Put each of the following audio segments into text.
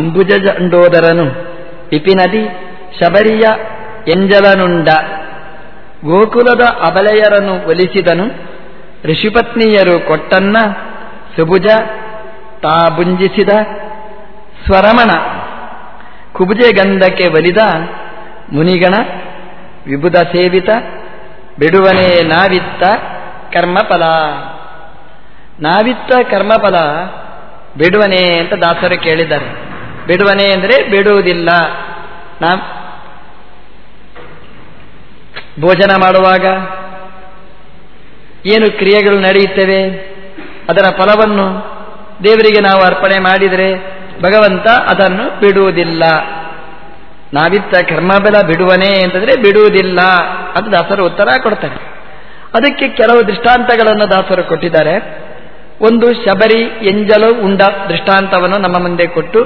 ಅಂಬುಜಂಡೋದರನು ಪಿಪಿನದಿ ಶಬರಿಯ ಎಂಜಲನುಂಡ ಗೋಕುಲದ ಅಬಲೆಯರನ್ನು ಒಲಿಸಿದನು ಋಷಿಪತ್ನಿಯರು ಕೊಟ್ಟನ್ನ ಸುಭುಜ ತಾಬುಂಜಿಸಿದ ಸ್ವರಮಣ ಕುಬುಜೆ ಗಂಧಕ್ಕೆ ಒಲಿದ ಮುನಿಗಣ ವಿಬುಧ ಸೇವಿತ ಬಿಡುವನೇ ನಾವಿತ್ತ ಕರ್ಮಫಲ ನಾವಿತ್ತ ಕರ್ಮಫಲ ಬಿಡುವನೇ ಅಂತ ದಾಸರು ಕೇಳಿದ್ದಾರೆ. ಬಿಡುವನೆ ಅಂದರೆ ಬಿಡುವುದಿಲ್ಲ. ನಾ ಭೋಜನ ಮಾಡುವಾಗ ಏನು ಕ್ರಿಯೆಗಳು ನಡೆಯುತ್ತವೆ, ಅದರ ಫಲವನ್ನು ದೇವರಿಗೆ ನಾವು ಅರ್ಪಣೆ ಮಾಡಿದರೆ ಭಗವಂತ ಅದನ್ನು ಬಿಡುವುದಿಲ್ಲ. ನಾವಿತ್ತ ಕರ್ಮಬಲ ಬಿಡುವನೇ ಅಂತಂದ್ರೆ ಬಿಡುವುದಿಲ್ಲ ಅಂತ ದಾಸರು ಉತ್ತರ ಕೊಡ್ತಾರೆ. ಅದಕ್ಕೆ ಕೆಲವು ದೃಷ್ಟಾಂತಗಳನ್ನು ದಾಸರು ಕೊಟ್ಟಿದ್ದಾರೆ. ಒಂದು ಶಬರಿ, ಎಂಜಲು, ಉಂಡ ದೃಷ್ಟಾಂತವನ್ನು ನಮ್ಮ ಮುಂದೆ ಕೊಟ್ಟು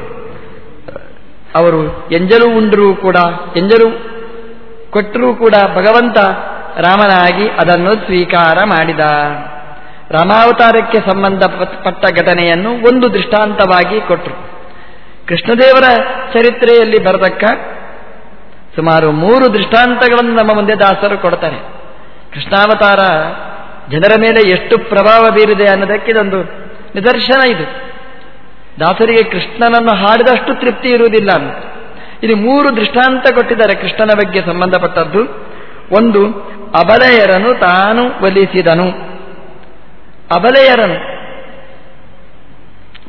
ಅವರು ಎಂಜಲು ಉಂಡರೂ ಕೂಡ, ಎಂಜಲು ಕೊಟ್ಟರೂ ಕೂಡ ಭಗವಂತ ರಾಮನಾಗಿ ಅದನ್ನು ಸ್ವೀಕಾರ ಮಾಡಿದ. ರಾಮಾವತಾರಕ್ಕೆ ಸಂಬಂಧಪಟ್ಟ ಘಟನೆಯನ್ನು ಒಂದು ದೃಷ್ಟಾಂತವಾಗಿ ಕೊಟ್ಟರು ಕೃಷ್ಣದೇವರ ಚರಿತ್ರೆಯಲ್ಲಿ ಬರತಕ್ಕ ಸುಮಾರು ಮೂರು ದೃಷ್ಟಾಂತಗಳನ್ನು ನಮ್ಮ ಮುಂದೆ ದಾಸರು ಕೊಡ್ತಾರೆ. ಕೃಷ್ಣಾವತಾರ ಜನರ ಮೇಲೆ ಎಷ್ಟು ಪ್ರಭಾವ ಬೀರಿದೆ ಅನ್ನೋದಕ್ಕೆ ಇದೊಂದು ನಿದರ್ಶನ ಇದು. ದಾಸರಿಗೆ ಕೃಷ್ಣನನ್ನು ಹಾಡಿದಷ್ಟು ತೃಪ್ತಿ ಇರುವುದಿಲ್ಲ ಅಂತ. ಇಲ್ಲಿ ಮೂರು ದೃಷ್ಟಾಂತ ಕೊಟ್ಟಿದ್ದಾರೆ ಕೃಷ್ಣನ ಬಗ್ಗೆ ಸಂಬಂಧಪಟ್ಟದ್ದು. ಒಂದು ಅಬಲಯರನು ತಾನು ಒಲಿಸಿದನು ಅಬಲಯರನು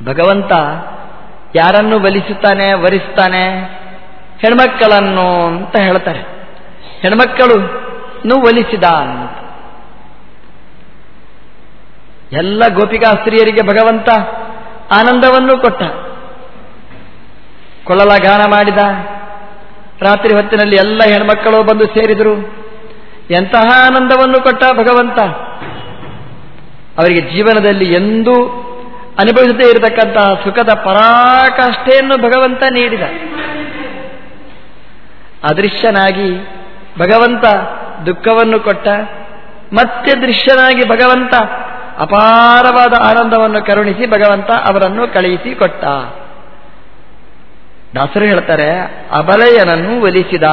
ಭಗವಂತ ಯಾರನ್ನು ಒಲಿಸುತ್ತಾನೆ ವರಿಸ್ತಾನೆ ಹೆಣ್ಮಕ್ಕಳನ್ನು ಅಂತ ಹೇಳ್ತಾರೆ. ಹೆಣ್ಮಕ್ಕಳು ಒಲಿಸಿದ ಅಂತ. ಎಲ್ಲ ಗೋಪಿಕಾ ಸ್ತ್ರೀಯರಿಗೆ ಭಗವಂತ ಆನಂದವನ್ನು ಕೊಟ್ಟ. ಕೊಳ್ಳಲ ಗಾನ ಮಾಡಿದ. ರಾತ್ರಿ ಹೊತ್ತಿನಲ್ಲಿ ಎಲ್ಲ ಹೆಣ್ಮಕ್ಕಳು ಬಂದು ಸೇರಿದರು. ಎಂತಹ ಆನಂದವನ್ನು ಕೊಟ್ಟ ಭಗವಂತ. ಅವರಿಗೆ ಜೀವನದಲ್ಲಿ ಎಂದೂ ಅನುಭವಿಸದೇ ಇರತಕ್ಕಂತಹ ಸುಖದ ಪರಾಕಾಷ್ಠೆಯನ್ನು ಭಗವಂತ ನೀಡಿದ. ಅದೃಶ್ಯನಾಗಿ ಭಗವಂತ ದುಃಖವನ್ನು ಕೊಟ್ಟ. ಮತ್ತೆ ದೃಶ್ಯನಾಗಿ ಭಗವಂತ ಅಪಾರವಾದ ಆನಂದವನ್ನು ಕರುಣಿಸಿ ಭಗವಂತ ಅವರನ್ನು ಕಳುಹಿಸಿ ಕೊಟ್ಟ. ದಾಸರು ಹೇಳ್ತಾರೆ, ಅಬಲಯನನ್ನು ಒಲಿಸಿದ.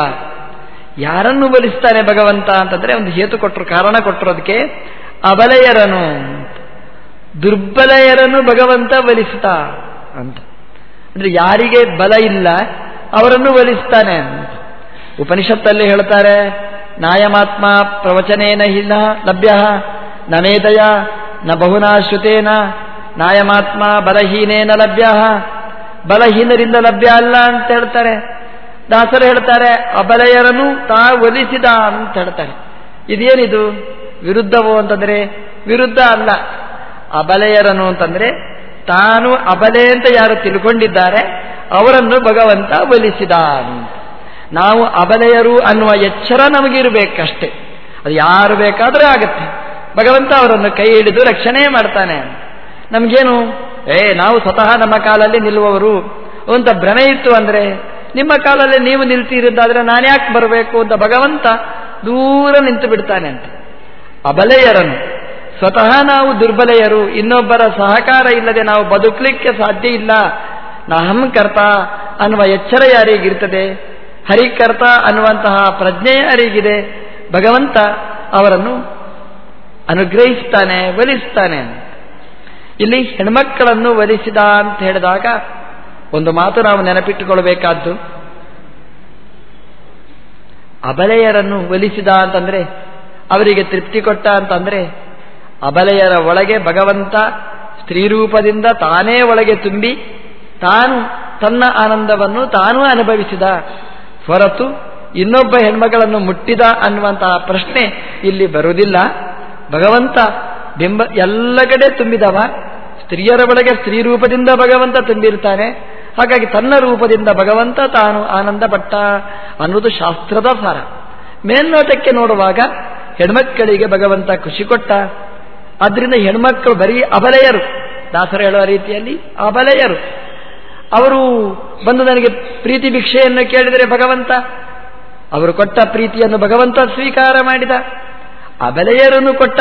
ಯಾರನ್ನು ಒಲಿಸ್ತಾನೆ ಭಗವಂತ ಅಂತಂದ್ರೆ ಒಂದು ಹೇತು ಕೊಟ್ಟರು ಕಾರಣ ಕೊಟ್ಟರು ಅದಕ್ಕೆ ದುರ್ಬಲಯರನ್ನು ಭಗವಂತ ಒಲಿಸಿದ ಅಂತ. ಅಂದ್ರೆ ಯಾರಿಗೆ ಬಲ ಇಲ್ಲ, ಅವರನ್ನು ಒಲಿಸ್ತಾನೆ ಉಪನಿಷತ್ತಲ್ಲಿ ಹೇಳ್ತಾರೆ, ನಾಯಮಾತ್ಮ ಪ್ರವಚನೇನ ಇಲ್ಲ ಲಭ್ಯ ನಮೇದಯ ನ ಬಹುನಾ ಶ್ರುತೇನ ನಾಯಮಾತ್ಮ ಬಲಹೀನೇನ ಲಭ್ಯ. ಬಲಹೀನರಿಂದ ಲಭ್ಯ ಅಲ್ಲ ಅಂತ ಹೇಳ್ತಾರೆ. ದಾಸರು ಹೇಳ್ತಾರೆ ಅಬಲಯರನು ತಾ ಒಲಿಸಿದ ಅಂತ ಹೇಳ್ತಾರೆ. ಇದೇನಿದು? ವಿರುದ್ಧವೋ ಅಂತಂದ್ರೆ ವಿರುದ್ಧ ಅಲ್ಲ. ಅಬಲೆಯರನು ಅಂತಂದ್ರೆ ತಾನು ಅಬಲೆ ಅಂತ ಯಾರು ತಿಳ್ಕೊಂಡಿದ್ದಾರೆ, ಅವರನ್ನು ಭಗವಂತ ಒಲಿಸಿದ ಅಂತ. ನಾವು ಅಬಲೆಯರು ಅನ್ನುವ ಎಚ್ಚರ ನಮಗಿರಬೇಕಷ್ಟೇ. ಅದು ಯಾರು ಬೇಕಾದರೂ ಆಗತ್ತೆ. ಭಗವಂತ ಅವರನ್ನು ಕೈ ಹಿಡಿದು ರಕ್ಷಣೆ ಮಾಡ್ತಾನೆ. ನಮಗೇನು? ಏ, ನಾವು ಸ್ವತಃ ನಮ್ಮ ಕಾಲಲ್ಲಿ ನಿಲ್ಲುವವರು. ಅಂತ ಭ್ರಮೆ ಇತ್ತು ಅಂದ್ರೆ, ನಿಮ್ಮ ಕಾಲಲ್ಲಿ ನೀವು ನಿಲ್ತೀರಿದ್ದಾದ್ರೆ ನಾನು ಯಾಕೆ ಬರಬೇಕು ಅಂತ ಭಗವಂತ ದೂರ ನಿಂತು ಬಿಡ್ತಾನೆ ಅಂತ. ಅಬಲೆಯರನು ಸ್ವತಃ ನಾವು ದುರ್ಬಲೆಯರು, ಇನ್ನೊಬ್ಬರ ಸಹಕಾರ ಇಲ್ಲದೆ ನಾವು ಬದುಕಲಿಕ್ಕೆ ಸಾಧ್ಯ ಇಲ್ಲ. ನಹಂ ಕರ್ತ ಅನ್ನುವ ಎಚ್ಚರ ಯಾರಿಗಿರ್ತದೆ? ಹರಿಕರ್ತ ಅನ್ನುವಂತಹ ಪ್ರಜ್ಞೆ ಯಾರಿಗಿದೆ? ಭಗವಂತ ಅವರನ್ನು ಅನುಗ್ರಹಿಸ್ತಾನೆ ಒಲಿಸ್ತಾನೆ ಇಲ್ಲಿ ಹೆಣ್ಮಕ್ಕಳನ್ನು ಒಲಿಸಿದ ಅಂತ ಹೇಳಿದಾಗ ಒಂದು ಮಾತು ನಾವು ನೆನಪಿಟ್ಟುಕೊಳ್ಬೇಕಾದ್ದು. ಅಬಲೆಯರನ್ನು ಒಲಿಸಿದ ಅಂತಂದ್ರೆ, ಅವರಿಗೆ ತೃಪ್ತಿ ಕೊಟ್ಟ ಅಂತಂದ್ರೆ, ಅಬಲೆಯರ ಒಳಗೆ ಭಗವಂತ ಸ್ತ್ರೀರೂಪದಿಂದ ತಾನೇ ಒಳಗೆ ತುಂಬಿ, ತಾನು ತನ್ನ ಆನಂದವನ್ನು ತಾನೂ ಅನುಭವಿಸಿದ. ಹೊರತು ಇನ್ನೊಬ್ಬ ಹೆಣ್ಮಗಳನ್ನು ಮುಟ್ಟಿದ ಅನ್ನುವಂತಹ ಪ್ರಶ್ನೆ ಇಲ್ಲಿ ಬರುವುದಿಲ್ಲ. ಭಗವಂತ ಬಿಂಬ ಎಲ್ಲ ಕಡೆ ತುಂಬಿದವ. ಸ್ತ್ರೀಯರ ಒಳಗೆ ಸ್ತ್ರೀ ರೂಪದಿಂದ ಭಗವಂತ ತುಂಬಿರ್ತಾನೆ. ಹಾಗಾಗಿ ತನ್ನ ರೂಪದಿಂದ ಭಗವಂತ ತಾನು ಆನಂದ ಪಟ್ಟ ಅನ್ನೋದು ಶಾಸ್ತ್ರದ ಸಾರ. ಮೇಲ್ನೋಟಕ್ಕೆ ನೋಡುವಾಗ ಹೆಣ್ಮಕ್ಕಳಿಗೆ ಭಗವಂತ ಖುಷಿ ಕೊಟ್ಟ. ಆದ್ರಿಂದ ಹೆಣ್ಮಕ್ಕಳು ಬರೀ ಅಬಲೆಯರು. ದಾಸರು ಹೇಳುವ ರೀತಿಯಲ್ಲಿ ಅಬಲೆಯರು. ಅವರು ಬಂದು ನನಗೆ ಪ್ರೀತಿ ಭಿಕ್ಷೆಯನ್ನು ಕೇಳಿದರೆ ಭಗವಂತ, ಅವರು ಕೊಟ್ಟ ಪ್ರೀತಿಯನ್ನು ಭಗವಂತ ಸ್ವೀಕಾರ ಮಾಡಿದ. ಅಬಲೆಯರನ್ನು ಕೊಟ್ಟ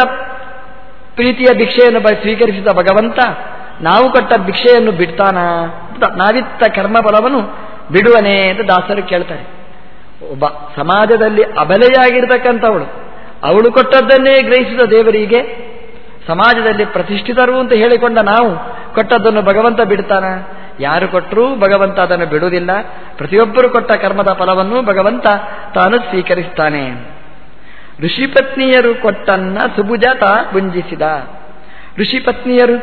ಪ್ರೀತಿಯ ಭಿಕ್ಷೆಯನ್ನು ಸ್ವೀಕರಿಸಿದ ಭಗವಂತ, ನಾವು ಕೊಟ್ಟ ಭಿಕ್ಷೆಯನ್ನು ಬಿಡ್ತಾನ? ನಾವಿತ್ತ ಕರ್ಮ ಬಲವನ್ನು ಬಿಡುವನೇ ಎಂದು ದಾಸರು ಕೇಳ್ತಾರೆ. ಒಬ್ಬ ಸಮಾಜದಲ್ಲಿ ಅಬಲೆಯಾಗಿರ್ತಕ್ಕಂಥವಳು, ಅವಳು ಕೊಟ್ಟದ್ದನ್ನೇ ಗ್ರಹಿಸಿದ ದೇವರಿಗೆ ಸಮಾಜದಲ್ಲಿ ಪ್ರತಿಷ್ಠಿತರು ಅಂತ ಹೇಳಿಕೊಂಡ ನಾವು ಕೊಟ್ಟದ್ದನ್ನು ಭಗವಂತ ಬಿಡ್ತಾನ? ಯಾರು ಕೊಟ್ಟರೂ ಭಗವಂತ ಅದನ್ನು ಬಿಡುವುದಿಲ್ಲ. ಪ್ರತಿಯೊಬ್ಬರು ಕೊಟ್ಟ ಕರ್ಮದ ಫಲವನ್ನು ಭಗವಂತ ತಾನು ಸ್ವೀಕರಿಸ್ತಾನೆ. ಋಷಿಪತ್ನಿಯರು ಕೊಟ್ಟನ್ನ ಸುಭುಜ ಗುಂಜಿಸಿದ ಋಷಿಪತ್ನಿಯರು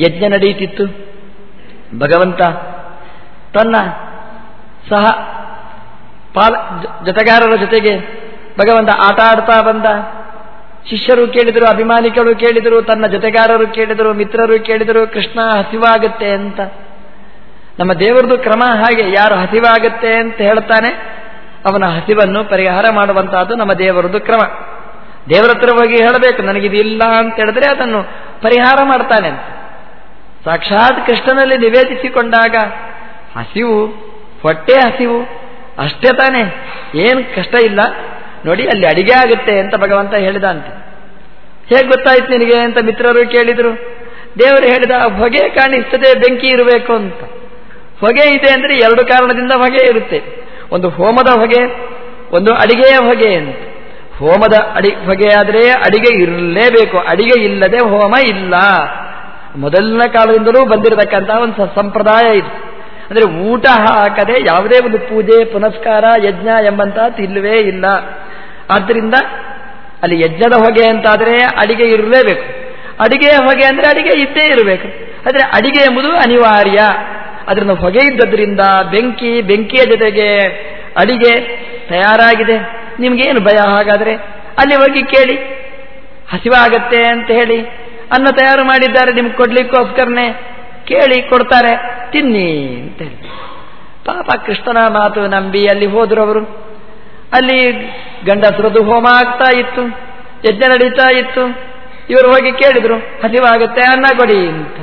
ಯಜ್ಞ ನಡೆಯುತ್ತಿತ್ತು. ಭಗವಂತ ತನ್ನ ಸಹ ಪಾಲ ಜೊತೆಗಾರರ ಜೊತೆಗೆ ಭಗವಂತ ಆಟ ಆಡ್ತಾ ಬಂದ. ಶಿಷ್ಯರು ಕೇಳಿದರು, ಅಭಿಮಾನಿಗಳು ಕೇಳಿದರು, ತನ್ನ ಜೊತೆಗಾರರು ಕೇಳಿದರು, ಮಿತ್ರರು ಕೇಳಿದರು, ಕೃಷ್ಣ ಹಸಿವಾಗುತ್ತೆ ಅಂತ. ನಮ್ಮ ದೇವರದು ಕ್ರಮ ಹಾಗೆ ಯಾರು ಹಸಿವಾಗುತ್ತೆ ಅಂತ ಹೇಳ್ತಾನೆ, ಅವನ ಹಸಿವನ್ನು ಪರಿಹಾರ ಮಾಡುವಂತಹದ್ದು ನಮ್ಮ ದೇವರದು ಕ್ರಮ. ದೇವರ ಹತ್ರ ಹೋಗಿ ಹೇಳಬೇಕು, ನನಗಿದಿಲ್ಲ ಅಂತ ಹೇಳಿದ್ರೆ ಅದನ್ನು ಪರಿಹಾರ ಮಾಡ್ತಾನೆ ಅಂತ. ಸಾಕ್ಷಾತ್ ಕೃಷ್ಣನಲ್ಲಿ ನಿವೇದಿಸಿಕೊಂಡಾಗ ಹಸಿವು, ಹೊಟ್ಟೆ ಹಸಿವು, ಅಷ್ಟೇ ತಾನೆ, ಏನು ಕಷ್ಟ ಇಲ್ಲ. ನೋಡಿ, ಅಲ್ಲಿ ಅಡಿಗೆ ಆಗುತ್ತೆ ಅಂತ ಭಗವಂತ ಹೇಳಿದ ಅಂತ ಹೇಗೆ ಗೊತ್ತಾಯ್ತು ನಿನಗೆ ಅಂತ ಮಿತ್ರರು ಕೇಳಿದ್ರು, ದೇವರು ಹೇಳಿದ ಹೊಗೆ ಕಾಣಿಸ್ತದೆ, ಬೆಂಕಿ ಇರಬೇಕು ಅಂತ. ಹೊಗೆ ಇದೆ ಅಂದರೆ ಎರಡು ಕಾರಣದಿಂದ ಹೊಗೆ ಇರುತ್ತೆ. ಒಂದು ಹೋಮದ ಹೊಗೆ, ಒಂದು ಅಡಿಗೆಯ ಹೊಗೆ ಅಂತ. ಹೋಮದ ಅಡಿ, ಹೊಗೆ ಆದರೆ ಅಡಿಗೆ ಇರಲೇಬೇಕು. ಅಡಿಗೆ ಇಲ್ಲದೆ ಹೋಮ ಇಲ್ಲ. ಮೊದಲಿನ ಕಾಲದಿಂದಲೂ ಬಂದಿರತಕ್ಕಂತಹ ಒಂದು ಸಂಪ್ರದಾಯ ಇದು. ಅಂದರೆ ಊಟ ಹಾಕದೆ ಯಾವುದೇ ಒಂದು ಪೂಜೆ, ಪುನಸ್ಕಾರ, ಯಜ್ಞ ಎಂಬಂತಹದ್ದು ಇಲ್ಲವೇ ಇಲ್ಲ. ಆದ್ದರಿಂದ ಅಲ್ಲಿ ಯಜ್ಞದ ಹೊಗೆ ಅಂತಾದರೆ ಅಡಿಗೆ ಇರಲೇಬೇಕು. ಅಡಿಗೆಯ ಹೊಗೆ ಅಂದರೆ ಅಡಿಗೆ ಇದ್ದೇ ಇರಬೇಕು. ಆದರೆ ಅಡಿಗೆ ಎಂಬುದು ಅನಿವಾರ್ಯ. ಅದರಿಂದ ಹೊಗೆ ಇದ್ದದ್ರಿಂದ ಬೆಂಕಿ, ಬೆಂಕಿಯ ಜೊತೆಗೆ ಅಡಿಗೆ ತಯಾರಾಗಿದೆ. ನಿಮ್ಗೇನು ಭಯ? ಹಾಗಾದರೆ ಅಲ್ಲಿ ಹೋಗಿ ಕೇಳಿ. ಹಸಿವಾಗತ್ತೆ ಅಂತ ಹೇಳಿ. ಅನ್ನ ತಯಾರು ಮಾಡಿದ್ದಾರೆ, ನಿಮ್ಗೆ ಕೊಡ್ಲಿಕ್ಕೋಸ್ಕರನೇ ಕೇಳಿ, ಕೊಡ್ತಾರೆ. ತಿನ್ನಿ ಅಂತ ಹೇಳಿ. ಪಾಪ ಕೃಷ್ಣನ ಮಾತು ನಂಬಿ ಅಲ್ಲಿ ಹೋದ್ರು ಅವರು. ಅಲ್ಲಿ ಗಂಡಸರದು ಹೋಮ ಆಗ್ತಾ ಇತ್ತು, ಯಜ್ಞ ನಡೀತಾ ಇತ್ತು. ಇವರು ಹೋಗಿ ಕೇಳಿದ್ರು, ಹಸಿವಾಗುತ್ತೆ, ಅನ್ನ ಕೊಡಿ ಅಂತ.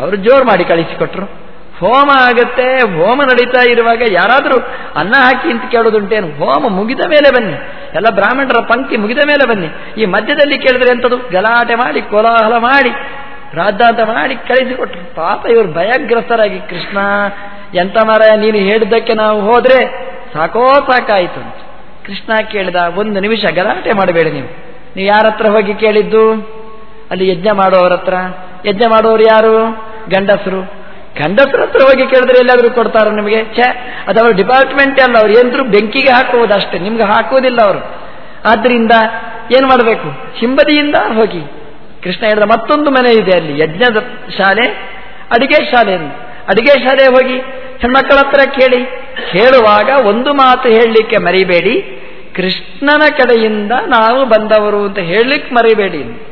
ಅವರು ಜೋರು ಮಾಡಿ ಕಳಿಸಿಕೊಟ್ರು. ಹೋಮ ಆಗತ್ತೆ, ಹೋಮ ನಡೀತಾ ಇರುವಾಗ ಯಾರಾದರೂ ಅನ್ನ ಹಾಕಿ ಅಂತ ಕೇಳೋದುಂಟೇನು? ಹೋಮ ಮುಗಿದ ಮೇಲೆ ಬನ್ನಿ. ಎಲ್ಲ ಬ್ರಾಹ್ಮಣರ ಪಂಕ್ತಿ ಮುಗಿದ ಮೇಲೆ ಬನ್ನಿ. ಈ ಮಧ್ಯದಲ್ಲಿ ಕೇಳಿದ್ರೆ ಎಂಥದ್ದು ಗಲಾಟೆ ಮಾಡಿ, ಕೋಲಾಹಲ ಮಾಡಿ ರಾಧಾಂತ ಮಾಡಿ ಕಳಿಸಿಕೊಟ್ರು. ಪಾಪ ಇವರು ಭಯಗ್ರಸ್ತರಾಗಿ, ಕೃಷ್ಣ, ಎಂತ ಮರ ನೀನು ಹೇಳಿದ್ದಕ್ಕೆ ನಾವು ಹೋದ್ರೆ ಸಾಕೋ ಸಾಕಾಯಿತು ಕೃಷ್ಣ ಕೇಳಿದ, ಒಂದು ನಿಮಿಷ ಗಲಾಟೆ ಮಾಡಬೇಡಿ ನೀವು. ನೀವು ಯಾರ ಹತ್ರ ಹೋಗಿ ಕೇಳಿದ್ದು? ಅಲ್ಲಿ ಯಜ್ಞ ಮಾಡುವವರ ಹತ್ರ. ಯಜ್ಞ ಮಾಡುವವರು ಯಾರು? ಗಂಡಸರು. ಗಂಡಸರ ಹತ್ರ ಹೋಗಿ ಕೇಳಿದ್ರೆ ಎಲ್ಲಾದರೂ ಕೊಡ್ತಾರ ನಿಮಗೆ? ಛೆ, ಅದು ಅವ್ರ ಡಿಪಾರ್ಟ್ಮೆಂಟ್ ಅಲ್ಲ, ಅವ್ರು ಏನಾದ್ರು ಬೆಂಕಿಗೆ ಹಾಕುವುದು ಅಷ್ಟೇ ನಿಮ್ಗೆ ಹಾಕುವುದಿಲ್ಲ ಅವರು. ಆದ್ರಿಂದ ಏನು ಮಾಡಬೇಕು? ಹಿಂಬದಿಯಿಂದ ಹೋಗಿ. ಕೃಷ್ಣ ಹೇಳಿದ ಮತ್ತೊಂದು ಮನೆ ಇದೆ ಅಲ್ಲಿ, ಯಜ್ಞದ ಶಾಲೆ. ಅಡಿಗೆ ಶಾಲೆ ಅಡಿಗೆ ಶಾಲೆ ಹೋಗಿ ಹೆಣ್ಮಕ್ಕಳ ಹತ್ರ ಕೇಳಿ. ಹೇಳುವಾಗ ಒಂದು ಮಾತು ಹೇಳಲಿಕ್ಕೆ ಮರಿಬೇಡಿ. ಕೃಷ್ಣನ ಕಡೆಯಿಂದ ನಾವು ಬಂದವರು ಅಂತ ಹೇಳಲಿಕ್ಕೆ ಮರಿಬೇಡಿ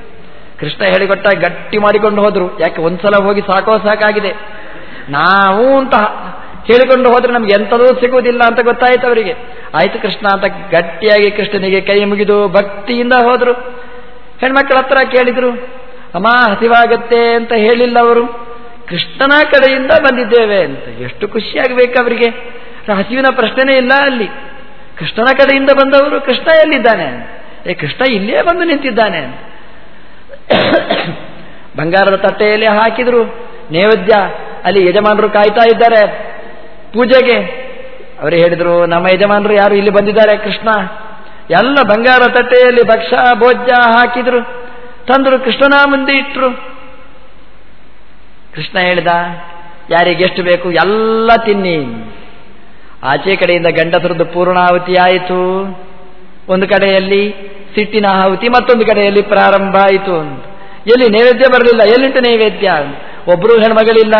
ಕೃಷ್ಣ ಹೇಳಿಕೊಟ್ಟ ಗಟ್ಟಿ ಮಾಡಿಕೊಂಡು ಹೋದ್ರು. ಯಾಕೆ ಒಂದ್ಸಲ ಹೋಗಿ ಸಾಕೋ ಸಾಕಾಗಿದೆ. ನಾವು ಅಂತ ಕೇಳಿಕೊಂಡು ಹೋದ್ರೆ ನಮ್ಗೆ ಎಂಥದೂ ಸಿಗುವುದಿಲ್ಲ ಅಂತ ಗೊತ್ತಾಯ್ತು ಅವರಿಗೆ. ಆಯ್ತು ಕೃಷ್ಣ ಅಂತ ಗಟ್ಟಿಯಾಗಿ ಕೃಷ್ಣನಿಗೆ ಕೈ ಮುಗಿದು ಭಕ್ತಿಯಿಂದ ಹೋದ್ರು. ಹೆಣ್ಮಕ್ಳ ಹತ್ರ ಕೇಳಿದ್ರು, ಅಮ್ಮ, ಹಸಿವಾಗತ್ತೆ ಅಂತ ಹೇಳಿಲ್ಲ ಅವರು. ಕೃಷ್ಣನ ಕಡೆಯಿಂದ ಬಂದಿದ್ದೇವೆ ಅಂತ. ಎಷ್ಟು ಖುಷಿಯಾಗಬೇಕು ಅವರಿಗೆ. ಹಸಿವಿನ ಪ್ರಶ್ನೆನೇ ಇಲ್ಲ ಅಲ್ಲಿ. ಕೃಷ್ಣನ ಕಡೆಯಿಂದ ಬಂದವರು ಕೃಷ್ಣ ಎಲ್ಲಿದ್ದಾನೆ ಏ, ಕೃಷ್ಣ ಇಲ್ಲೇ ಬಂದು ನಿಂತಿದ್ದಾನೆ ಬಂಗಾರದ ತಟ್ಟೆಯಲ್ಲಿ ಹಾಕಿದ್ರು. ನೈವೇದ್ಯ ಅಲ್ಲಿ ಯಜಮಾನರು ಕಾಯ್ತಾ ಇದ್ದಾರೆ. ಪೂಜೆಗೆ. ಅವರು ಹೇಳಿದರು, ನಮ್ಮ ಯಜಮಾನರು ಯಾರು ಇಲ್ಲಿ ಬಂದಿದ್ದಾರೆ? ಕೃಷ್ಣ. ಎಲ್ಲ ಬಂಗಾರ ತಟ್ಟೆಯಲ್ಲಿ ಭಕ್ಷ, ಭೋಜ್ಯ ಹಾಕಿದ್ರು. ತಂದರು, ಕೃಷ್ಣನ ಮುಂದೆ ಇಟ್ರು. ಕೃಷ್ಣ ಹೇಳಿದ ಯಾರಿಗೆಷ್ಟು ಬೇಕು? ಎಲ್ಲ ತಿನ್ನಿ. ಆಚೆ ಕಡೆಯಿಂದ ಗಂಡಸರದ್ದು ಪೂರ್ಣಾಹುತಿ ಆಯಿತು. ಒಂದು ಕಡೆಯಲ್ಲಿ ಸಿಟ್ಟಿನ ಆಹುತಿ, ಮತ್ತೊಂದು ಕಡೆಯಲ್ಲಿ ಪ್ರಾರಂಭ ಆಯಿತು ಎಲ್ಲಿ ನೈವೇದ್ಯ ಬರಲಿಲ್ಲ ಎಲ್ಲಿಂಟು ನೈವೇದ್ಯ ಒಬ್ಬರು ಹೆಣ್ಮಗಳಿಲ್ಲ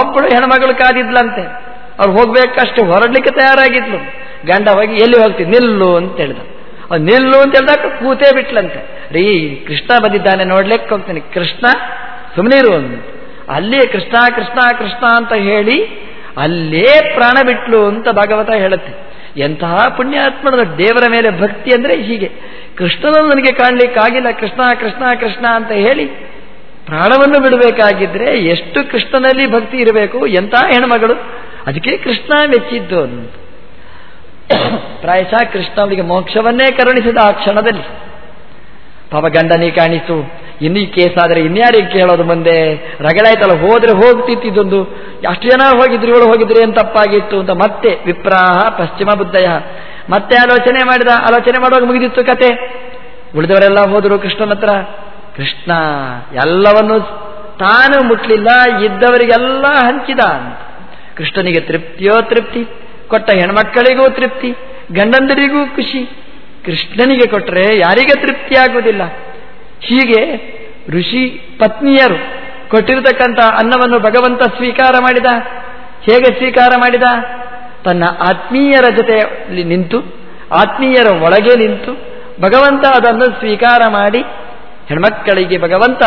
ಒಬ್ಬಳು ಹೆಣ್ಮಗಳು ಕಾದಿದ್ಲಂತೆ. ಅವ್ರು ಹೋಗ್ಬೇಕಷ್ಟು ಹೊರಡ್ಲಿಕ್ಕೆ ತಯಾರಾಗಿದ್ಲು. ಗಂಡ ಹೋಗಿ, ಎಲ್ಲಿ ಹೋಗ್ತೀನಿ ನಿಲ್ಲು ಅಂತ ಹೇಳ್ದ. ಅವ್ ನಿಲ್ಲು ಅಂತ ಹೇಳಿದಾಗ ಕೂತೇ ಬಿಟ್ಲಂತೆ. ರೀ, ಕೃಷ್ಣ ಬಂದಿದ್ದಾನೆ, ನೋಡ್ಲಿಕ್ಕೆ ಹೋಗ್ತೀನಿ. ಕೃಷ್ಣ ಸುಮ್ಮನಿರು ಅಂತ ಅಲ್ಲೇ ಕೃಷ್ಣ ಕೃಷ್ಣ ಕೃಷ್ಣ ಅಂತ ಹೇಳಿ, ಅಲ್ಲೇ ಪ್ರಾಣ ಬಿಟ್ಲು ಅಂತ ಭಾಗವತ ಹೇಳುತ್ತೆ. ಎಂತಹ ಪುಣ್ಯಾತ್ಮನ ದೇವರ ಮೇಲೆ ಭಕ್ತಿ ಅಂದ್ರೆ ಹೀಗೆ. ಕೃಷ್ಣನನ್ನು ನನಗೆ ಕಾಣಲಿಕ್ಕಾಗಿಲ್ಲ. ಕೃಷ್ಣ ಕೃಷ್ಣ ಕೃಷ್ಣ ಅಂತ ಹೇಳಿ ಪ್ರಾಣವನ್ನು ಬಿಡಬೇಕಾಗಿದ್ರೆ ಎಷ್ಟು ಕೃಷ್ಣನಲ್ಲಿ ಭಕ್ತಿ ಇರಬೇಕು, ಎಂಥ ಹೆಣ್ಮಗಳು? ಅದಕ್ಕೆ ಕೃಷ್ಣ ಮೆಚ್ಚಿದ್ದು ಪ್ರಾಯಶಃ ಕೃಷ್ಣ ಅವರಿಗೆ ಮೋಕ್ಷವನ್ನೇ ಕರುಣಿಸಿದ ಆ ಕ್ಷಣದಲ್ಲಿ. ಪಾಪ ಗಂಡನಿ ಕಾಣಿಸು, ಇನ್ನೀ ಕೇಸಾದರೆ ಇನ್ಯಾರಿಗೆ ಕೇಳೋದು ಮುಂದೆ? ರಗಳಾಯ್ತಲ್ಲ ಹೋದ್ರೆ ಹೋಗ್ತಿತ್ತು ಇದೊಂದು ಅಷ್ಟು ಜನ ಹೋಗಿದ್ರು, ಇವಳು ಹೋಗಿದ್ರು, ಏನು ತಪ್ಪಾಗಿತ್ತು ಅಂತ ಮತ್ತೆ ವಿಪ್ರಾಹ ಪಶ್ಚಿಮ ಬುದ್ಧಯ. ಮತ್ತೆ ಆಲೋಚನೆ ಮಾಡಿದ, ಆಲೋಚನೆ ಮಾಡುವಾಗ ಮುಗಿದಿತ್ತು ಕತೆ. ಉಳಿದವರೆಲ್ಲ ಹೋದರು ಕೃಷ್ಣನ ಹತ್ರ. ಕೃಷ್ಣ, ಎಲ್ಲವನ್ನು ತಾನು ಮುಟ್ಲಿಲ್ಲ, ಇದ್ದವರಿಗೆಲ್ಲ ಹಂಚಿದ ಅಂತ. ಕೃಷ್ಣನಿಗೆ ತೃಪ್ತಿಯೋ ತೃಪ್ತಿ, ಕೊಟ್ಟ ಹೆಣ್ಮಕ್ಕಳಿಗೂ ತೃಪ್ತಿ, ಗಂಡಂದರಿಗೂ ಖುಷಿ. ಕೃಷ್ಣನಿಗೆ ಕೊಟ್ಟರೆ ಯಾರಿಗೆ ತೃಪ್ತಿ ಆಗುವುದಿಲ್ಲ ಹೀಗೆ ಋಷಿ ಪತ್ನಿಯರು ಕೊಟ್ಟಿರತಕ್ಕಂಥ ಅನ್ನವನ್ನು ಭಗವಂತ ಸ್ವೀಕಾರ ಮಾಡಿದ. ಹೇಗೆ ಸ್ವೀಕಾರ ಮಾಡಿದ? ತನ್ನ ಆತ್ಮೀಯರ ಜೊತೆಯಲ್ಲಿ ನಿಂತು, ಆತ್ಮೀಯರ ಒಳಗೆ ನಿಂತು ಭಗವಂತ ಅದನ್ನು ಸ್ವೀಕಾರ ಮಾಡಿ ಹೆಣ್ಮಕ್ಕಳಿಗೆ ಭಗವಂತ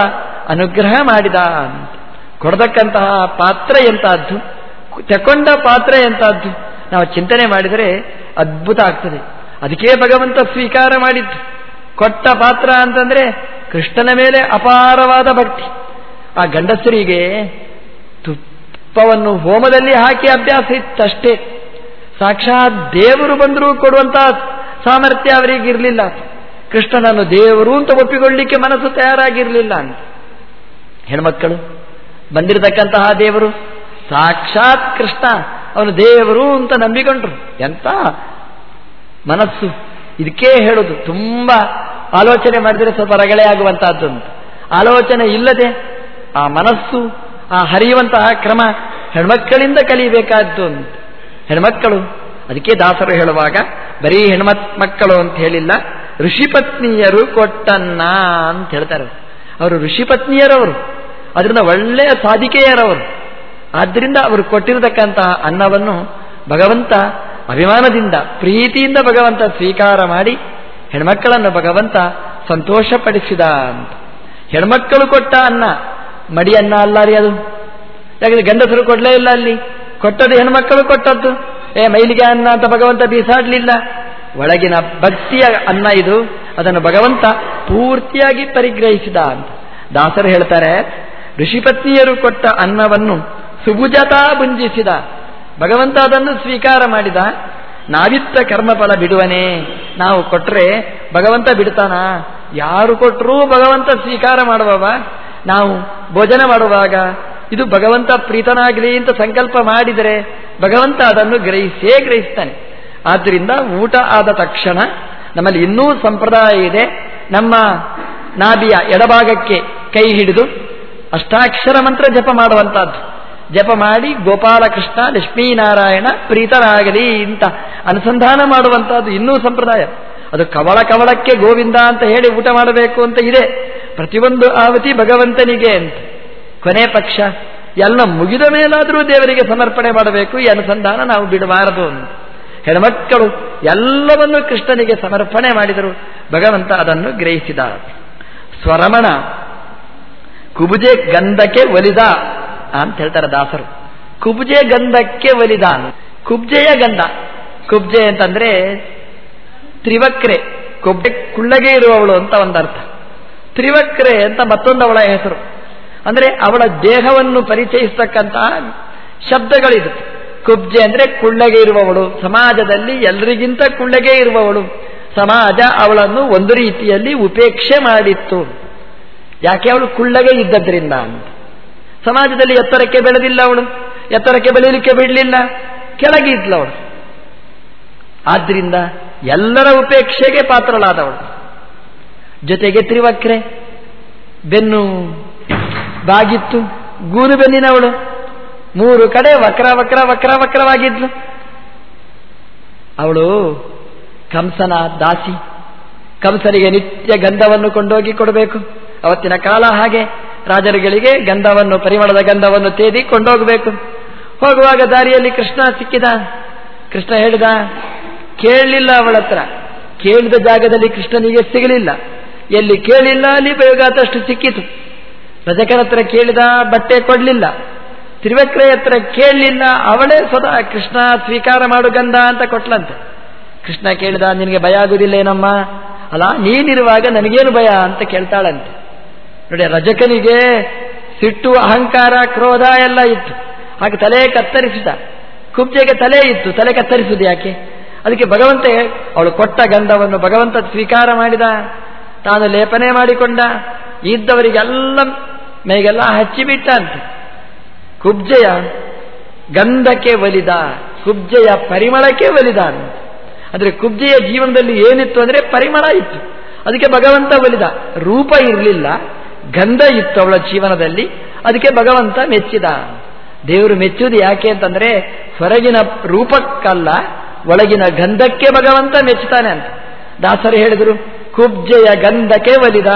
ಅನುಗ್ರಹ ಮಾಡಿದ ಅಂತ. ಕೊಡತಕ್ಕಂತಹ ಪಾತ್ರ ಎಂತಹದ್ದು ತಕೊಂಡ ಪಾತ್ರ ಎಂತಹದ್ದು ನಾವು ಚಿಂತನೆ ಮಾಡಿದರೆ ಅದ್ಭುತ ಆಗ್ತದೆ. ಅದಕ್ಕೆ ಭಗವಂತ ಸ್ವೀಕಾರ ಮಾಡಿದ್ದು. ಕೊಟ್ಟ ಪಾತ್ರ ಅಂತಂದ್ರೆ ಕೃಷ್ಣನ ಮೇಲೆ ಅಪಾರವಾದ ಭಕ್ತಿ. ಆ ಗಂಡಸರಿಗೆ ತುಪ್ಪವನ್ನು ಹೋಮದಲ್ಲಿ ಹಾಕಿ ಅಭ್ಯಾಸ ಇತ್ತಷ್ಟೇ. ಸಾಕ್ಷಾತ್ ದೇವರು ಬಂದರೂ ಕೊಡುವಂತಹ ಸಾಮರ್ಥ್ಯ ಅವರಿಗಿರಲಿಲ್ಲ. ಕೃಷ್ಣನನ್ನು ದೇವರು ಅಂತ ಒಪ್ಪಿಕೊಳ್ಳಿಕ್ಕೆ ಮನಸ್ಸು ತಯಾರಾಗಿರಲಿಲ್ಲ ಅಂತ. ಹೆಣ್ಮಕ್ಕಳು ಬಂದಿರತಕ್ಕಂತಹ ದೇವರು, ಸಾಕ್ಷಾತ್ ಕೃಷ್ಣ, ಅವನು ದೇವರು ಅಂತ ನಂಬಿಕೊಂಡ್ರು. ಎಂತ? ಮನಸ್ಸು. ಇದಕ್ಕೆ ಹೇಳುದು, ತುಂಬಾ ಆಲೋಚನೆ ಮಾಡಿದರೆ ಸ್ವಲ್ಪ ರಗಳೆ ಆಗುವಂತಹದ್ದು ಆಲೋಚನೆ ಇಲ್ಲದೆ ಆ ಮನಸ್ಸು, ಆ ಹರಿಯುವಂತಹ ಕ್ರಮ ಹೆಣ್ಮಕ್ಕಳಿಂದ ಕಲಿಯಬೇಕಾದ್ದು ಅಂತ. ಹೆಣ್ಮಕ್ಕಳು, ಅದಕ್ಕೆ ದಾಸರು ಹೇಳುವಾಗ, ಬರೀ ಹೆಣ್ಮತ್ ಮಕ್ಕಳು ಅಂತ ಹೇಳಿಲ್ಲ ಋಷಿಪತ್ನಿಯರು ಕೊಟ್ಟನ್ನ ಅಂತ ಹೇಳ್ತಾರೆ ಅವರು. ಋಷಿಪತ್ನಿಯರವರು. ಅದರಿಂದ ಒಳ್ಳೆಯ ಸಾಧಿಕೆಯರವರು. ಆದ್ದರಿಂದ ಅವರು ಕೊಟ್ಟಿರತಕ್ಕಂತಹ ಅನ್ನವನ್ನು ಭಗವಂತ ಅಭಿಮಾನದಿಂದ, ಪ್ರೀತಿಯಿಂದ ಭಗವಂತ ಸ್ವೀಕಾರ ಮಾಡಿ ಹೆಣ್ಮಕ್ಕಳನ್ನು ಭಗವಂತ ಸಂತೋಷಪಡಿಸಿದ ಅಂತ. ಹೆಣ್ಮಕ್ಕಳು ಕೊಟ್ಟ ಅನ್ನ, ಮಡಿ ಅನ್ನ ಅಲ್ಲ ರೀ ಅದು. ಯಾಕಂದ್ರೆ ಗಂಡಸರು ಕೊಡಲೇ ಇಲ್ಲ ಅಲ್ಲಿ. ಕೊಟ್ಟದ್ದು ಹೆಣ್ಮಕ್ಕಳು ಕೊಟ್ಟದ್ದು. ಏ, ಮೈಲಿಗೆ ಅನ್ನ ಅಂತ ಭಗವಂತ ಬೀಸಾಡ್ಲಿಲ್ಲ. ಒಳಗಿನ ಭಕ್ತಿಯ ಅನ್ನ ಇದು. ಅದನ್ನು ಭಗವಂತ ಪೂರ್ತಿಯಾಗಿ ಪರಿಗ್ರಹಿಸಿದ ಅಂತ. ದಾಸರು ಹೇಳ್ತಾರೆ, ಋಷಿಪತ್ನಿಯರು ಕೊಟ್ಟ ಅನ್ನವನ್ನು ಸುಭುಜತಾ ಭುಂಜಿಸಿದ. ಭಗವಂತ ಅದನ್ನು ಸ್ವೀಕಾರ ಮಾಡಿದ. ನಾವಿತ್ತ ಕರ್ಮಫಲ ಬಿಡುವನೇ. ನಾವು ಕೊಟ್ರೆ ಭಗವಂತ ಬಿಡ್ತಾನ? ಯಾರು ಕೊಟ್ಟರೂ ಭಗವಂತ ಸ್ವೀಕಾರ ಮಾಡುವವ? ನಾವು ಭೋಜನ ಮಾಡುವಾಗ ಇದು ಭಗವಂತ ಪ್ರೀತನಾಗಲಿ ಅಂತ ಸಂಕಲ್ಪ ಮಾಡಿದರೆ ಭಗವಂತ ಅದನ್ನು ಗ್ರಹಿಸೇ ಗ್ರಹಿಸ್ತಾನೆ. ಆದ್ದರಿಂದ ಊಟ ಆದ ತಕ್ಷಣ ನಮ್ಮಲ್ಲಿ ಇನ್ನೂ ಸಂಪ್ರದಾಯ ಇದೆ. ನಮ್ಮ ನಾಭಿಯ ಎಡಭಾಗಕ್ಕೆ ಕೈ ಹಿಡಿದು ಅಷ್ಟಾಕ್ಷರ ಮಂತ್ರ ಜಪ ಮಾಡುವಂತಹದ್ದು ಜಪ ಮಾಡಿ ಗೋಪಾಲಕೃಷ್ಣ ಲಕ್ಷ್ಮೀನಾರಾಯಣ, ಪ್ರೀತರಾಗಲಿ ಇಂತ ಅನುಸಂಧಾನ ಮಾಡುವಂತಹದ್ದು ಇನ್ನೂ ಸಂಪ್ರದಾಯ. ಅದು ಕವಳ ಕವಳಕ್ಕೆ ಗೋವಿಂದ ಅಂತ ಹೇಳಿ ಊಟ ಮಾಡಬೇಕು ಅಂತ ಇದೆ. ಪ್ರತಿಯೊಂದು ಆವತಿ ಭಗವಂತನಿಗೆ ಅಂತ. ಕೊನೆ ಪಕ್ಷ, ಎಲ್ಲ ಮುಗಿದ ಮೇಲಾದರೂ ದೇವರಿಗೆ ಸಮರ್ಪಣೆ ಮಾಡಬೇಕು, ಈ ಅನುಸಂಧಾನ ನಾವು ಬಿಡಬಾರದು ಅಂತ. ಹೆಣ್ಮಕ್ಕಳು ಎಲ್ಲವನ್ನು ಕೃಷ್ಣನಿಗೆ ಸಮರ್ಪಣೆ ಮಾಡಿದರು. ಭಗವಂತ ಅದನ್ನು ಗ್ರಹಿಸಿದ. ಸ್ವರಮಣ, ಕುಬುಜೆ ಗಂಧಕ್ಕೆ ಒಲಿದ ಅಂತ ಹೇಳ್ತಾರೆ ದಾಸರು. ಕುಬ್ಜೆ ಗಂಧಕ್ಕೆ ಒಲಿದ ಕುಬ್ಜೆಯ ಗಂಧ. ಕುಬ್ಜೆ ಅಂತಂದ್ರೆ ತ್ರಿವಕ್ರೆ. ಕುಬ್ಜೆ ಕುಳ್ಳಗೆ ಇರುವವಳು ಅಂತ ಒಂದರ್ಥ. ತ್ರಿವಕ್ರೆ ಅಂತ ಮತ್ತೊಂದು ಅವಳ ಹೆಸರು. ಅಂದ್ರೆ ಅವಳ ದೇಹವನ್ನು ಪರಿಚಯಿಸತಕ್ಕಂತಹ ಶಬ್ದಗಳಿದು. ಕುಬ್ಜೆ ಅಂದರೆ ಕುಳ್ಳಗೆ ಇರುವವಳು. ಸಮಾಜದಲ್ಲಿ ಎಲ್ರಿಗಿಂತ ಕುಳ್ಳಗೆ ಇರುವವಳು. ಸಮಾಜ ಅವಳನ್ನು ಒಂದು ರೀತಿಯಲ್ಲಿ ಉಪೇಕ್ಷೆ ಮಾಡಿತ್ತು. ಯಾಕೆ ಅವಳು ಕುಳ್ಳಗೆ ಇದ್ದದ್ರಿಂದ ಸಮಾಜದಲ್ಲಿ ಎತ್ತರಕ್ಕೆ ಬೆಳೆದಿಲ್ಲ ಅವಳು. ಎತ್ತರಕ್ಕೆ ಬೆಳೆಯಲಿಕ್ಕೆ ಬಿಡಲಿಲ್ಲ. ಕೆಳಗೆ ಅವಳು. ಆದ್ರಿಂದ ಎಲ್ಲರ ಉಪೇಕ್ಷೆಗೆ ಪಾತ್ರಳಾದವಳು. ಜೊತೆಗೆ ತ್ರಿವಕ್ರೆ, ಬೆನ್ನು ಬಾಗಿತ್ತು ಗೂರು ಬೆನ್ನಿನವಳು. ಮೂರು ಕಡೆ ವಕ್ರ ವಕ್ರ ವಕ್ರ, ವಕ್ರವಾಗಿದ್ಲು. ಅವಳು ಕಂಸನ ದಾಸಿ. ಕಂಸನಿಗೆ ನಿತ್ಯ ಗಂಧವನ್ನು ಕೊಂಡೋಗಿ ಕೊಡಬೇಕು. ಅವತ್ತಿನ ಕಾಲ ಹಾಗೆ ರಾಜರುಗಳಿಗೆ ಗಂಧವನ್ನು, ಪರಿಮಳದ ಗಂಧವನ್ನು ತೇದಿ ಕೊಂಡೋಗಬೇಕು. ಹೋಗುವಾಗ ದಾರಿಯಲ್ಲಿ ಕೃಷ್ಣ ಸಿಕ್ಕಿದ. ಕೃಷ್ಣ ಹೇಳಿದ ಕೇಳಲಿಲ್ಲ ಅವಳ ಹತ್ರ ಕೇಳಿದ ಜಾಗದಲ್ಲಿ ಕೃಷ್ಣನಿಗೆ ಸಿಗಲಿಲ್ಲ. ಎಲ್ಲಿ ಕೇಳಿಲ್ಲ ಅಲ್ಲಿ ಆದಷ್ಟು ಸಿಕ್ಕಿತು. ರಜಕರ ಹತ್ರ ಕೇಳಿದ, ಬಟ್ಟೆ ಕೊಡಲಿಲ್ಲ. ತ್ರಿವಕ್ರೆಯ ಹತ್ರ ಕೇಳಲಿಲ್ಲ ಅವಳೇ ಸ್ವತಃ ಕೃಷ್ಣ ಸ್ವೀಕಾರ ಮಾಡು ಗಂಧ ಅಂತ ಕೊಟ್ಲಂತೆ. ಕೃಷ್ಣ ಕೇಳಿದ, ನಿನಗೆ ಭಯ ಆಗುದಿಲ್ಲ ಏನಮ್ಮ ಅಲ್ಲ, ನೀನಿರುವಾಗ ನನಗೇನು ಭಯ ಅಂತ ಕೇಳ್ತಾಳಂತೆ. ನೋಡಿ, ರಜಕನಿಗೆ ಸಿಟ್ಟು, ಅಹಂಕಾರ, ಕ್ರೋಧ ಎಲ್ಲ ಇತ್ತು. ಹಾಗೆ ತಲೆ ಕತ್ತರಿಸಿದ. ಕುಬ್ಜೆಗೆ ತಲೆ ಇತ್ತು, ತಲೆ ಕತ್ತರಿಸುದು ಯಾಕೆ? ಅದಕ್ಕೆ ಭಗವಂತ ಅವಳು ಕೊಟ್ಟ ಗಂಧವನ್ನು ಭಗವಂತ ಸ್ವೀಕಾರ ಮಾಡಿದ. ತಾನು ಲೇಪನೆ ಮಾಡಿಕೊಂಡ. ಇದ್ದವರಿಗೆಲ್ಲ ಮೈಗೆಲ್ಲ ಹಚ್ಚಿಬಿಟ್ಟ ಅಂತ ಕುಬ್ಜೆಯ ಗಂಧಕ್ಕೆ ಒಲಿದ ಕುಬ್ಜೆಯ ಪರಿಮಳಕ್ಕೆ ಒಲಿದ ಅಂದ್ರೆ ಕುಬ್ಜೆಯ ಜೀವನದಲ್ಲಿ ಏನಿತ್ತು ಅಂದ್ರೆ ಪರಿಮಳ ಇತ್ತು. ಅದಕ್ಕೆ ಭಗವಂತ ಒಲಿದ. ರೂಪ ಇರಲಿಲ್ಲ, ಗಂಧ ಇತ್ತು ಅವಳ ಜೀವನದಲ್ಲಿ, ಅದಕ್ಕೆ ಭಗವಂತ ಮೆಚ್ಚಿದ. ದೇವರು ಮೆಚ್ಚುವುದು ಯಾಕೆ ಅಂತಂದ್ರೆ ಹೊರಗಿನ ರೂಪಕ್ಕಲ್ಲ, ಒಳಗಿನ ಗಂಧಕ್ಕೆ ಭಗವಂತ ಮೆಚ್ಚುತ್ತಾನೆ ಅಂತ. ದಾಸರು ಹೇಳಿದರು, ಕುಬ್ಜೆಯ ಗಂಧಕ್ಕೆ ಒಲಿದ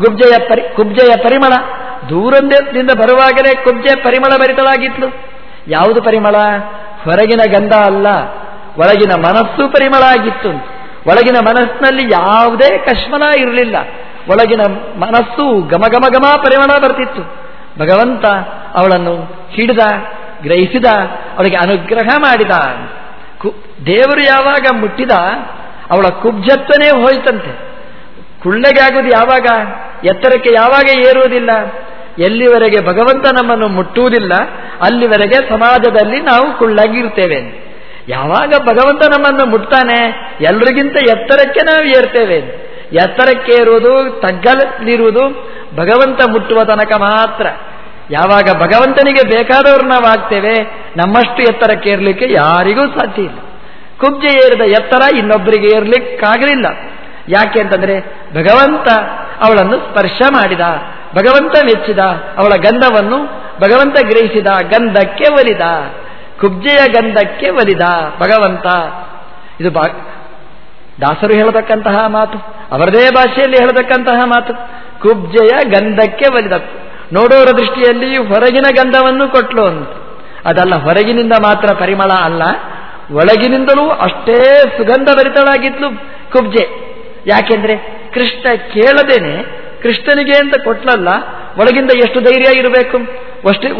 ಗುಬ್ಜೆಯ ಪರಿ, ಕುಬ್ಜೆಯ ಪರಿಮಳ. ದೂರದಿಂದ ಬರುವಾಗಲೇ ಕುಬ್ಜೆ ಪರಿಮಳ ಭರಿತಳಾಗಿತ್ತು. ಯಾವುದು ಪರಿಮಳ? ಹೊರಗಿನ ಗಂಧ ಅಲ್ಲ, ಒಳಗಿನ ಮನಸ್ಸು ಪರಿಮಳ ಆಗಿತ್ತು. ಒಳಗಿನ ಮನಸ್ಸಿನಲ್ಲಿ ಯಾವುದೇ ಕಶ್ಮಲ ಇರಲಿಲ್ಲ. ಒಳಗಿನ ಮನಸ್ಸು ಗಮ ಗಮ ಗಮ ಪರಿಮಳ ಬರ್ತಿತ್ತು. ಭಗವಂತ ಅವಳನ್ನು ಹಿಡಿದ, ಗ್ರಹಿಸಿದ, ಅವಳಿಗೆ ಅನುಗ್ರಹ ಮಾಡಿದ. ದೇವರು ಯಾವಾಗ ಮುಟ್ಟಿದ, ಅವಳ ಕುಬ್ಜತ್ವನೇ ಹೋಯ್ತಂತೆ. ಕುಳ್ಳೆಗೆ ಆಗುವುದು ಯಾವಾಗ? ಎತ್ತರಕ್ಕೆ ಯಾವಾಗ ಏರುವುದಿಲ್ಲ? ಎಲ್ಲಿವರೆಗೆ ಭಗವಂತ ನಮ್ಮನ್ನು ಮುಟ್ಟುವುದಿಲ್ಲ, ಅಲ್ಲಿವರೆಗೆ ಸಮಾಜದಲ್ಲಿ ನಾವು ಕುಳ್ಳಾಗಿರ್ತೇವೆ. ಯಾವಾಗ ಭಗವಂತ ನಮ್ಮನ್ನು ಮುಟ್ತಾನೆ? ಎಲ್ರಿಗಿಂತ ಎತ್ತರಕ್ಕೆ ನಾವು ಏರ್ತೇವೆ. ಎತ್ತರಕ್ಕೆ ಏರುವುದು ತಗ್ಗಲಿರುವುದು ಭಗವಂತ ಮುಟ್ಟುವ ತನಕ ಮಾತ್ರ. ಯಾವಾಗ ಭಗವಂತನಿಗೆ ಬೇಕಾದವರು ನಾವು ಆಗ್ತೇವೆ, ನಮ್ಮಷ್ಟು ಎತ್ತರಕ್ಕೆ ಏರ್ಲಿಕ್ಕೆ ಯಾರಿಗೂ ಸಾಧ್ಯ ಇಲ್ಲ. ಕುಬ್ಜೆ ಏರಿದ ಎತ್ತರ ಇನ್ನೊಬ್ಬರಿಗೆ ಏರ್ಲಿಕ್ಕಾಗಲಿಲ್ಲ. ಯಾಕೆ ಅಂತಂದ್ರೆ ಭಗವಂತ ಅವಳನ್ನು ಸ್ಪರ್ಶ ಮಾಡಿದ, ಭಗವಂತ ಮೆಚ್ಚಿದ, ಅವಳ ಗಂಧವನ್ನು ಭಗವಂತ ಗ್ರಹಿಸಿದ, ಗಂಧಕ್ಕೆ ಒಲಿದ, ಕುಬ್ಜೆಯ ಗಂಧಕ್ಕೆ ಒಲಿದ ಭಗವಂತ. ಇದು ದಾಸರು ಹೇಳತಕ್ಕಂತಹ ಮಾತು, ಅವರದೇ ಭಾಷೆಯಲ್ಲಿ ಹೇಳತಕ್ಕಂತಹ ಮಾತು, ಕುಬ್ಜೆಯ ಗಂಧಕ್ಕೆ ಒಲಿದ. ನೋಡೋರ ದೃಷ್ಟಿಯಲ್ಲಿ ಹೊರಗಿನ ಗಂಧವನ್ನು ಕೊಟ್ಲು ಅಂತ. ಅದಲ್ಲ, ಹೊರಗಿನಿಂದ ಮಾತ್ರ ಪರಿಮಳ ಅಲ್ಲ, ಒಳಗಿನಿಂದಲೂ ಅಷ್ಟೇ ಸುಗಂಧ ಭರಿತಳಾಗಿದ್ಲು ಕುಬ್ಜೆ. ಯಾಕೆಂದ್ರೆ ಕೃಷ್ಣ ಕೇಳದೇನೆ ಕೃಷ್ಣನಿಗೆ ಅಂತ ಕೊಟ್ಲಲ್ಲ, ಒಳಗಿಂದ ಎಷ್ಟು ಧೈರ್ಯ ಇರಬೇಕು?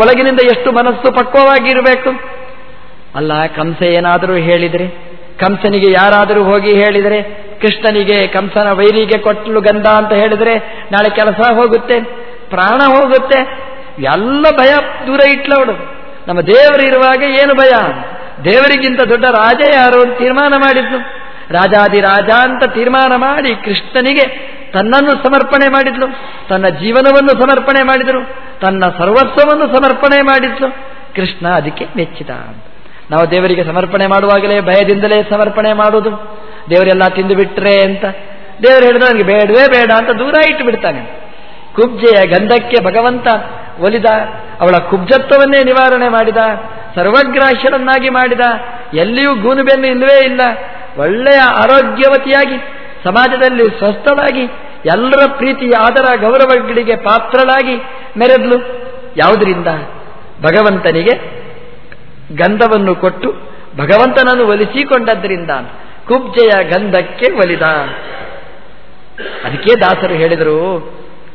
ಒಳಗಿನಿಂದ ಎಷ್ಟು ಮನಸ್ಸು ಪಕ್ವವಾಗಿರಬೇಕು ಅಲ್ಲ, ಕಂಸ ಏನಾದರೂ ಹೇಳಿದರೆ, ಕಂಸನಿಗೆ ಯಾರಾದರೂ ಹೋಗಿ ಹೇಳಿದರೆ, ಕೃಷ್ಣನಿಗೆ ಕಂಸನ ವೈರಿಗೆ ಕೊಟ್ಟಲು ಗಂಧ ಅಂತ ಹೇಳಿದರೆ, ನಾಳೆ ಕೆಲಸ ಹೋಗುತ್ತೆ, ಪ್ರಾಣ ಹೋಗುತ್ತೆ, ಎಲ್ಲ ಭಯ ದೂರ ಇಟ್ಲವಳು ನಮ್ಮ ದೇವರು ಇರುವಾಗ ಏನು ಭಯ? ದೇವರಿಗಿಂತ ದೊಡ್ಡ ರಾಜ ಯಾರು ತೀರ್ಮಾನ ಮಾಡಿದ್ಲು. ರಾಜಾದಿ ರಾಜ ಅಂತ ತೀರ್ಮಾನ ಮಾಡಿ ಕೃಷ್ಣನಿಗೆ ತನ್ನನ್ನು ಸಮರ್ಪಣೆ ಮಾಡಿದ್ಲು. ತನ್ನ ಜೀವನವನ್ನು ಸಮರ್ಪಣೆ ಮಾಡಿದರು ತನ್ನ ಸರ್ವಸ್ವವನ್ನು ಸಮರ್ಪಣೆ ಮಾಡಿದ್ಲು. ಕೃಷ್ಣ ಅದಕ್ಕೆ ಮೆಚ್ಚಿದ ನಾವು ದೇವರಿಗೆ ಸಮರ್ಪಣೆ ಮಾಡುವಾಗಲೇ ಭಯದಿಂದಲೇ ಸಮರ್ಪಣೆ ಮಾಡುವುದು ದೇವರೆಲ್ಲ ತಿಂದು ಬಿಟ್ರೆ ಅಂತ. ದೇವರು ಹೇಳಿದ, ನನಗೆ ಬೇಡವೇ ಬೇಡ ಅಂತ ದೂರ ಇಟ್ಟು ಬಿಡ್ತಾನೆ ಕುಬ್ಜೆಯ ಗಂಧಕ್ಕೆ ಭಗವಂತ ಒಲಿದ, ಅವಳ ಕುಬ್ಜತ್ವವನ್ನೇ ನಿವಾರಣೆ ಮಾಡಿದ ಸರ್ವಗ್ರಾಹ್ಯರನ್ನಾಗಿ ಮಾಡಿದ, ಎಲ್ಲಿಯೂ ಗೂನುಬೆನ್ನು ಇಲ್ಲವೇ ಇಲ್ಲ. ಒಳ್ಳೆಯ ಆರೋಗ್ಯವತಿಯಾಗಿ, ಸಮಾಜದಲ್ಲಿ ಸ್ವಸ್ಥಳಾಗಿ ಎಲ್ಲರ ಪ್ರೀತಿ ಆದರ ಗೌರವಗಳಿಗೆ ಪಾತ್ರಳಾಗಿ ಮೆರೆದ್ಲು. ಯಾವುದರಿಂದ? ಭಗವಂತನಿಗೆ ಗಂಧವನ್ನು ಕೊಟ್ಟು ಭಗವಂತನನ್ನು ಒಲಿಸಿಕೊಂಡದ್ದರಿಂದ ಕುಬ್ಜೆಯ ಗಂಧಕ್ಕೆ ಒಲಿದ. ಅದಕ್ಕೆ ದಾಸರು ಹೇಳಿದರು,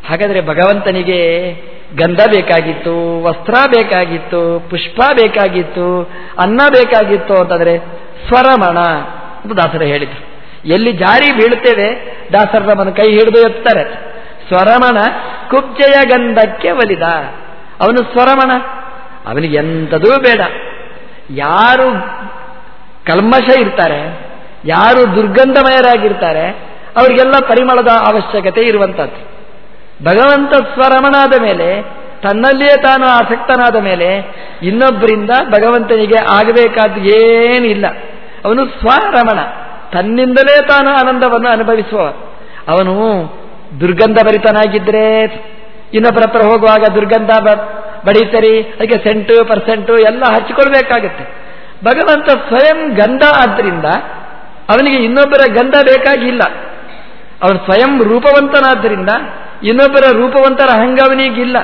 ಹಾಗಾದರೆ ಭಗವಂತನಿಗೆ ಗಂಧ ಬೇಕಾಗಿತ್ತು, ವಸ್ತ್ರ ಬೇಕಾಗಿತ್ತು, ಪುಷ್ಪ ಬೇಕಾಗಿತ್ತು, ಅನ್ನ ಬೇಕಾಗಿತ್ತು ಅಂತಂದರೆ ಸ್ವರಮಣ. ಅಂತ ದಾಸರು ಹೇಳಿದರು. ಎಲ್ಲಿ ಜಾರಿ ಬೀಳ್ತೇವೆ ದಾಸರ ನಮ್ಮನ್ನು ಕೈ ಹಿಡಿದು ಎತ್ತಾರೆ. ಸ್ವರಮಣ ಕುಬ್ಜೆಯ ಗಂಧಕ್ಕೆ ಒಲಿದ. ಅವನು ಸ್ವರಮಣ, ಅವನಿಗೆ ಎಂಥದೂ ಬೇಡ. ಯಾರು ಕಲ್ಮಶ ಇರ್ತಾರೆ, ಯಾರು ದುರ್ಗಂಧಮಯರಾಗಿರ್ತಾರೆ, ಅವರಿಗೆಲ್ಲ ಪರಿಮಳದ ಅವಶ್ಯಕತೆ ಇರುವಂಥದ್ದು. ಭಗವಂತ ಸ್ವರಮಣಾದ ಮೇಲೆ, ತನ್ನಲ್ಲಿಯೇ ತಾನು ಆಸಕ್ತನಾದ ಮೇಲೆ, ಇನ್ನೊಬ್ಬರಿಂದ ಭಗವಂತನಿಗೆ ಆಗಬೇಕಾದ ಏನಿಲ್ಲ. ಅವನು ಸ್ವರಮಣ. ತನ್ನಿಂದಲೇ ತಾನು ಆನಂದವನ್ನು ಅನುಭವಿಸುವ ಅವನು ದುರ್ಗಂಧ ಭರಿತನಾಗಿದ್ರೆ ಇನ್ನೊಬ್ಬರ ಹತ್ರ ಹೋಗುವಾಗ ದುರ್ಗಂಧ ಬಡೀತರಿ, ಅದಕ್ಕೆ ಸೆಂಟು, ಪರ್ಸೆಂಟು ಎಲ್ಲ ಹಚ್ಚಿಕೊಳ್ಬೇಕಾಗತ್ತೆ ಭಗವಂತ ಸ್ವಯಂ ಗಂಧ ಆದ್ದರಿಂದ ಅವನಿಗೆ ಇನ್ನೊಬ್ಬರ ಗಂಧ ಬೇಕಾಗಿಲ್ಲ. ಅವನು ಸ್ವಯಂ ರೂಪವಂತನಾದ್ದರಿಂದ ಇನ್ನೊಬ್ಬರ ರೂಪವಂತರ ಹಂಗವನಿಗಿಲ್ಲ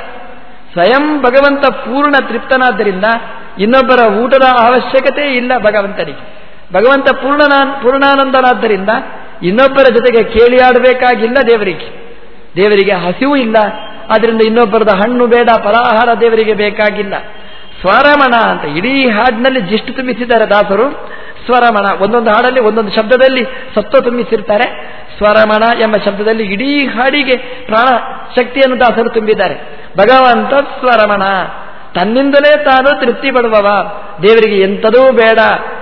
ಸ್ವಯಂ ಭಗವಂತ ಪೂರ್ಣ ತೃಪ್ತನಾದ್ದರಿಂದ ಇನ್ನೊಬ್ಬರ ಊಟದ ಅವಶ್ಯಕತೆ ಇಲ್ಲ ಭಗವಂತನಿಗೆ. ಭಗವಂತ ಪೂರ್ಣನಾ ಪೂರ್ಣಾನಂದನಾದ್ದರಿಂದ ಇನ್ನೊಬ್ಬರ ಜೊತೆಗೆ ಕೇಳಿಯಾಡಬೇಕಾಗಿಲ್ಲ ದೇವರಿಗೆ. ದೇವರಿಗೆ ಹಸಿವು ಇಲ್ಲ. ಆದ್ರಿಂದ ಇನ್ನೊಬ್ಬರದ ಹಣ್ಣು ಬೇಡ, ಫಲಾಹಾರ ದೇವರಿಗೆ ಬೇಕಾಗಿಲ್ಲ. ಸ್ವರಮಣ ಅಂತ ಇಡೀ ಹಾಡಿನಲ್ಲಿ ಜಿಷ್ಟು ತುಂಬಿಸಿದ್ದಾರೆ ದಾಸರು. ಸ್ವರಮಣ, ಒಂದೊಂದು ಹಾಡಲ್ಲಿ, ಒಂದೊಂದು ಶಬ್ದದಲ್ಲಿ ಸತ್ವ ತುಂಬಿಸಿರ್ತಾರೆ. ಸ್ವರಮಣ ಎಂಬ ಶಬ್ದದಲ್ಲಿ ಇಡೀ ಹಾಡಿಗೆ ಪ್ರಾಣ ಶಕ್ತಿಯನ್ನು ದಾಸರು ತುಂಬಿದ್ದಾರೆ. ಭಗವಂತ ಸ್ವರಮಣ. ತನ್ನಿಂದಲೇ ತಾನು ತೃಪ್ತಿ ಪಡುವವ. ದೇವರಿಗೆ ಎಂಥದೂ ಬೇಡ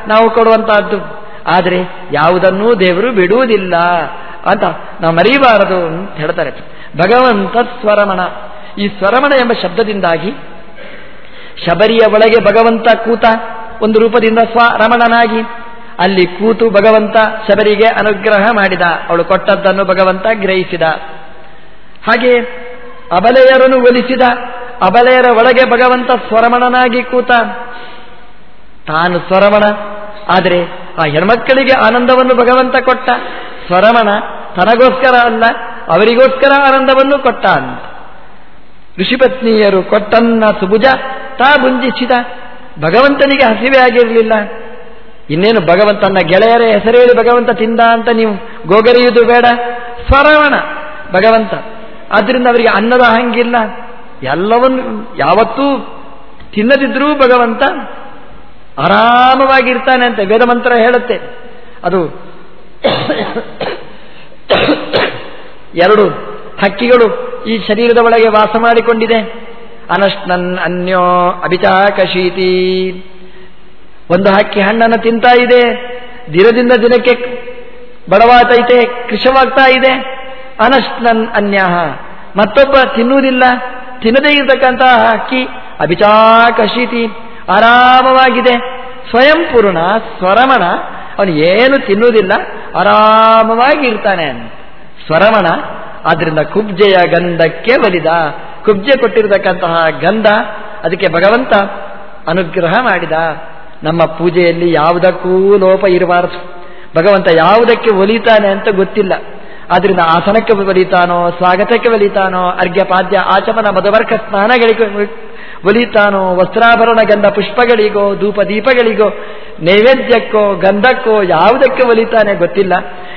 ನಾವು ಕೊಡುವಂತಹದ್ದು. ಆದರೆ ಯಾವುದನ್ನೂ ದೇವರು ಬಿಡುವುದಿಲ್ಲ ಅಂತ ನಾವು ಮರೀಬಾರದು ಅಂತ ಹೇಳ್ತಾರೆ. ಭಗವಂತ ಸ್ವರಮಣ. ಈ ಸ್ವರಮಣ ಎಂಬ ಶಬ್ದದಿಂದಾಗಿ ಶಬರಿಯ ಒಳಗೆ ಭಗವಂತ ಕೂತ ಒಂದು ರೂಪದಿಂದ ಸ್ವರಮಣನಾಗಿ ಅಲ್ಲಿ ಕೂತು ಭಗವಂತ ಶಬರಿಗೆ ಅನುಗ್ರಹ ಮಾಡಿದ. ಅವಳು ಕೊಟ್ಟದ್ದನ್ನು ಭಗವಂತ ಗ್ರಹಿಸಿದ. ಹಾಗೆ ಅಬಲೆಯರನ್ನು ಒಲಿಸಿದ. ಅಬಲೆಯರ ಒಳಗೆ ಭಗವಂತ ಸ್ವರಮಣನಾಗಿ ಕೂತ, ತಾನು ಸ್ವರಮಣ, ಆದರೆ ಆ ಹೆಣ್ಮಕ್ಕಳಿಗೆ ಆನಂದವನ್ನು ಭಗವಂತ ಕೊಟ್ಟ. ಸ್ವರಮಣ ತನಗೋಸ್ಕರ ಅಲ್ಲ, ಅವರಿಗೋಸ್ಕರ ಆನಂದವನ್ನು ಕೊಟ್ಟ ಅಂತ. ಋಷಿಪತ್ನಿಯರು ಕೊಟ್ಟನ್ನ ಸುಭುಜ ತಾ ಬುಂಜಿಸಿದ ಭಗವಂತನಿಗೆ ಹಸಿವೆ ಆಗಿರಲಿಲ್ಲ. ಇನ್ನೇನು ಭಗವಂತನ ಗೆಳೆಯರ ಹೆಸರೇಳಿ ಭಗವಂತ ತಿಂದ ಅಂತ ನೀವು ಗೋಗರಿಯುವುದು ಬೇಡ. ಸ್ವರವಣ ಭಗವಂತ. ಆದ್ರಿಂದ ಅವರಿಗೆ ಅನ್ನದ ಹಂಗಿಲ್ಲ. ಎಲ್ಲವನ್ನು ಯಾವತ್ತೂ ತಿನ್ನದಿದ್ರೂ ಭಗವಂತ ಆರಾಮವಾಗಿರ್ತಾನೆ ಅಂತ ವೇದಮಂತ್ರ ಹೇಳುತ್ತೆ. ಅದು ಎರಡು ಹಕ್ಕಿಗಳು ಈ ಶರೀರದ ಒಳಗೆ ವಾಸ ಮಾಡಿಕೊಂಡಿದೆ. ಅನಶ್ನನ್ ಅನ್ಯೋ ಅಭಿಚಾಕಶೀತಿ ಒಂದು ಹಕ್ಕಿ ಹಣ್ಣನ್ನು ತಿಂತಾ ಇದೆ. ದಿನದಿಂದ ದಿನಕ್ಕೆ ಬಡವಾತೈತೆ ಕೃಶವಾಗ್ತಾ ಇದೆ. ಅನಶ್ನನ್ ಅನ್ಯಾಹ ಮತ್ತೊಬ್ಬ ತಿನ್ನುವುದಿಲ್ಲ. ತಿನ್ನದೇ ಇರತಕ್ಕಂತಹ ಹಕ್ಕಿ ಅಭಿಚಾಕಶೀತಿ ಆರಾಮವಾಗಿದೆ. ಸ್ವಯಂ ಪೂರ್ಣ ಸ್ವರಮಣ, ಅವನು ಏನು ತಿನ್ನುವುದಿಲ್ಲ, ಆರಾಮವಾಗಿ ಇರ್ತಾನೆ. ಸ್ವರಮಣ, ಆದ್ರಿಂದ ಕುಬ್ಜೆಯ ಗಂಧಕ್ಕೆ ಒಲಿದ ಕುಬ್ಜೆ ಕೊಟ್ಟಿರತಕ್ಕಂತಹ ಗಂಧ, ಅದಕ್ಕೆ ಭಗವಂತ ಅನುಗ್ರಹ ಮಾಡಿದ. ನಮ್ಮ ಪೂಜೆಯಲ್ಲಿ ಯಾವುದಕ್ಕೂ ಲೋಪ ಇರಬಾರದು. ಭಗವಂತ ಯಾವುದಕ್ಕೆ ಒಲಿತಾನೆ ಅಂತ ಗೊತ್ತಿಲ್ಲ. ಆದ್ರಿಂದ ಆಸನಕ್ಕೆ ಒಲಿತಾನೋ ಸ್ವಾಗತಕ್ಕೆ ಒಲಿತಾನೋ ಅರ್ಘ್ಯ ಪಾದ್ಯ ಆಚಮನ ಮಧುವರ್ಕ ಸ್ನಾನಗಳಿಗೆ ಒಲಿತಾನೋ ವಸ್ತ್ರಾಭರಣ ಗಂಧ ಪುಷ್ಪಗಳಿಗೋ ಧೂಪ ದೀಪಗಳಿಗೋ ನೈವೇದ್ಯಕ್ಕೋ, ಗಂಧಕ್ಕೋ ಯಾವುದಕ್ಕೆ ಒಲಿತಾನೆ ಗೊತ್ತಿಲ್ಲ.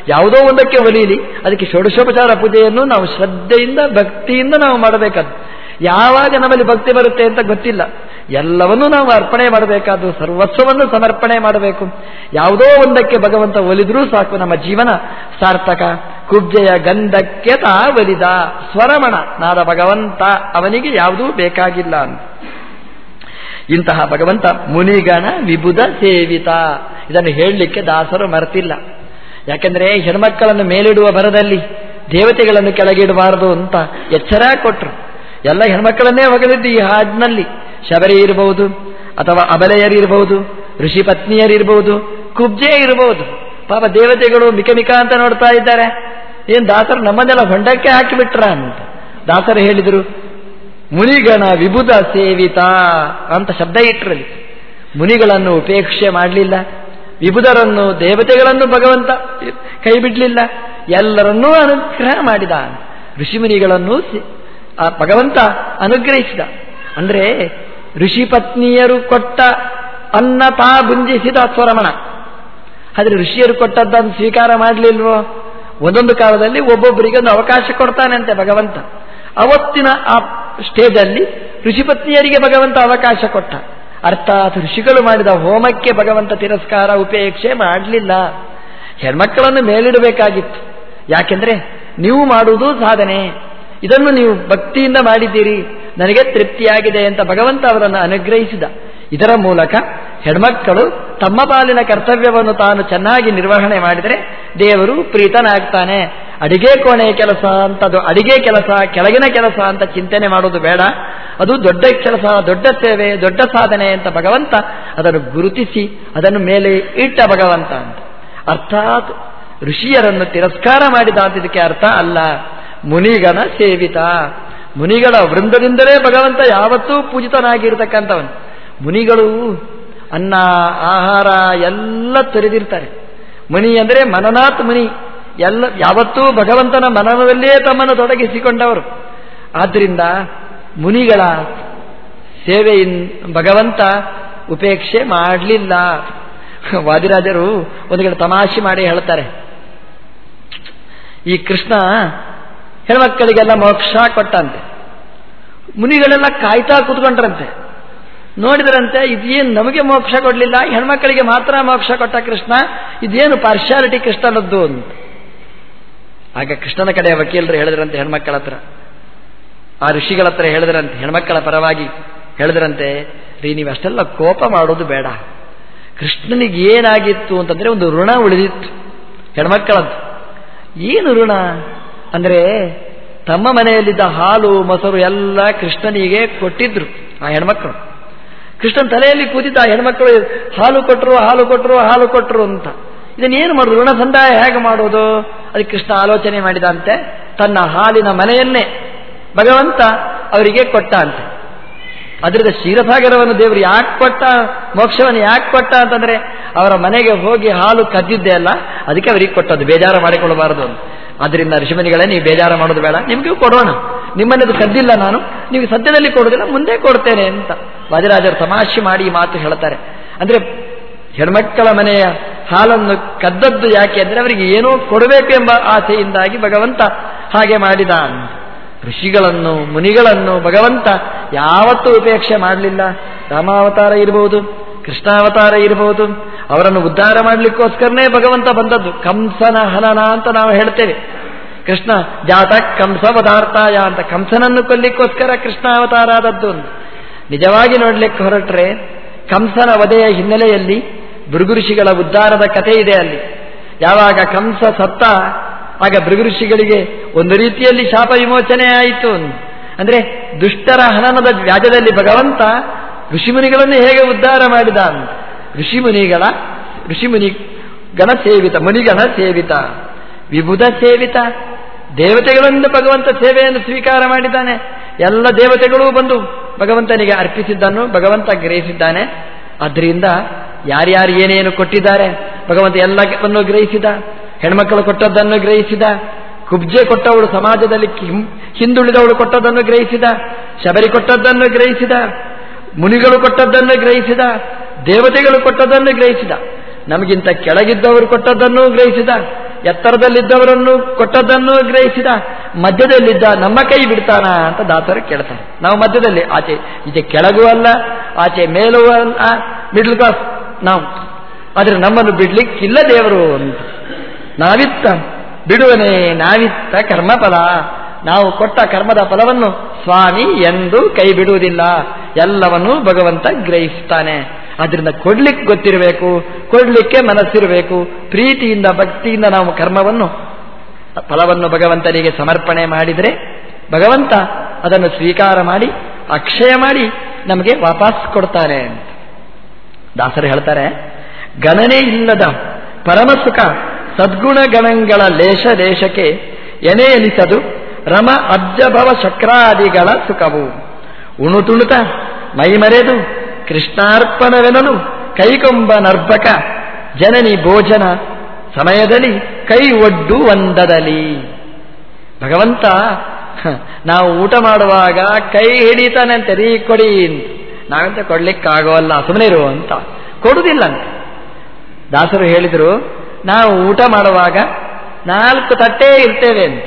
ಯಾವುದೋ ಒಂದಕ್ಕೆ ಒಲಿಯಲಿ ಅದಕ್ಕೆ ಷೋಡಶೋಪಚಾರ ಪೂಜೆಯನ್ನು ನಾವು ಶ್ರದ್ಧೆಯಿಂದ, ಭಕ್ತಿಯಿಂದ ನಾವು ಮಾಡಬೇಕಾದ್ದು. ಯಾವಾಗ ನಮ್ಮಲ್ಲಿ ಭಕ್ತಿ ಬರುತ್ತೆ ಅಂತ ಗೊತ್ತಿಲ್ಲ. ಎಲ್ಲವನ್ನೂ ನಾವು ಅರ್ಪಣೆ ಮಾಡಬೇಕಾದ್ದು, ಸರ್ವಸ್ವವನ್ನು ಸಮರ್ಪಣೆ ಮಾಡಬೇಕು. ಯಾವುದೋ ಒಂದಕ್ಕೆ ಭಗವಂತ ಒಲಿದ್ರೂ ಸಾಕು ನಮ್ಮ ಜೀವನ ಸಾರ್ಥಕ. ಕುಬ್ಜೆಯ ಗಂಧಕ್ಕೆ ತಾ ಒಲಿದ ಸ್ವರಮಣ, ನಾದ ಭಗವಂತ, ಅವನಿಗೆ ಯಾವುದೂ ಬೇಕಾಗಿಲ್ಲ ಇಂತಹ ಭಗವಂತ ಮುನಿಗಣ ವಿಬುಧ ಸೇವಿತ. ಇದನ್ನು ಹೇಳಲಿಕ್ಕೆ ದಾಸರು ಮರೆತಿಲ್ಲ. ಯಾಕೆಂದರೆ ಹೆಣ್ಮಕ್ಕಳನ್ನು ಮೇಲಿಡುವ ಬರದಲ್ಲಿ ದೇವತೆಗಳನ್ನು ಕೆಳಗಿಡಬಾರದು ಅಂತ ಎಚ್ಚರ ಕೊಟ್ಟರು ಎಲ್ಲ ಹೆಣ್ಮಕ್ಕಳನ್ನೇ ಹೊಗಳಿದ್ದು ಈ ಹಾಡಿನಲ್ಲಿ. ಶಬರಿ ಇರಬಹುದು ಅಥವಾ ಅಬಲೆಯರಿರಬಹುದು ಋಷಿ ಪತ್ನಿಯರಿರಬಹುದು ಕುಬ್ಜೆ ಇರಬಹುದು ಪಾಪ ದೇವತೆಗಳು ಮಿಕ ಮಿಕ ಅಂತ ನೋಡ್ತಾ ಇದ್ದಾರೆ. ಏನ್ ದಾಸರು ನಮ್ಮನ್ನೆಲ್ಲ ಹೊಂಡಕ್ಕೆ ಹಾಕಿಬಿಟ್ರ ಅಂತ. ದಾಸರು ಹೇಳಿದರು, ಮುನಿಗಣ ವಿಭುಧ ಸೇವಿತ ಅಂತ ಶಬ್ದ ಇಟ್ಟರಲ್ಲಿ ಮುನಿಗಳನ್ನು ಉಪೇಕ್ಷೆ ಮಾಡಲಿಲ್ಲ. ವಿಭುಧರನ್ನು ದೇವತೆಗಳನ್ನು ಭಗವಂತ ಕೈ ಬಿಡಲಿಲ್ಲ. ಎಲ್ಲರನ್ನೂ ಅನುಗ್ರಹ ಮಾಡಿದ. ಋಷಿಮುನಿಗಳನ್ನು ಆ ಭಗವಂತ ಅನುಗ್ರಹಿಸಿದ. ಅಂದ್ರೆ ಋಷಿ ಪತ್ನಿಯರು ಕೊಟ್ಟ ಅನ್ನ ತಾ ಗುಂಜಿಸಿದ ಸ್ವರಮಣ. ಆದರೆ ಋಷಿಯರು ಕೊಟ್ಟದ್ದನ್ನು ಸ್ವೀಕಾರ ಮಾಡಲಿಲ್ವೋ? ಒಂದೊಂದು ಕಾಲದಲ್ಲಿ ಒಬ್ಬೊಬ್ಬರಿಗೆ ಒಂದು ಅವಕಾಶ ಕೊಡ್ತಾನಂತೆ ಭಗವಂತ. ಅವತ್ತಿನ ಆ ಸ್ಟೇಜಲ್ಲಿ ಋಷಿಪತ್ನಿಯರಿಗೆ ಭಗವಂತ ಅವಕಾಶ ಕೊಟ್ಟ. ಅರ್ಥಾತ್ ಋಷಿಗಳು ಮಾಡಿದ ಹೋಮಕ್ಕೆ ಭಗವಂತ ತಿರಸ್ಕಾರ, ಉಪೇಕ್ಷೆ ಮಾಡಲಿಲ್ಲ. ಹೆಣ್ಮಕ್ಕಳನ್ನು ಮೇಲಿಡಬೇಕಾಗಿತ್ತು. ಯಾಕೆಂದ್ರೆ ನೀವು ಮಾಡುವುದು ಸಾಧನೆ. ಇದನ್ನು ನೀವು ಭಕ್ತಿಯಿಂದ ಮಾಡಿದ್ದೀರಿ. ನನಗೆ ತೃಪ್ತಿಯಾಗಿದೆ ಅಂತ ಭಗವಂತ ಅವರನ್ನು ಅನುಗ್ರಹಿಸಿದ. ಇದರ ಮೂಲಕ ಹೆಣ್ಮಕ್ಕಳು ತಮ್ಮ ಪಾಲಿನ ಕರ್ತವ್ಯವನ್ನು ತಾನು ಚೆನ್ನಾಗಿ ನಿರ್ವಹಣೆ ಮಾಡಿದರೆ ದೇವರು ಪ್ರೀತನಾಗ್ತಾನೆ. ಅಡಿಗೆ ಕೋಣೆ ಕೆಲಸ ಅಂತದು ಅಡಿಗೆ ಕೆಲಸ, ಕೆಳಗಿನ ಕೆಲಸ ಅಂತ ಚಿಂತನೆ ಮಾಡೋದು ಬೇಡ. ಅದು ದೊಡ್ಡ ಕೆಲಸ, ದೊಡ್ಡ ಸೇವೆ, ದೊಡ್ಡ ಸಾಧನೆ ಅಂತ ಭಗವಂತ ಅದನ್ನು ಗುರುತಿಸಿ ಅದನ್ನು ಮೇಲೆ ಇಟ್ಟ ಭಗವಂತ ಅಂತ. ಅರ್ಥಾತ್ ಋಷಿಯರನ್ನು ತಿರಸ್ಕಾರ ಮಾಡಿದ ಅಂತ ಇದಕ್ಕೆ ಅರ್ಥ ಅಲ್ಲ. ಮುನಿಗನ ಸೇವಿತ. ಮುನಿಗಳ ವೃಂದದಿಂದಲೇ ಭಗವಂತ ಯಾವತ್ತೂ ಪೂಜಿತನಾಗಿರ್ತಕ್ಕಂಥವನು. ಮುನಿಗಳು ಅನ್ನ, ಆಹಾರ ಎಲ್ಲ ತೊರೆದಿರ್ತಾರೆ. ಮುನಿ ಅಂದರೆ ಮನನಾಥ್ ಮುನಿ. ಎಲ್ಲ, ಯಾವತ್ತೂ ಭಗವಂತನ ಮನನದಲ್ಲೇ ತಮ್ಮನ್ನು ತೊಡಗಿಸಿಕೊಂಡವರು. ಆದ್ದರಿಂದ ಮುನಿಗಳ ಸೇವೆಯಿನ್, ಭಗವಂತ ಉಪೇಕ್ಷೆ ಮಾಡಲಿಲ್ಲ. ವಾದಿರಾಜರು ಒಂದು ಕಡೆ ತಮಾಷೆ ಮಾಡಿ ಹೇಳ್ತಾರೆ. ಈ ಕೃಷ್ಣ ಹೆಣ್ಮಕ್ಕಳಿಗೆಲ್ಲ ಮೋಕ್ಷ ಕೊಟ್ಟಂತೆ. ಮುನಿಗಳೆಲ್ಲ ಕಾಯ್ತಾ ಕೂತ್ಕೊಂಡ್ರಂತೆ. ನೋಡಿದ್ರಂತೆ, ಇದೇನು ನಮಗೆ ಮೋಕ್ಷ ಕೊಡಲಿಲ್ಲ, ಹೆಣ್ಮಕ್ಕಳಿಗೆ ಮಾತ್ರ ಮೋಕ್ಷ ಕೊಟ್ಟ ಕೃಷ್ಣ, ಇದೇನು ಪಾರ್ಶಾಲಿಟಿ ಕೃಷ್ಣನದ್ದು ಅಂತ. ಆಗ ಕೃಷ್ಣನ ಕಡೆ ವಕೀಲರು ಹೇಳಿದ್ರಂತೆ ಹೆಣ್ಮಕ್ಕಳ ಹತ್ರ. ಆ ಋಷಿಗಳ ಹತ್ರ ಹೇಳಿದ್ರಂತೆ, ಹೆಣ್ಮಕ್ಕಳ ಪರವಾಗಿ ಹೇಳಿದ್ರಂತೆ, ರೀ, ನೀವು ಅಷ್ಟೆಲ್ಲ ಕೋಪ ಮಾಡೋದು ಬೇಡ. ಕೃಷ್ಣನಿಗೆ ಏನಾಗಿತ್ತು ಅಂತಂದ್ರೆ ಒಂದು ಋಣ ಉಳಿದಿತ್ತು. ಹೆಣ್ಮಕ್ಕಳದ್ದು. ಏನು ಋಣ? ಅಂದರೆ ತಮ್ಮ ಮನೆಯಲ್ಲಿದ್ದ ಹಾಲು, ಮೊಸರು ಎಲ್ಲ ಕೃಷ್ಣನಿಗೆ ಕೊಟ್ಟಿದ್ರು ಆ ಹೆಣ್ಮಕ್ಳು. ಕೃಷ್ಣನ ತಲೆಯಲ್ಲಿ ಕೂತಿದ್ದ ಆ ಹೆಣ್ಮಕ್ಳು, ಹಾಲು ಕೊಟ್ಟರು ಹಾಲು ಕೊಟ್ಟರು ಹಾಲು ಕೊಟ್ಟರು ಅಂತ. ಇದನ್ನೇನು ಮಾಡೋದು? ಋಣ ಸಂದಾಯ ಹೇಗೆ ಮಾಡೋದು? ಅದಕ್ಕೆ ಕೃಷ್ಣ ಆಲೋಚನೆ ಮಾಡಿದಂತೆ, ತನ್ನ ಹಾಲಿನ ಮನೆಯನ್ನೇ ಭಗವಂತ ಅವರಿಗೆ ಕೊಟ್ಟ ಅಂತೆ ಅದರಿಂದ ಕ್ಷೀರಸಾಗರವನ್ನು ದೇವರು ಯಾಕೆ ಕೊಟ್ಟ, ಮೋಕ್ಷವನ್ನು ಯಾಕೆ ಕೊಟ್ಟ ಅಂತಂದ್ರೆ, ಅವರ ಮನೆಗೆ ಹೋಗಿ ಹಾಲು ಕದ್ದಿದ್ದೆ ಅಲ್ಲ, ಅದಕ್ಕೆ ಅವರಿಗೆ ಕೊಟ್ಟದ್ದು, ಬೇಜಾರು ಮಾಡಿಕೊಳ್ಳಬಾರದು ಅಂತ. ಅದರಿಂದ ಋಷಿಮನಿಗಳೇ, ನೀವು ಬೇಜಾರ ಮಾಡೋದು ಬೇಡ, ನಿಮಗೂ ಕೊಡೋಣ. ನಿಮ್ಮನ್ನದು ಕದ್ದಿಲ್ಲ ನಾನು, ನೀವು ಸದ್ಯದಲ್ಲಿ ಕೊಡೋದಿಲ್ಲ ಮುಂದೆ ಕೊಡ್ತೇನೆ ಅಂತ ವಾದಿರಾಜರು ತಮಾಷೆ ಮಾಡಿ ಮಾತು ಹೇಳ್ತಾರೆ. ಅಂದ್ರೆ ಹೆಣ್ಮಕ್ಕಳ ಮನೆಯ ಹಾಲನ್ನು ಕದ್ದದ್ದು ಯಾಕೆ ಅಂದ್ರೆ ಅವರಿಗೆ ಏನೋ ಕೊಡಬೇಕು ಎಂಬ ಆಸೆಯಿಂದಾಗಿ ಭಗವಂತ ಹಾಗೆ ಮಾಡಿದ. ಋಷಿಗಳನ್ನು, ಮುನಿಗಳನ್ನು ಭಗವಂತ ಯಾವತ್ತೂ ಉಪೇಕ್ಷೆ ಮಾಡಲಿಲ್ಲ. ರಾಮಾವತಾರ ಇರಬಹುದು, ಕೃಷ್ಣಾವತಾರ ಇರಬಹುದು ಅವರನ್ನು ಉದ್ಧಾರ ಮಾಡಲಿಕ್ಕೋಸ್ಕರನೇ ಭಗವಂತ ಬಂದದ್ದು. ಕಂಸನ ಹನನ ಅಂತ ನಾವು ಹೇಳ್ತೇವೆ. ಕೃಷ್ಣ ಜಾತ ಕಂಸ ಪದಾರ್ಥಾಯ ಅಂತ ಕಂಸನನ್ನು ಕೊಲ್ಲಿಕ್ಕೋಸ್ಕರ ಕೃಷ್ಣ ಅವತಾರ ಆದದ್ದು ನಿಜವಾಗಿ ನೋಡ್ಲಿಕ್ಕೆ ಹೊರಟ್ರೆ, ಕಂಸನ ವಧೆಯ ಹಿನ್ನೆಲೆಯಲ್ಲಿ ಭೃಗುಋಷಿಗಳ ಉದ್ಧಾರದ ಕಥೆ ಇದೆ ಅಲ್ಲಿ. ಯಾವಾಗ ಕಂಸ ಸತ್ತ, ಆಗ ಭೃಗುಋಷಿಗಳಿಗೆ ಒಂದು ರೀತಿಯಲ್ಲಿ ಶಾಪ ವಿಮೋಚನೆ ಆಯಿತು ಅಂದ್ರೆ ದುಷ್ಟರ ಹನನದ ವ್ಯಾಜದಲ್ಲಿ ಭಗವಂತ ಋಷಿಮುನಿಗಳನ್ನು ಹೇಗೆ ಉದ್ಧಾರ ಮಾಡಿದ ಋಷಿಮುನಿಗಳ, ಋಷಿಮುನಿ ಗಣ ಸೇವಿತ ಮುನಿಗಣ ಸೇವಿತ ವಿಭುಧ ಸೇವಿತ, ದೇವತೆಗಳಿಂದ ಭಗವಂತ ಸೇವೆಯನ್ನು ಸ್ವೀಕಾರ ಮಾಡಿದ್ದಾನೆ. ಎಲ್ಲ ದೇವತೆಗಳೂ ಬಂದು ಭಗವಂತನಿಗೆ ಅರ್ಪಿಸಿದ್ದನ್ನು ಭಗವಂತ ಗ್ರಹಿಸಿದ್ದಾನೆ. ಅದರಿಂದ ಯಾರ್ಯಾರು ಏನೇನು ಕೊಟ್ಟಿದ್ದಾರೆ, ಭಗವಂತ ಎಲ್ಲವನ್ನು ಗ್ರಹಿಸಿದ ಹೆಣ್ಮಕ್ಕಳು ಕೊಟ್ಟದ್ದನ್ನು ಗ್ರಹಿಸಿದ, ಕುಬ್ಜೆ ಕೊಟ್ಟವಳು ಸಮಾಜದಲ್ಲಿ ಹಿಂದುಳಿದವಳು ಕೊಟ್ಟದ್ದನ್ನು ಗ್ರಹಿಸಿದ, ಶಬರಿ ಕೊಟ್ಟದ್ದನ್ನು ಗ್ರಹಿಸಿದ, ಮುನಿಗಳು ಕೊಟ್ಟದ್ದನ್ನು ಗ್ರಹಿಸಿದ ದೇವತೆಗಳು ಕೊಟ್ಟದ್ದನ್ನು ಗ್ರಹಿಸಿದ. ನಮಗಿಂತ ಕೆಳಗಿದ್ದವರು ಕೊಟ್ಟದ್ದನ್ನು ಗ್ರಹಿಸಿದ. ಎತ್ತರದಲ್ಲಿದ್ದವರನ್ನು ಕೊಟ್ಟದ್ದನ್ನು ಗ್ರಹಿಸಿದ. ಮಧ್ಯದಲ್ಲಿದ್ದ ನಮ್ಮ ಕೈ ಬಿಡ್ತಾನ ಅಂತ ದಾಸರು ಕೇಳ್ತಾರೆ. ನಾವು ಮಧ್ಯದಲ್ಲಿ, ಆಚೆ, ಈಚೆ ಕೆಳಗೂ ಅಲ್ಲ, ಆಚೆ ಮೇಲೂ ಅಲ್ಲ ಮಿಡ್ಲ್ ಕ್ಲಾಸ್ ನಾವು. ಆದರೆ ನಮ್ಮನ್ನು ಬಿಡ್ಲಿಕ್ಕಿಲ್ಲ ದೇವರು ಅಂತ. ನಾವಿತ್ತ, ಬಿಡುವನೇ, ನಾವಿತ್ತ ಕರ್ಮಫಲ. ನಾವು ಕೊಟ್ಟ ಕರ್ಮದ ಫಲವನ್ನು ಸ್ವಾಮಿ ಎಂದು ಕೈ ಬಿಡುವುದಿಲ್ಲ. ಎಲ್ಲವನ್ನೂ ಭಗವಂತ ಗ್ರಹಿಸ್ತಾನೆ. ಅದರಿಂದ ಕೊಡ್ಲಿಕ್ಕೆ ಗೊತ್ತಿರಬೇಕು, ಕೊಡ್ಲಿಕ್ಕೆ ಮನಸ್ಸಿರಬೇಕು, ಪ್ರೀತಿಯಿಂದ, ಭಕ್ತಿಯಿಂದ ನಾವು ಕರ್ಮವನ್ನು, ಫಲವನ್ನು ಭಗವಂತನಿಗೆ ಸಮರ್ಪಣೆ ಮಾಡಿದರೆ, ಭಗವಂತ ಅದನ್ನು ಸ್ವೀಕಾರ ಮಾಡಿ, ಅಕ್ಷಯ ಮಾಡಿ ನಮಗೆ ವಾಪಸ್ ಕೊಡ್ತಾನೆ ಅಂತ. ದಾಸರು ಹೇಳ್ತಾರೆ, ಗಣನೆ ಇಲ್ಲದ ಪರಮಸುಖ ಸದ್ಗುಣ ಗಣಗಳ ಲೇಷ ದೇಶಕ್ಕೆ ಎನೆ ಎನಿಸದು ರಮ ಅಬ್ಜಭವ ಚಕ್ರಾದಿಗಳ ಸುಖವು. ಉಣುತುಣುತ ಮೈಮರೆದು ಕೃಷ್ಣಾರ್ಪಣವೆನಲು ಕೈಕೊಂಬ ನರ್ಪಕ, ಜನನಿ ಭೋಜನ ಸಮಯದಲ್ಲಿ ಕೈ ಒಡ್ಡು ಒಂದದಲ್ಲಿ ಭಗವಂತ ನಾವು ಊಟ ಮಾಡುವಾಗ ಕೈ ಹಿಡಿತಾನಂತೆ ರೀ ಕೊಡಿ ನಾವಂತ ಕೊಡ್ಲಿಕ್ಕಾಗೋಲ್ಲ ಸುಮ್ಮನೆ ಇರು ಅಂತ. ಕೊಡುವುದಿಲ್ಲ ಅಂತ ದಾಸರು ಹೇಳಿದರು, ನಾವು ಊಟ ಮಾಡುವಾಗ ನಾಲ್ಕು ತಟ್ಟೆ ಇರ್ತೇವೆ ಅಂತ.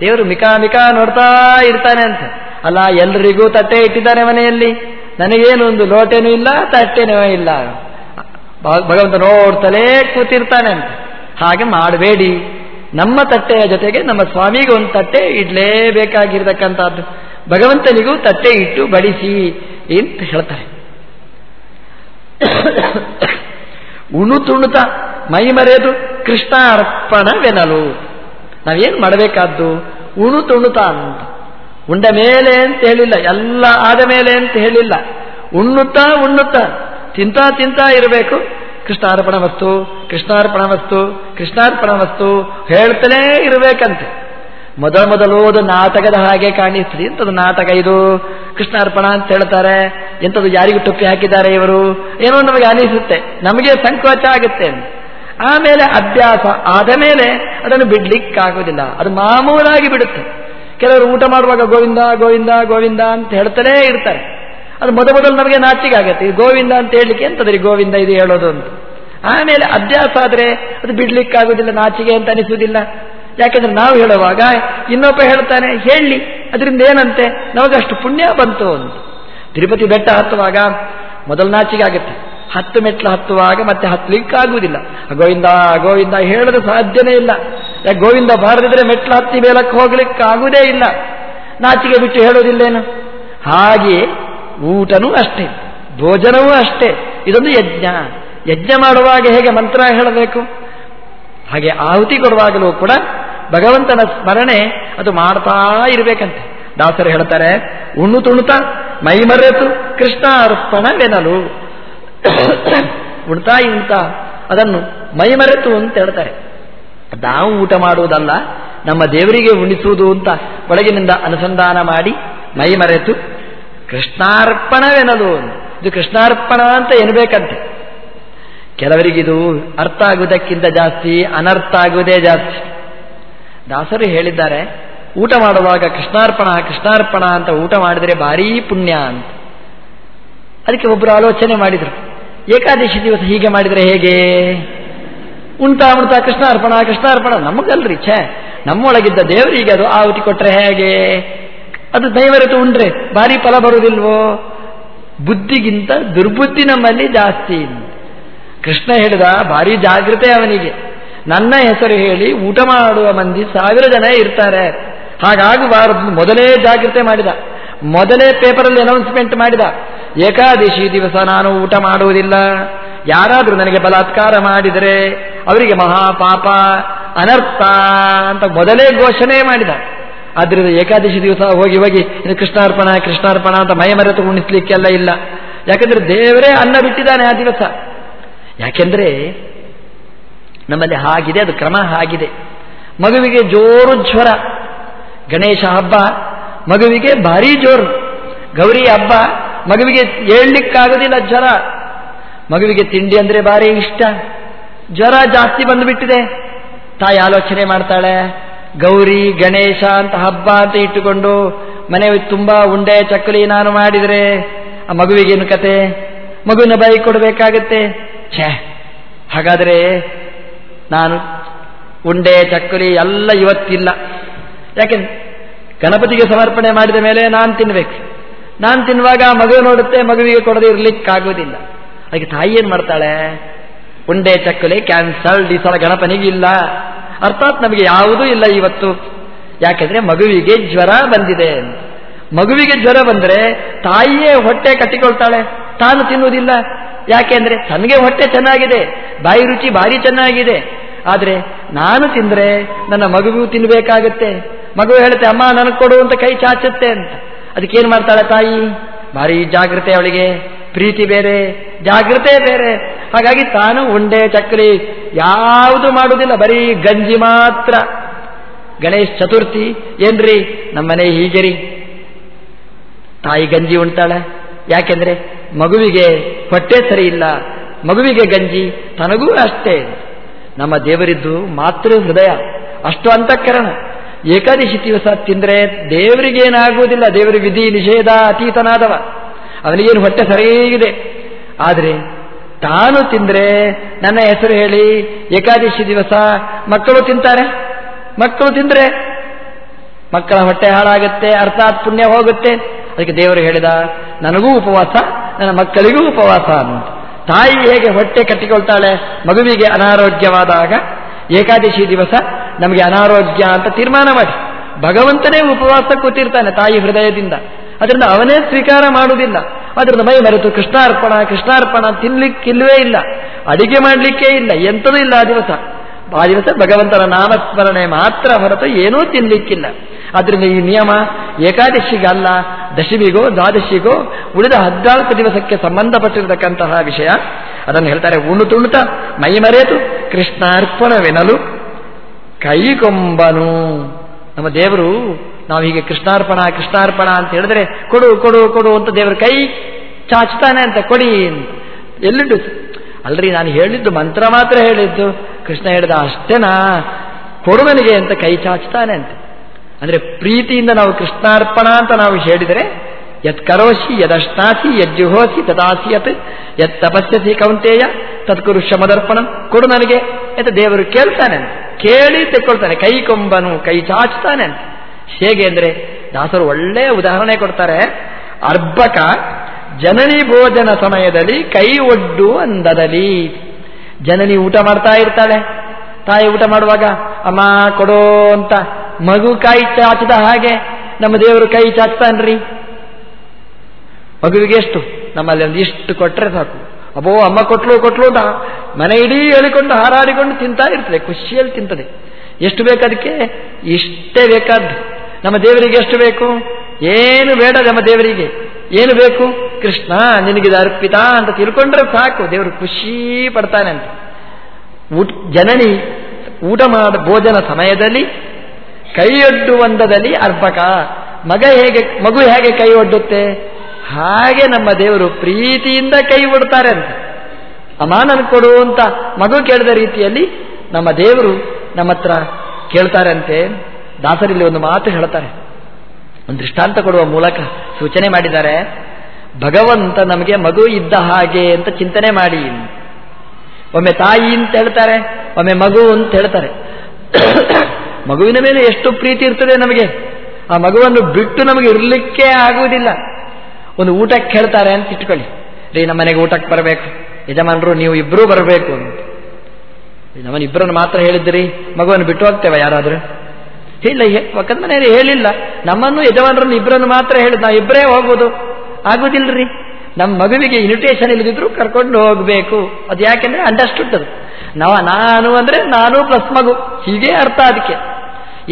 ದೇವರು ಮಿಕಾ ಮಿಕಾ ನೋಡ್ತಾ ಇರ್ತಾನೆ ಅಂತ. ಅಲ್ಲ, ಎಲ್ರಿಗೂ ತಟ್ಟೆ ಇಟ್ಟಿದ್ದಾರೆ ಮನೆಯಲ್ಲಿ. ನನಗೇನು ಒಂದು ಲೋಟೆನೂ ಇಲ್ಲ, ತಟ್ಟೆನೂ ಇಲ್ಲ. ಭಗವಂತ ನೋಡ್ತಲೇ ಕೂತಿರ್ತಾನೆ ಅಂತ. ಹಾಗೆ ಮಾಡಬೇಡಿ. ನಮ್ಮ ತಟ್ಟೆಯ ಜೊತೆಗೆ ನಮ್ಮ ಸ್ವಾಮಿಗೆ ಒಂದು ತಟ್ಟೆ ಇಡ್ಲೇಬೇಕಾಗಿರ್ತಕ್ಕಂಥದ್ದು. ಭಗವಂತನಿಗೂ ತಟ್ಟೆ ಇಟ್ಟು ಬಡಿಸಿ ಅಂತ ಹೇಳ್ತಾರೆ. ಉಣು ತುಣುತ ಮೈ ಮರೆದು ಕೃಷ್ಣ ಅರ್ಪಣವೆನಲು ನಾವೇನು ಮಾಡಬೇಕಾದ್ದು? ಉಣು ತುಣುತ ಅಂತ. ಉಂಡ ಮೇಲೆ ಅಂತ ಹೇಳಿಲ್ಲ, ಎಲ್ಲ ಆದ ಮೇಲೆ ಅಂತ ಹೇಳಿಲ್ಲ. ಉಣ್ಣುತ್ತಾ ಉಣ್ಣುತ್ತಾ, ತಿಂತಾ ತಿಂತಾ ಇರಬೇಕು. ಕೃಷ್ಣಾರ್ಪಣ ವಸ್ತು ಕೃಷ್ಣಾರ್ಪಣ ವಸ್ತು ಕೃಷ್ಣಾರ್ಪಣ ವಸ್ತು ಹೇಳ್ತಲೇ ಇರಬೇಕಂತೆ. ಮೊದಲ ಮೊದಲು ಅದು ನಾಟಕದ ಹಾಗೆ ಕಾಣಿಸ್ತದೆ ಎಂಥದ್ದು ನಾಟಕ ಇದು? ಕೃಷ್ಣಾರ್ಪಣ ಅಂತ ಹೇಳ್ತಾರೆ, ಎಂಥದ್ದು ಯಾರಿಗೂ ಟೊಪ್ಪಿ ಹಾಕಿದ್ದಾರೆ ಇವರು? ಏನೋ ನಮಗೆ ಅನಿಸುತ್ತೆ, ನಮಗೆ ಸಂಕೋಚ ಆಗುತ್ತೆ ಆಮೇಲೆ ಅಭ್ಯಾಸ ಆದ ಮೇಲೆ ಅದನ್ನು ಬಿಡ್ಲಿಕ್ಕಾಗೋದಿಲ್ಲ ಅದು ಮಾಮೂಲಾಗಿ ಬಿಡುತ್ತೆ. ಕೆಲವರು ಊಟ ಮಾಡುವಾಗ ಗೋವಿಂದ ಗೋವಿಂದ ಗೋವಿಂದ ಅಂತ ಹೇಳ್ತಾನೇ ಇರ್ತಾರೆ. ಅದು ಮೊದ ಮೊದಲು ನಮಗೆ ನಾಚಿಕೆ ಆಗುತ್ತೆ. ಗೋವಿಂದ ಅಂತ ಹೇಳಲಿಕ್ಕೆ ಎಂತದ್ರಿ ಗೋವಿಂದ ಇದು ಹೇಳೋದು ಅಂತ. ಆಮೇಲೆ ಅಭ್ಯಾಸ ಆದರೆ ಅದು ಬಿಡ್ಲಿಕ್ಕಾಗೋದಿಲ್ಲ, ನಾಚಿಕೆ ಅಂತ ಅನಿಸುವುದಿಲ್ಲ. ಯಾಕೆಂದ್ರೆ ನಾವು ಹೇಳುವಾಗ ಇನ್ನೊಬ್ಬ ಹೇಳ್ತಾನೆ, ಹೇಳಿ, ಅದರಿಂದ ಏನಂತೆ? ನಮಗಷ್ಟು ಪುಣ್ಯ ಬಂತು ಅಂತ. ತಿರುಪತಿ ಬೆಟ್ಟ ಹತ್ತುವಾಗ ಮೊದಲು ನಾಚಿಕೆ ಆಗುತ್ತೆ. ಹತ್ತು ಮೆಟ್ಲು ಹತ್ತುವಾಗ ಮತ್ತೆ ಹತ್ತಲಿಕ್ಕಾಗುವುದಿಲ್ಲ. ಗೋವಿಂದ ಗೋವಿಂದ ಹೇಳೋದು ಸಾಧ್ಯನೇ ಇಲ್ಲ. ಯಾಕೆ ಗೋವಿಂದ ಬಾರದಿದ್ರೆ ಮೆಟ್ಲು ಹತ್ತಿ ಮೇಲಕ್ಕೆ ಹೋಗ್ಲಿಕ್ಕೆ ಆಗುವುದೇ ಇಲ್ಲ. ನಾಚಿಕೆ ಬಿಟ್ಟು ಹೇಳೋದಿಲ್ಲೇನು? ಹಾಗೆ ಊಟನೂ ಅಷ್ಟೇ, ಭೋಜನವೂ ಅಷ್ಟೇ. ಇದೊಂದು ಯಜ್ಞ. ಯಜ್ಞ ಮಾಡುವಾಗ ಹೇಗೆ ಮಂತ್ರ ಹೇಳಬೇಕು? ಹಾಗೆ ಆಹುತಿ ಕೊಡುವಾಗಲೂ ಕೂಡ ಭಗವಂತನ ಸ್ಮರಣೆ ಅದು ಮಾಡ್ತಾ ಇರಬೇಕಂತೆ. ದಾಸರು ಹೇಳ್ತಾರೆ, ಉಣ್ಣು ತುಣುತ, ಮೈ ಮರೆತು ಕೃಷ್ಣ ಅರ್ಪಣವೆನಲು. ಉಣ್ತಾ ಇಣ್ತಾ ಅದನ್ನು ಮೈ ಮರೆತು ಅಂತ ಹೇಳ್ತಾರೆ. ನಾವು ಊಟ ಮಾಡುವುದಲ್ಲ, ನಮ್ಮ ದೇವರಿಗೆ ಉಣಿಸುವುದು ಅಂತ ಒಳಗಿನಿಂದ ಅನುಸಂಧಾನ ಮಾಡಿ ಮೈ ಮರೆತು ಕೃಷ್ಣಾರ್ಪಣವೆನದು ಇದು ಕೃಷ್ಣಾರ್ಪಣ ಅಂತ ಎನ್ಬೇಕಂತೆ. ಕೆಲವರಿಗಿದು ಅರ್ಥ ಆಗುವುದಕ್ಕಿಂತ ಜಾಸ್ತಿ, ಅನರ್ಥ ಆಗುವುದೇ ಜಾಸ್ತಿ. ದಾಸರು ಹೇಳಿದ್ದಾರೆ, ಊಟ ಮಾಡುವಾಗ ಕೃಷ್ಣಾರ್ಪಣ ಕೃಷ್ಣಾರ್ಪಣ ಅಂತ ಊಟ ಮಾಡಿದರೆ ಭಾರೀ ಪುಣ್ಯ ಅಂತ. ಅದಕ್ಕೆ ಒಬ್ಬರು ಆಲೋಚನೆ ಮಾಡಿದರು, ಏಕಾದಶಿ ದಿವಸ ಹೀಗೆ ಮಾಡಿದರೆ ಹೇಗೆ? ಉಂಟಾ ಉಂಟಾ ಕೃಷ್ಣಾರ್ಪಣ ಕೃಷ್ಣಾರ್ಪಣ ನಮಗಲ್ರಿ ಛೇ, ನಮ್ಮೊಳಗಿದ್ದ ದೇವರಿಗೆ ಅದು ಆಹುತಿ ಕೊಟ್ಟರೆ ಹೇಗೆ? ಅದು ದೈವರತು ಉಂಡ್ರೆ, ಭಾರಿ ಫಲ ಬರುವುದಿಲ್ವೋ ಬುದ್ಧಿಗಿಂತ ದುರ್ಬುದ್ಧಿ ನಮ್ಮಲ್ಲಿ ಜಾಸ್ತಿ ಕೃಷ್ಣ ಹೇಳಿದ ಭಾರಿ ಜಾಗ್ರತೆ ಅವನಿಗೆ. ನನ್ನ ಹೆಸರು ಹೇಳಿ ಊಟ ಮಾಡುವ ಮಂದಿ ಸಾವಿರ ಜನ ಇರ್ತಾರೆ. ಹಾಗಾಗಬಾರದು ಮೊದಲೇ ಜಾಗ್ರತೆ ಮಾಡಿದ. ಮೊದಲೇ ಪೇಪರಲ್ಲಿ ಅನೌನ್ಸ್ಮೆಂಟ್ ಮಾಡಿದ. ಏಕಾದಶಿ ದಿವಸ ನಾನು ಊಟ ಮಾಡುವುದಿಲ್ಲ. ಯಾರಾದರೂ ನನಗೆ ಬಲಾತ್ಕಾರ ಮಾಡಿದರೆ ಅವರಿಗೆ ಮಹಾಪಾಪ, ಅನರ್ಥ ಅಂತ ಮೊದಲೇ ಘೋಷಣೆ ಮಾಡಿದ. ಆದ್ರಿಂದ ಏಕಾದಶಿ ದಿವಸ ಹೋಗಿ ಹೋಗಿ ಇದು ಕೃಷ್ಣಾರ್ಪಣ ಕೃಷ್ಣಾರ್ಪಣ ಅಂತ ಮೈ ಮರೆತು ಉಣಿಸ್ಲಿಕ್ಕೆಲ್ಲ ಇಲ್ಲ. ಯಾಕೆಂದ್ರೆ ದೇವರೇ ಅನ್ನ ಬಿಟ್ಟಿದ್ದಾನೆ ಆ ದಿವಸ. ಯಾಕೆಂದ್ರೆ ನಮ್ಮಲ್ಲಿ ಹಾಗಿದೆ, ಅದು ಕ್ರಮ ಹಾಗಿದೆ. ಮಗುವಿಗೆ ಜೋರು ಜ್ವರ. ಗಣೇಶ ಹಬ್ಬ, ಮಗುವಿಗೆ ಭಾರಿ ಜೋರು. ಗೌರಿ ಹಬ್ಬ, ಮಗುವಿಗೆ ಹೇಳಲಿಕ್ಕಾಗೋದಿಲ್ಲ ಜ್ವರ. ಮಗುವಿಗೆ ತಿಂಡಿ ಅಂದ್ರೆ ಭಾರಿ ಇಷ್ಟ. ಜ್ವರ ಜಾಸ್ತಿ ಬಂದುಬಿಟ್ಟಿದೆ. ತಾಯಿ ಆಲೋಚನೆ ಮಾಡ್ತಾಳೆ, ಗೌರಿ, ಗಣೇಶ ಅಂತ ಹಬ್ಬ ಅಂತ ಇಟ್ಟುಕೊಂಡು ಮನೆ ತುಂಬಾ ಉಂಡೆ ಚಕ್ಕಲಿ ನಾನು ಮಾಡಿದರೆ ಆ ಮಗುವಿಗೇನು ಕತೆ? ಮಗುವಿನ ಬಾಯಿ ಕೊಡಬೇಕಾಗತ್ತೆ. ಛೇ, ಹಾಗಾದರೆ ನಾನು ಉಂಡೆ, ಚಕ್ಕಲಿ ಎಲ್ಲ ಇವತ್ತಿಲ್ಲ. ಯಾಕೆ? ಗಣಪತಿಗೆ ಸಮರ್ಪಣೆ ಮಾಡಿದ ಮೇಲೆ ನಾನು ತಿನ್ಬೇಕು. ನಾನು ತಿನ್ನುವಾಗ ಮಗು ನೋಡುತ್ತೆ, ಮಗುವಿಗೆ ಕೊಡದೆ ಇರ್ಲಿಕ್ಕಾಗೋದಿಲ್ಲ ಅದಕ್ಕೆ ತಾಯಿ ಏನು ಮಾಡ್ತಾಳೆ? ಉಂಡೆ ಚಕ್ಕುಲಿ ಕ್ಯಾನ್ಸಲ್ಡ್ ಈ ಸಲ ಗಣಪನಿಗಿಲ್ಲ ಅರ್ಥಾತ್ ನಮಗೆ ಯಾವುದೂ ಇಲ್ಲ ಇವತ್ತು. ಯಾಕೆಂದ್ರೆ ಮಗುವಿಗೆ ಜ್ವರ ಬಂದಿದೆ ಮಗುವಿಗೆ ಜ್ವರ ಬಂದರೆ ತಾಯಿಯೇ ಹೊಟ್ಟೆ ಕಟ್ಟಿಕೊಳ್ತಾಳೆ. ತಾನು ತಿನ್ನುವುದಿಲ್ಲ. ಯಾಕೆಂದ್ರೆ ತನಗೆ ಹೊಟ್ಟೆ ಚೆನ್ನಾಗಿದೆ. ಬಾಯಿ ರುಚಿ ಭಾರಿ ಚೆನ್ನಾಗಿದೆ. ಆದರೆ ನಾನು ತಿಂದ್ರೆ ನನ್ನ ಮಗುವಿಗೂ ತಿನ್ಬೇಕಾಗತ್ತೆ. ಮಗು ಹೇಳುತ್ತೆ, ಅಮ್ಮ, ನನಗೆ ಕೊಡು ಅಂತ ಕೈ ಚಾಚುತ್ತೆ ಅಂತ. ಅದಕ್ಕೇನು ಮಾಡ್ತಾಳೆ ತಾಯಿ? ಭಾರಿ ಜಾಗ್ರತೆ ಅವಳಿಗೆ. ಪ್ರೀತಿ ಬೇರೆ ಜಾಗೃತೆ ಬೇರೆ. ಹಾಗಾಗಿ ತಾನು ಉಂಡೆ, ಚಕ್ರಿ ಯಾವುದು ಮಾಡುವುದಿಲ್ಲ, ಬರೀ ಗಂಜಿ ಮಾತ್ರ. ಗಣೇಶ್ ಚತುರ್ಥಿ, ಏನ್ರಿ? ನಮ್ಮನೆ ಹೀಗೆರಿ. ತಾಯಿ ಗಂಜಿ ಉಣ್ತಾಳೆ ಯಾಕೆಂದ್ರೆ ಮಗುವಿಗೆ ಹೊಟ್ಟೆ ಸರಿ ಇಲ್ಲ. ಮಗುವಿಗೆ ಗಂಜಿ ತನಗೂ ಅಷ್ಟೇ. ನಮ್ಮ ದೇವರಿದ್ದು ಮಾತೃ ಹೃದಯ. ಅಷ್ಟು ಅಂತಃಕರಣ. ಏಕಾದಶಿ ದಿವಸ ತಿಂದ್ರೆ ದೇವರಿಗೇನಾಗುವುದಿಲ್ಲ ದೇವರ ವಿಧಿ ನಿಷೇಧ ಅತೀತನಾದವ. ಅವನಿಗೇನು ಹೊಟ್ಟೆ ಸರಿಯಾಗಿದೆ ಆದರೆ ತಾನು ತಿಂದರೆ ನನ್ನ ಹೆಸರು ಹೇಳಿ ಏಕಾದಶಿ ದಿವಸ ಮಕ್ಕಳು ತಿಂತಾರೆ. ಮಕ್ಕಳು ತಿಂದರೆ ಮಕ್ಕಳ ಹೊಟ್ಟೆ ಹಾಳಾಗುತ್ತೆ, ಅರ್ಥಾತ್ ಪುಣ್ಯ ಹೋಗುತ್ತೆ. ಅದಕ್ಕೆ ದೇವರು ಹೇಳಿದ, ನನಗೂ ಉಪವಾಸ, ನನ್ನ ಮಕ್ಕಳಿಗೂ ಉಪವಾಸ ಅನ್ನುವಂಥ ತಾಯಿ ಹೇಗೆ ಹೊಟ್ಟೆ ಕಟ್ಟಿಕೊಳ್ತಾಳೆ, ಮಗುವಿಗೆ ಅನಾರೋಗ್ಯವಾದಾಗ ಏಕಾದಶಿ ದಿವಸ ನಮಗೆ ಅನಾರೋಗ್ಯ ಅಂತ ತೀರ್ಮಾನ ಮಾಡಿ. ಭಗವಂತನೇ ಉಪವಾಸ ಕೂತಿರ್ತಾನೆ ತಾಯಿ ಹೃದಯದಿಂದ. ಅದರಿಂದ ಅವನೇ ಸ್ವೀಕಾರ ಮಾಡುವುದಿಲ್ಲ. ಅದರಿಂದ ಮೈ ಮರೆತು ಕೃಷ್ಣಾರ್ಪಣ ಕೃಷ್ಣಾರ್ಪಣ ತಿನ್ಲಿಕ್ಕಿಲ್ವೇ ಇಲ್ಲ. ಅಡಿಗೆ ಮಾಡಲಿಕ್ಕೇ ಇಲ್ಲ. ಎಂಥದೂ ಇಲ್ಲ ಆ ದಿವಸ. ಆ ದಿವಸ ಭಗವಂತನ ನಾಮಸ್ಮರಣೆ ಮಾತ್ರ ಹೊರತು ಏನೂ ತಿನ್ಲಿಕ್ಕಿಲ್ಲ. ಆದ್ರಿಂದ ಈ ನಿಯಮ ಏಕಾದಶಿಗಲ್ಲ ದಶಮಿಗೋ, ದ್ವಾದಶಿಗೋ, ಉಳಿದ ಹದಿನಾಲ್ಕು ದಿವಸಕ್ಕೆ ಸಂಬಂಧಪಟ್ಟಿರತಕ್ಕಂತಹ ವಿಷಯ. ಅದನ್ನು ಹೇಳ್ತಾರೆ, ಉಣ್ಣು ತುಣುತ ಮೈ ಮರೆತು ಕೃಷ್ಣಾರ್ಪಣವೆನಲು ಕೈಗೊಂಬನು. ನಮ್ಮ ದೇವರು ನಾವು ಹೀಗೆ ಕೃಷ್ಣಾರ್ಪಣ ಕೃಷ್ಣಾರ್ಪಣ ಅಂತ ಹೇಳಿದ್ರೆ, ಕೊಡು ಕೊಡು ಕೊಡು ಅಂತ ದೇವರ ಕೈ ಚಾಚ್ತಾನೆ ಅಂತ, ಕೊಡಿ ಎಲ್ಲಿಟ್ಟು ಅಲ್ರಿ, ನಾನು ಹೇಳಿದ್ದು, ಮಂತ್ರ ಮಾತ್ರ ಹೇಳಿದ್ದು. ಕೃಷ್ಣ ಹೇಳಿದ, ಅಷ್ಟೇನಾ? ಕೊಡು ನನಗೆ ಅಂತ ಕೈ ಚಾಚ್ತಾನೆ ಅಂತ. ಅಂದ್ರೆ ಪ್ರೀತಿಯಿಂದ ನಾವು ಕೃಷ್ಣಾರ್ಪಣ ಅಂತ ನಾವು ಹೇಳಿದರೆ, ಯತ್ ಕರೋಷಿ, ಯದಷ್ಟಾಸಿ, ಯಜ್ಜುಹೋಸಿ, ತದಾಸಿ ಯತ್ ಯತ್ ತಪಸ್ಯಸಿ ಕೌಂತೆಯ ತತ್ಕುರು ಶಮದರ್ಪಣಂ, ಕೊಡು ನನಗೆ ಅಂತ ದೇವರು ಕೇಳ್ತಾನೆ ಕೇಳಿ ತೆಕ್ಕೊಳ್ತಾನೆ, ಕೈ ಕೊಂಬನು, ಕೈ ಚಾಚ್ತಾನೆ ಅಂತ. ಹೇಗೆ ಅಂದರೆ ದಾಸರು ಒಳ್ಳೆಯ ಉದಾಹರಣೆ ಕೊಡ್ತಾರೆ. ಅರ್ಭಕ ಜನನಿ ಭೋಜನ ಸಮಯದಲ್ಲಿ ಕೈ ಒಡ್ಡು ಅಂದದಲ್ಲಿ. ಜನನಿ ಊಟ ಮಾಡ್ತಾ ಇರ್ತಾಳೆ. ತಾಯಿ ಊಟ ಮಾಡುವಾಗ, ಅಮ್ಮ, ಕೊಡೋ ಅಂತ ಮಗು ಕೈ ಚಾಚಿದ ಹಾಗೆ, ನಮ್ಮ ದೇವರು ಕೈ ಚಾಚ್ತಾನ್ರಿ ಮಗುವಿಗೆ ಎಷ್ಟು? ನಮ್ಮಲ್ಲಿ ಒಂದು ಇಷ್ಟು ಕೊಟ್ಟರೆ ಸಾಕು. ಅಬ್ಬೋ, ಅಮ್ಮ ಕೊಟ್ಲು ಕೊಟ್ಲು ಅಂತ ಮನೆ ಇಡೀ ಹೇಳಿಕೊಂಡು, ಹಾರಾಡಿಕೊಂಡು ತಿಂತಾ ಇರ್ತದೆ, ಖುಷಿಯಲ್ಲಿ ತಿಂತದೆ. ಎಷ್ಟು ಬೇಕಾದಕ್ಕೆ ಇಷ್ಟೇ ಬೇಕಾದ್ದು. ನಮ್ಮ ದೇವರಿಗೆ ಎಷ್ಟು ಬೇಕು? ಏನು ಬೇಡ ನಮ್ಮ ದೇವರಿಗೆ. ಏನು ಬೇಕು? ಕೃಷ್ಣ, ನಿನಗಿದು ಅರ್ಪಿತ ಅಂತ ತಿಳ್ಕೊಂಡ್ರೆ ಸಾಕು, ದೇವರು ಖುಷಿ ಪಡ್ತಾನೆ ಅಂತ. ಊಟ, ಜನನಿ, ಊಟ ಮಾಡ, ಭೋಜನ ಸಮಯದಲ್ಲಿ ಕೈಯೊಡ್ಡುವಂದದಲ್ಲಿ ಅರ್ಪಕ. ಮಗ ಹೇಗೆ, ಮಗು ಹೇಗೆ ಕೈ ಒಡ್ಡುತ್ತೆ? ಹಾಗೆ ನಮ್ಮ ದೇವರು ಪ್ರೀತಿಯಿಂದ ಕೈ ಒಡ್ತಾರೆ ಅಂತ. ಅಮಾನನ್ ಕೊಡು ಅಂತ ಮಗು ಕೇಳಿದ ರೀತಿಯಲ್ಲಿ ನಮ್ಮ ದೇವರು ನಮ್ಮ ಹತ್ರ ಕೇಳ್ತಾರೆ ಅಂತೆ ದಾಸರಲ್ಲಿ ಒಂದು ಮಾತು ಹೇಳ್ತಾರೆ. ಒಂದು ದೃಷ್ಟಾಂತ ಕೊಡುವ ಮೂಲಕ ಸೂಚನೆ ಮಾಡಿದ್ದಾರೆ, ಭಗವಂತ ನಮಗೆ ಮಗು ಇದ್ದ ಹಾಗೆ ಅಂತ ಚಿಂತನೆ ಮಾಡಿ. ಒಮ್ಮೆ ತಾಯಿ ಅಂತ ಹೇಳ್ತಾರೆ, ಒಮ್ಮೆ ಮಗು ಅಂತ ಹೇಳ್ತಾರೆ. ಮಗುವಿನ ಮೇಲೆ ಎಷ್ಟು ಪ್ರೀತಿ ಇರ್ತದೆ ನಮಗೆ. ಆ ಮಗುವನ್ನು ಬಿಟ್ಟು ನಮಗೆ ಇರಲಿಕ್ಕೆ ಆಗುವುದಿಲ್ಲ. ಒಂದು ಊಟಕ್ಕೆ ಹೇಳ್ತಾರೆ ಅಂತ ಇಟ್ಕೊಳ್ಳಿ. ರೀ, ನಮ್ಮ ಮನೆಗೆ ಊಟಕ್ಕೆ ಬರಬೇಕು. ಯಜಮಾನರು, ನೀವು ಇಬ್ಬರೂ ಬರಬೇಕು. ಅಂತ. ನಮ್ಮನ್ನ ಇಬ್ಬರನ್ನು ಮಾತ್ರ ಹೇಳಿದ್ರಿ ಮಗುವನ್ನು ಬಿಟ್ಟು ಹೋಗ್ತೇವೆ ಯಾರಾದರೂ? ಇಲ್ಲ ಮನೆಯಲ್ಲಿ ಹೇಳಿಲ್ಲ. ನಮ್ಮನ್ನು ಯಜಮಾನರನ್ನು ಇಬ್ಬರನ್ನು ಮಾತ್ರ ಹೇಳಿದ್ ನಾವು ಇಬ್ಬರೇ ಹೋಗೋದು ಆಗುದಿಲ್ರಿ? ನಮ್ಮ ಮಗುವಿಗೆ ಇನ್ವಿಟೇಷನ್ ಇಲ್ಲದಿದ್ರು ಕರ್ಕೊಂಡು ಹೋಗಬೇಕು. ಅದು ಯಾಕೆಂದ್ರೆ ಅಂಡರ್ಸ್ಟುಡ್ ಅದು. ನಾವ ನಾನು ಅಂದ್ರೆ ನಾನು ಪ್ಲಸ್ ಮಗು. ಹೀಗೆ ಅರ್ಥ ಅದಕ್ಕೆ.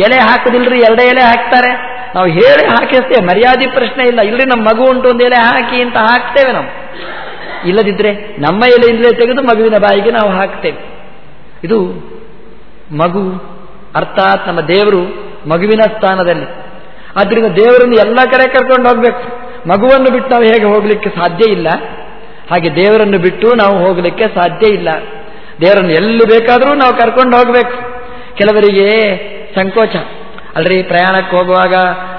ಎಲೆ ಹಾಕುದಿಲ್ರಿ? ಎರಡೇ ಎಲೆ ಹಾಕ್ತಾರೆ. ನಾವು ಹೇಳಿ ಹಾಕಿಸ್ತೇವೆ. ಮರ್ಯಾದೆ ಪ್ರಶ್ನೆ ಇಲ್ಲ. ಇಲ್ರಿ, ನಮ್ಮ ಮಗು ಉಂಟು ಒಂದು ಎಲೆ ಹಾಕಿ ಅಂತ ಹಾಕ್ತೇವೆ ನಾವು. ಇಲ್ಲದಿದ್ರೆ ನಮ್ಮ ಎಲೆಯಿಂದಲೇ ತೆಗೆದು ಮಗುವಿನ ಬಾಯಿಗೆ ನಾವು ಹಾಕ್ತೇವೆ. ಇದು ಮಗು ಅರ್ಥಾತ್ ನಮ್ಮ ದೇವರು ಮಗುವಿನ ಸ್ಥಾನದಲ್ಲಿ. ಆದ್ರಿಂದ ದೇವರನ್ನು ಎಲ್ಲ ಕಡೆ ಕರ್ಕೊಂಡು ಹೋಗ್ಬೇಕು. ಮಗುವನ್ನು ಬಿಟ್ಟು ನಾವು ಹೇಗೆ ಹೋಗಲಿಕ್ಕೆ ಸಾಧ್ಯ ಇಲ್ಲ. ಹಾಗೆ ದೇವರನ್ನು ಬಿಟ್ಟು ನಾವು ಹೋಗಲಿಕ್ಕೆ ಸಾಧ್ಯ ಇಲ್ಲ. ದೇವರನ್ನು ಎಲ್ಲಿ ಬೇಕಾದರೂ ನಾವು ಕರ್ಕೊಂಡು ಹೋಗಬೇಕು. ಕೆಲವರಿಗೆ ಸಂಕೋಚ. ಅಲ್ರಿ, ಪ್ರಯಾಣಕ್ಕೆ ಹೋಗುವಾಗ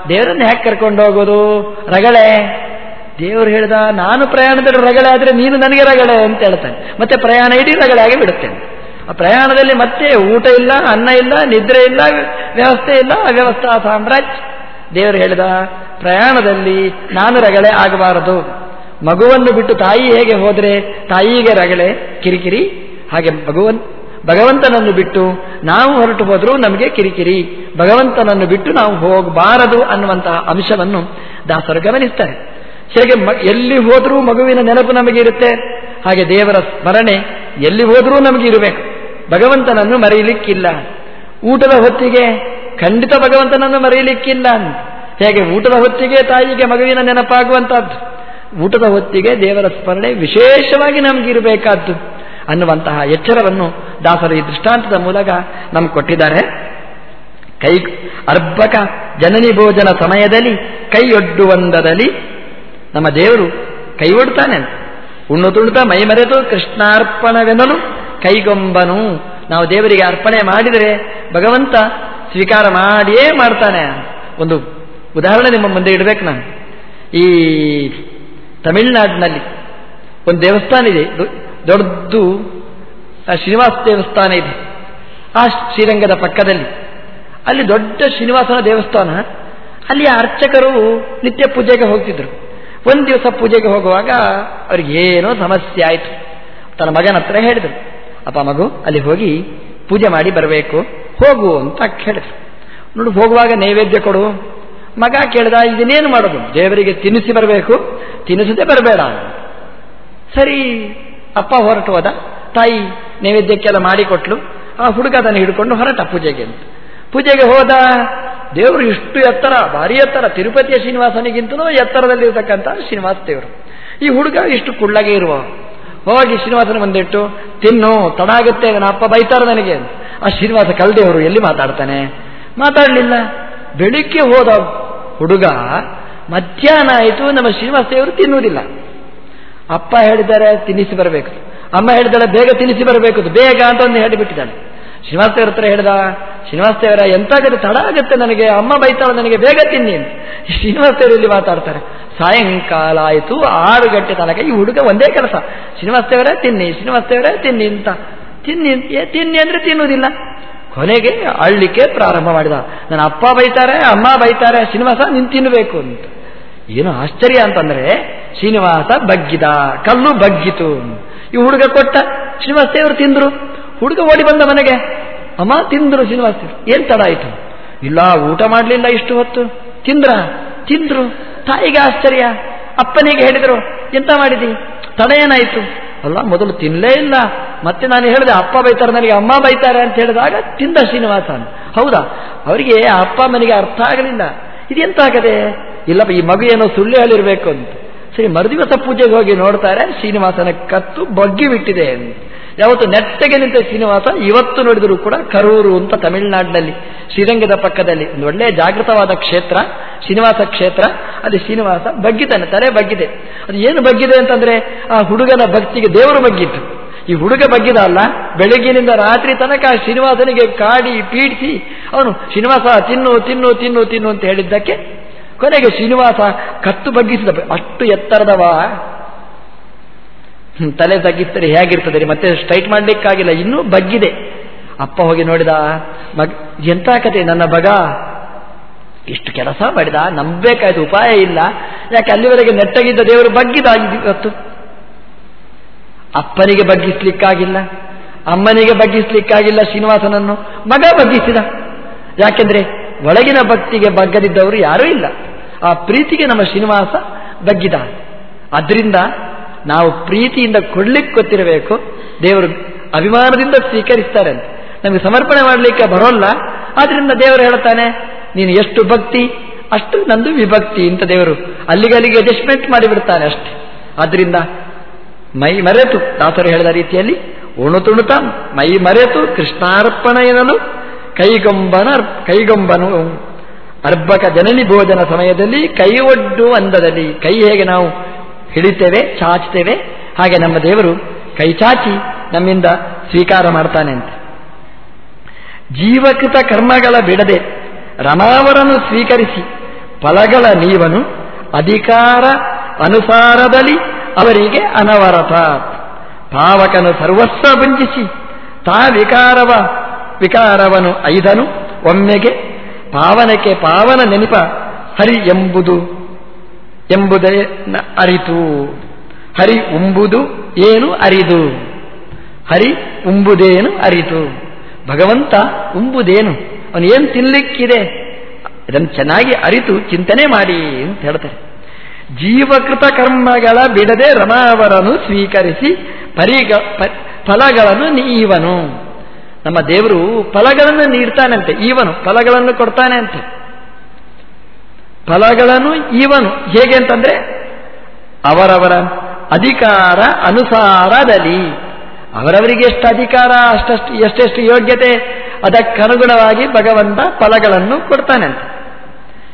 ದೇವರನ್ನು ಹೇಗೆ ಕರ್ಕೊಂಡು ಹೋಗೋದು? ರಗಳೆ. ದೇವರು ಹೇಳಿದ, ನಾನು ಪ್ರಯಾಣದಲ್ಲಿ ರಗಳೆ ಆದರೆ ನೀನು ನನಗೆ ರಗಳೆ ಅಂತ ಹೇಳ್ತಾನೆ. ಮತ್ತೆ ಪ್ರಯಾಣ ಇಡೀ ರಗಳೆ ಆಗಿ ಬಿಡುತ್ತೇನೆ. ಪ್ರಯಾಣದಲ್ಲಿ ಮತ್ತೆ ಊಟ ಇಲ್ಲ, ಅನ್ನ ಇಲ್ಲ, ನಿದ್ರೆ ಇಲ್ಲ, ವ್ಯವಸ್ಥೆ ಇಲ್ಲ, ಅವ್ಯವಸ್ಥಾ ಸಾಮ್ರಾಜ್ಯ. ದೇವರು ಹೇಳಿದ, ಪ್ರಯಾಣದಲ್ಲಿ ನಾನು ರಗಳೆ ಆಗಬಾರದು. ಮಗುವನ್ನು ಬಿಟ್ಟು ತಾಯಿ ಹೇಗೆ ಹೋದರೆ ತಾಯಿಗೆ ರಗಳೆ, ಕಿರಿಕಿರಿ. ಹಾಗೆ ಭಗವನ್, ಭಗವಂತನನ್ನು ಬಿಟ್ಟು ನಾವು ಹೊರಟು ಹೋದರೂ ನಮಗೆ ಕಿರಿಕಿರಿ. ಭಗವಂತನನ್ನು ಬಿಟ್ಟು ನಾವು ಹೋಗಬಾರದು ಅನ್ನುವಂತಹ ಅಂಶವನ್ನು ದಾಸರು ಗಮನಿಸ್ತಾರೆ. ಹೇಗೆ ಎಲ್ಲಿ ಹೋದರೂ ಮಗುವಿನ ನೆನಪು ನಮಗೆ ಇರುತ್ತೆ ಹಾಗೆ ದೇವರ ಸ್ಮರಣೆ ಎಲ್ಲಿ ಹೋದರೂ ನಮಗೆ ಇರಬೇಕು ಭಗವಂತನನ್ನು ಮರೆಯಲಿಕ್ಕಿಲ್ಲ. ಊಟದ ಹೊತ್ತಿಗೆ ಖಂಡಿತ ಭಗವಂತನನ್ನು ಮರೆಯಲಿಕ್ಕಿಲ್ಲ. ಹೇಗೆ? ಊಟದ ಹೊತ್ತಿಗೆ ತಾಯಿಗೆ ಮಗುವಿನ ನೆನಪಾಗುವಂತಹದ್ದು ಊಟದ ಹೊತ್ತಿಗೆ ದೇವರ ಸ್ಮರಣೆ ವಿಶೇಷವಾಗಿ ನಮಗಿರಬೇಕಾದ್ದು ಅನ್ನುವಂತಹ ಎಚ್ಚರವನ್ನು ದಾಸರು ಈ ದೃಷ್ಟಾಂತದ ಮೂಲಕ ನಮ್ಗೆ ಕೊಟ್ಟಿದ್ದಾರೆ. ಕೈ ಅರ್ಭಕ ಜನನಿ ಭೋಜನ ಸಮಯದಲ್ಲಿ ಕೈಯೊಡ್ಡುವಂದದಲ್ಲಿ ನಮ್ಮ ದೇವರು ಕೈ ಒಡ್ತಾನೆ. ಉಣ್ಣು ಮೈ ಮರೆತು ಕೃಷ್ಣಾರ್ಪಣವೆನ್ನಲು ಕೈಗೊಂಬನು. ನಾವು ದೇವರಿಗೆ ಅರ್ಪಣೆ ಮಾಡಿದರೆ ಭಗವಂತ ಸ್ವೀಕಾರ ಮಾಡಿಯೇ ಮಾಡ್ತಾನೆ. ಒಂದು ಉದಾಹರಣೆ ನಿಮ್ಮ ಮುಂದೆ ಇಡಬೇಕು ನಾನು. ಈ ತಮಿಳುನಾಡಿನಲ್ಲಿ ಒಂದು ದೇವಸ್ಥಾನ ಇದೆ. ದೊಡ್ಡದು ಶ್ರೀನಿವಾಸ ದೇವಸ್ಥಾನ ಇದೆ. ಆ ಶ್ರೀರಂಗದ ಪಕ್ಕದಲ್ಲಿ. ಅಲ್ಲಿ ದೊಡ್ಡ ಶ್ರೀನಿವಾಸನ ದೇವಸ್ಥಾನ. ಅಲ್ಲಿ ಅರ್ಚಕರು ನಿತ್ಯ ಪೂಜೆಗೆ ಹೋಗ್ತಿದ್ರು. ಒಂದು ದಿವಸ ಪೂಜೆಗೆ ಹೋಗುವಾಗ ಅವ್ರಿಗೆ ಏನೋ ಸಮಸ್ಯೆ ಆಯಿತು. ತನ್ನ ಮಗನ ಹತ್ರ ಹೇಳಿದರು. ಅಪ್ಪ ಮಗು, ಅಲ್ಲಿ ಹೋಗಿ ಪೂಜೆ ಮಾಡಿ ಬರಬೇಕು. ಹೋಗು ಅಂತ ಕೇಳಿದ್ರು. ನೋಡು, ಹೋಗುವಾಗ ನೈವೇದ್ಯ ಕೊಡು. ಮಗ ಕೇಳಿದ, ಇದನ್ನೇನು ಮಾಡೋದು? ದೇವರಿಗೆ ತಿನ್ನಿಸಿ ಬರಬೇಕು. ತಿನ್ನಿಸದೆ ಬರಬೇಡ. ಸರಿ, ಅಪ್ಪ ಹೊರಟು ಹೋದ. ತಾಯಿ ನೈವೇದ್ಯಕ್ಕೆಲ್ಲ ಮಾಡಿಕೊಟ್ಲು. ಆ ಹುಡುಗ ಅದನ್ನು ಹಿಡ್ಕೊಂಡು ಹೊರಟ ಪೂಜೆಗೆ ಅಂತ. ಪೂಜೆಗೆ ಹೋದ, ದೇವರು ಇಷ್ಟು ಎತ್ತರ, ಭಾರಿ ಎತ್ತರ, ತಿರುಪತಿಯ ಶ್ರೀನಿವಾಸನಿಗಿಂತಲೂ ಎತ್ತರದಲ್ಲಿರ್ತಕ್ಕಂಥ ಶ್ರೀನಿವಾಸ ದೇವರು. ಈ ಹುಡುಗ ಇಷ್ಟು ಕುಳ್ಳಗೆ ಇರುವ ಹೋಗಿ ಶ್ರೀನಿವಾಸನ ಬಂದಿಟ್ಟು ತಿನ್ನು ತಡ ಆಗುತ್ತೆ ನನ್ನ ಅಪ್ಪ ಬೈತಾರ ನನಗೆ. ಆ ಶ್ರೀನಿವಾಸ ಕಲ್ದೇವರು ಎಲ್ಲಿ ಮಾತಾಡ್ತಾನೆ? ಮಾತಾಡಲಿಲ್ಲ. ಬೆಳಿಗ್ಗೆ ಹೋದ ಹುಡುಗ, ಮಧ್ಯಾಹ್ನ ಆಯಿತು, ನಮ್ಮ ಶ್ರೀನಿವಾಸ ದೇವರು ತಿನ್ನುವುದಿಲ್ಲ. ಅಪ್ಪ ಹೇಳಿದ್ದಾರೆ, ತಿನ್ನಿಸಿ ಬರಬೇಕು. ಅಮ್ಮ ಹೇಳಿದಾಳೆ ಬೇಗ ತಿನ್ನಿಸಿ ಬರಬೇಕು. ಬೇಗ ಅಂತ ಒಂದು ಹೇಳಿಬಿಟ್ಟಿದ್ದಾಳೆ. ಶ್ರೀನಿವಾಸ ಹತ್ರ ಹೇಳಿದ ಶ್ರೀನಿವಾಸ ದೇವರ ಎಂತಾಗದೆ ತಡ ಆಗುತ್ತೆ ನನಗೆ, ಅಮ್ಮ ಬೈತಾಳೆ ನನಗೆ, ಬೇಗ ತಿನ್ನಿ ಅಂತ. ಶ್ರೀನಿವಾಸ ದೇವರು ಇಲ್ಲಿ ಮಾತಾಡ್ತಾರೆ. ಸಾಯಂಕಾಲ ಆಯಿತು, ಆರು ಗಂಟೆ ತನಕ ಈ ಹುಡುಗ ಒಂದೇ ಕೆಲಸ. ಶ್ರೀನಿವಾಸ ದೇವರೇ ತಿನ್ನಿ ಶ್ರೀನಿವಾಸ ದೇವರೇ ತಿನ್ನಿ ಅಂತ ತಿನ್ನಿ ತಿನ್ನಿ ಅಂದರೆ ತಿನ್ನುವುದಿಲ್ಲ. ಕೊನೆಗೆ ಅಳ್ಳಿಕೆ ಪ್ರಾರಂಭ ಮಾಡಿದ. ನನ್ನ ಅಪ್ಪ ಬೈತಾರೆ, ಅಮ್ಮ ಬೈತಾರೆ, ಶ್ರೀನಿವಾಸ, ನಿನ್ ತಿನ್ನಬೇಕು ಅಂತ. ಏನು ಆಶ್ಚರ್ಯ ಅಂತಂದ್ರೆ, ಶ್ರೀನಿವಾಸ ಬಗ್ಗಿದ, ಕಲ್ಲು ಬಗ್ಗಿತು. ಈ ಹುಡುಗ ಕೊಟ್ಟ ಶ್ರೀನಿವಾಸ ದೇವರು ತಿಂದ್ರು. ಹುಡುಗ ಓಡಿ ಬಂದ ಮನೆಗೆ. ಅಮ್ಮ, ತಿಂದ್ರು ಶ್ರೀನಿವಾಸ. ಏನು ತಡ ಆಯ್ತು? ಇಲ್ಲ, ಊಟ ಮಾಡಲಿಲ್ಲ ಇಷ್ಟು ಹೊತ್ತು. ತಿಂದ್ರ? ತಿಂದ್ರು. ತಾಯಿಗೆ ಆಶ್ಚರ್ಯ. ಅಪ್ಪನಿಗೆ ಹೇಳಿದರು, ಎಂತ ಮಾಡಿದಿ? ತಡ ಏನಾಯ್ತು? ಅಲ್ಲ, ಮೊದಲು ತಿನ್ನಲೇ ಇಲ್ಲ. ಮತ್ತೆ ನಾನು ಹೇಳಿದೆ, ಅಪ್ಪ ಬೈತಾರೆ, ನನಗೆ ಅಮ್ಮ ಬೈತಾರೆ ಅಂತ ಹೇಳಿದಾಗ ತಿಂದ ಶ್ರೀನಿವಾಸ. ಹೌದಾ? ಅವರಿಗೆ ಅಪ್ಪ ಮನೆಗೆ ಅರ್ಥ ಆಗಲಿಲ್ಲ. ಇದೆಂತಾಗದೆ? ಇಲ್ಲಪ್ಪ, ಈ ಮಗು ಏನೋ ಸುಳ್ಳು ಹೇಳಿರ್ಬೇಕು ಅಂತ. ಸರಿ, ಮರುದಿವಸ ಪೂಜೆಗೆ ಹೋಗಿ ನೋಡ್ತಾರೆ, ಶ್ರೀನಿವಾಸನ ಕತ್ತು ಬಗ್ಗಿ ಬಿಟ್ಟಿದೆ ಅಂತ. ಯಾವತ್ತು ನೆಟ್ಟಗೆ ನಿಂತ ಶ್ರೀನಿವಾಸ ಇವತ್ತು ನೋಡಿದರೂ ಕೂಡ ಕರೂರು ಅಂತ ತಮಿಳುನಾಡಿನಲ್ಲಿ, ಶ್ರೀರಂಗದ ಪಕ್ಕದಲ್ಲಿ ಒಂದು ಒಳ್ಳೆಯ ಜಾಗೃತವಾದ ಕ್ಷೇತ್ರ, ಶ್ರೀನಿವಾಸ ಕ್ಷೇತ್ರ, ಅಲ್ಲಿ ಶ್ರೀನಿವಾಸ ಬಗ್ಗಿತಾನೆ ತಲೆ ಬಗ್ಗಿದೆ. ಅದು ಏನು ಬಗ್ಗಿದೆ ಅಂತಂದ್ರೆ ಆ ಹುಡುಗನ ಭಕ್ತಿಗೆ ದೇವರು ಬಗ್ಗಿತ್ತು ಈ ಹುಡುಗ ಬಗ್ಗಿದ ಅಲ್ಲ, ಬೆಳಗ್ಗಿನಿಂದ ರಾತ್ರಿ ತನಕ ಶ್ರೀನಿವಾಸನಿಗೆ ಕಾಡಿ ಪೀಡಿಸಿ ಅವನು ಶ್ರೀನಿವಾಸ ತಿನ್ನು ತಿನ್ನು ತಿನ್ನು ತಿನ್ನು ಅಂತ ಹೇಳಿದ್ದಕ್ಕೆ ಕೊನೆಗೆ ಶ್ರೀನಿವಾಸ ಕತ್ತು ಬಗ್ಗಿಸಿದ ಅಷ್ಟು ಎತ್ತರದವ ತಲೆ ತಗ್ಗಿಸ್ತಾರೆ, ಹೇಗಿರ್ತದೆ? ಮತ್ತೆ ಸ್ಟ್ರೈಟ್ ಮಾಡ್ಲಿಕ್ಕಾಗಿಲ್ಲ, ಇನ್ನೂ ಬಗ್ಗಿದೆ. ಅಪ್ಪ ಹೋಗಿ ನೋಡಿದ, ಮಗ, ಎಂತ ಕತೆ ನನ್ನ ಬಗ? ಇಷ್ಟು ಕೆಲಸ ಮಾಡಿದ, ನಂಬಬೇಕಾಯ್ತು, ಉಪಾಯ ಇಲ್ಲ. ಯಾಕೆ ಅಲ್ಲಿವರೆಗೆ ನೆಟ್ಟಗಿದ್ದ ದೇವರು ಬಗ್ಗಿದ ಇವತ್ತು? ಅಪ್ಪನಿಗೆ ಬಗ್ಗಿಸ್ಲಿಕ್ಕಾಗಿಲ್ಲ, ಅಮ್ಮನಿಗೆ ಬಗ್ಗಿಸ್ಲಿಕ್ಕಾಗಿಲ್ಲ, ಶ್ರೀನಿವಾಸನನ್ನು. ಮಗ ಬಗ್ಗಿಸಿದ. ಯಾಕೆಂದ್ರೆ, ಒಳಗಿನ ಭಕ್ತಿಗೆ ಬಗ್ಗದಿದ್ದವರು ಯಾರೂ ಇಲ್ಲ. ಆ ಪ್ರೀತಿಗೆ ನಮ್ಮ ಶ್ರೀನಿವಾಸ ಬಗ್ಗಿದ ಅದರಿಂದ ನಾವು ಪ್ರೀತಿಯಿಂದ ಕೊಡ್ಲಿಕ್ಕೆ ಗೊತ್ತಿರಬೇಕು ದೇವರು ಅಭಿಮಾನದಿಂದ ಸ್ವೀಕರಿಸ್ತಾರೆ ಅಂತ. ನಮಗೆ ಸಮರ್ಪಣೆ ಮಾಡಲಿಕ್ಕೆ ಬರೋಲ್ಲ. ಆದ್ರಿಂದ ದೇವರು ಹೇಳ್ತಾನೆ, ನೀನು ಎಷ್ಟು ಭಕ್ತಿ, ಅಷ್ಟು ನಂದು ವಿಭಕ್ತಿ ಅಂತ ದೇವರು ಅಲ್ಲಿಗಲ್ಲಿಗೆ ಅಡ್ಜಸ್ಟ್ಮೆಂಟ್ ಮಾಡಿಬಿಡ್ತಾನೆ ಅಷ್ಟೆ. ಆದ್ರಿಂದ ಮೈ ಮರೆತು ದಾಸರು ಹೇಳಿದ ರೀತಿಯಲ್ಲಿ ಉಣುತುಣುತ ಮೈ ಮರೆತು ಕೃಷ್ಣಾರ್ಪಣ ಎನ್ನಲು, ಕೈಗೊಂಬನ ಕೈಗೊಂಬನು ಅರ್ಭಕ ಜನನಿ ಭೋಜನ ಸಮಯದಲ್ಲಿ ಕೈ ಒಡ್ಡು ಅಂದದಲ್ಲಿ. ಕೈ ಹೇಗೆ ನಾವು ಹಿಡಿತೇವೆ ಚಾಚ್ತೇವೆ ಹಾಗೆ ನಮ್ಮ ದೇವರು ಕೈ ಚಾಚಿ ನಮ್ಮಿಂದ ಸ್ವೀಕಾರ ಮಾಡ್ತಾನೆ ಅಂತ. ಜೀವಕೃತ ಕರ್ಮಗಳ ಬಿಡದೆ ರಮಾವರನು ಸ್ವೀಕರಿಸಿ ಫಲಗಳ ನೀವನು ಅಧಿಕಾರ ಅನುಸಾರದಲ್ಲಿ ಅವರಿಗೆ ಅನವರತ. ಪಾವಕನು ಸರ್ವಸ್ವ ಭುಂಜಿಸಿ ತಾ ವಿಕಾರವ, ವಿಕಾರವನು ಐದನು. ಒಮ್ಮೆಗೆ ಪಾವನಕ್ಕೆ ಪಾವನ ನೆನಪ ಹರಿ ಎಂಬುದು ಎಂಬುದೇ ಅರಿತು. ಹರಿ ಉಂಬುದು ಏನು ಅರಿದು? ಹರಿ ಉಂಬುದೇನು ಅರಿತು? ಭಗವಂತ ಉಂಬುದೇನು? ಅವನು ಏನು ತಿನ್ನಲಿಕ್ಕಿದೆ ಅದನ್ನು ಚೆನ್ನಾಗಿ ಅರಿತು, ಚಿಂತನೆ ಮಾಡಿ ಅಂತ ಹೇಳ್ತಾರೆ. ಜೀವಕೃತ ಕರ್ಮಗಳ ಬಿಡದೆ ರಮಾವರನು ಸ್ವೀಕರಿಸಿ ಪರಿಗ ಫಲಗಳನ್ನು ನೀವನು. ನಮ್ಮ ದೇವರು ಫಲಗಳನ್ನು ನೀಡ್ತಾನಂತೆ, ಈವನು ಫಲಗಳನ್ನು ಕೊಡ್ತಾನೆ ಅಂತೆ ಫಲಗಳನ್ನು ಇವನು. ಹೇಗೆ ಅಂತಂದ್ರೆ ಅವರವರ ಅಧಿಕಾರ ಅನುಸಾರದಲ್ಲಿ. ಅವರವರಿಗೆ ಎಷ್ಟು ಅಧಿಕಾರ, ಅಷ್ಟಷ್ಟು, ಎಷ್ಟೆಷ್ಟು ಯೋಗ್ಯತೆ, ಅದಕ್ಕನುಗುಣವಾಗಿ ಭಗವಂತ ಫಲಗಳನ್ನು ಕೊಡ್ತಾನಂತೆ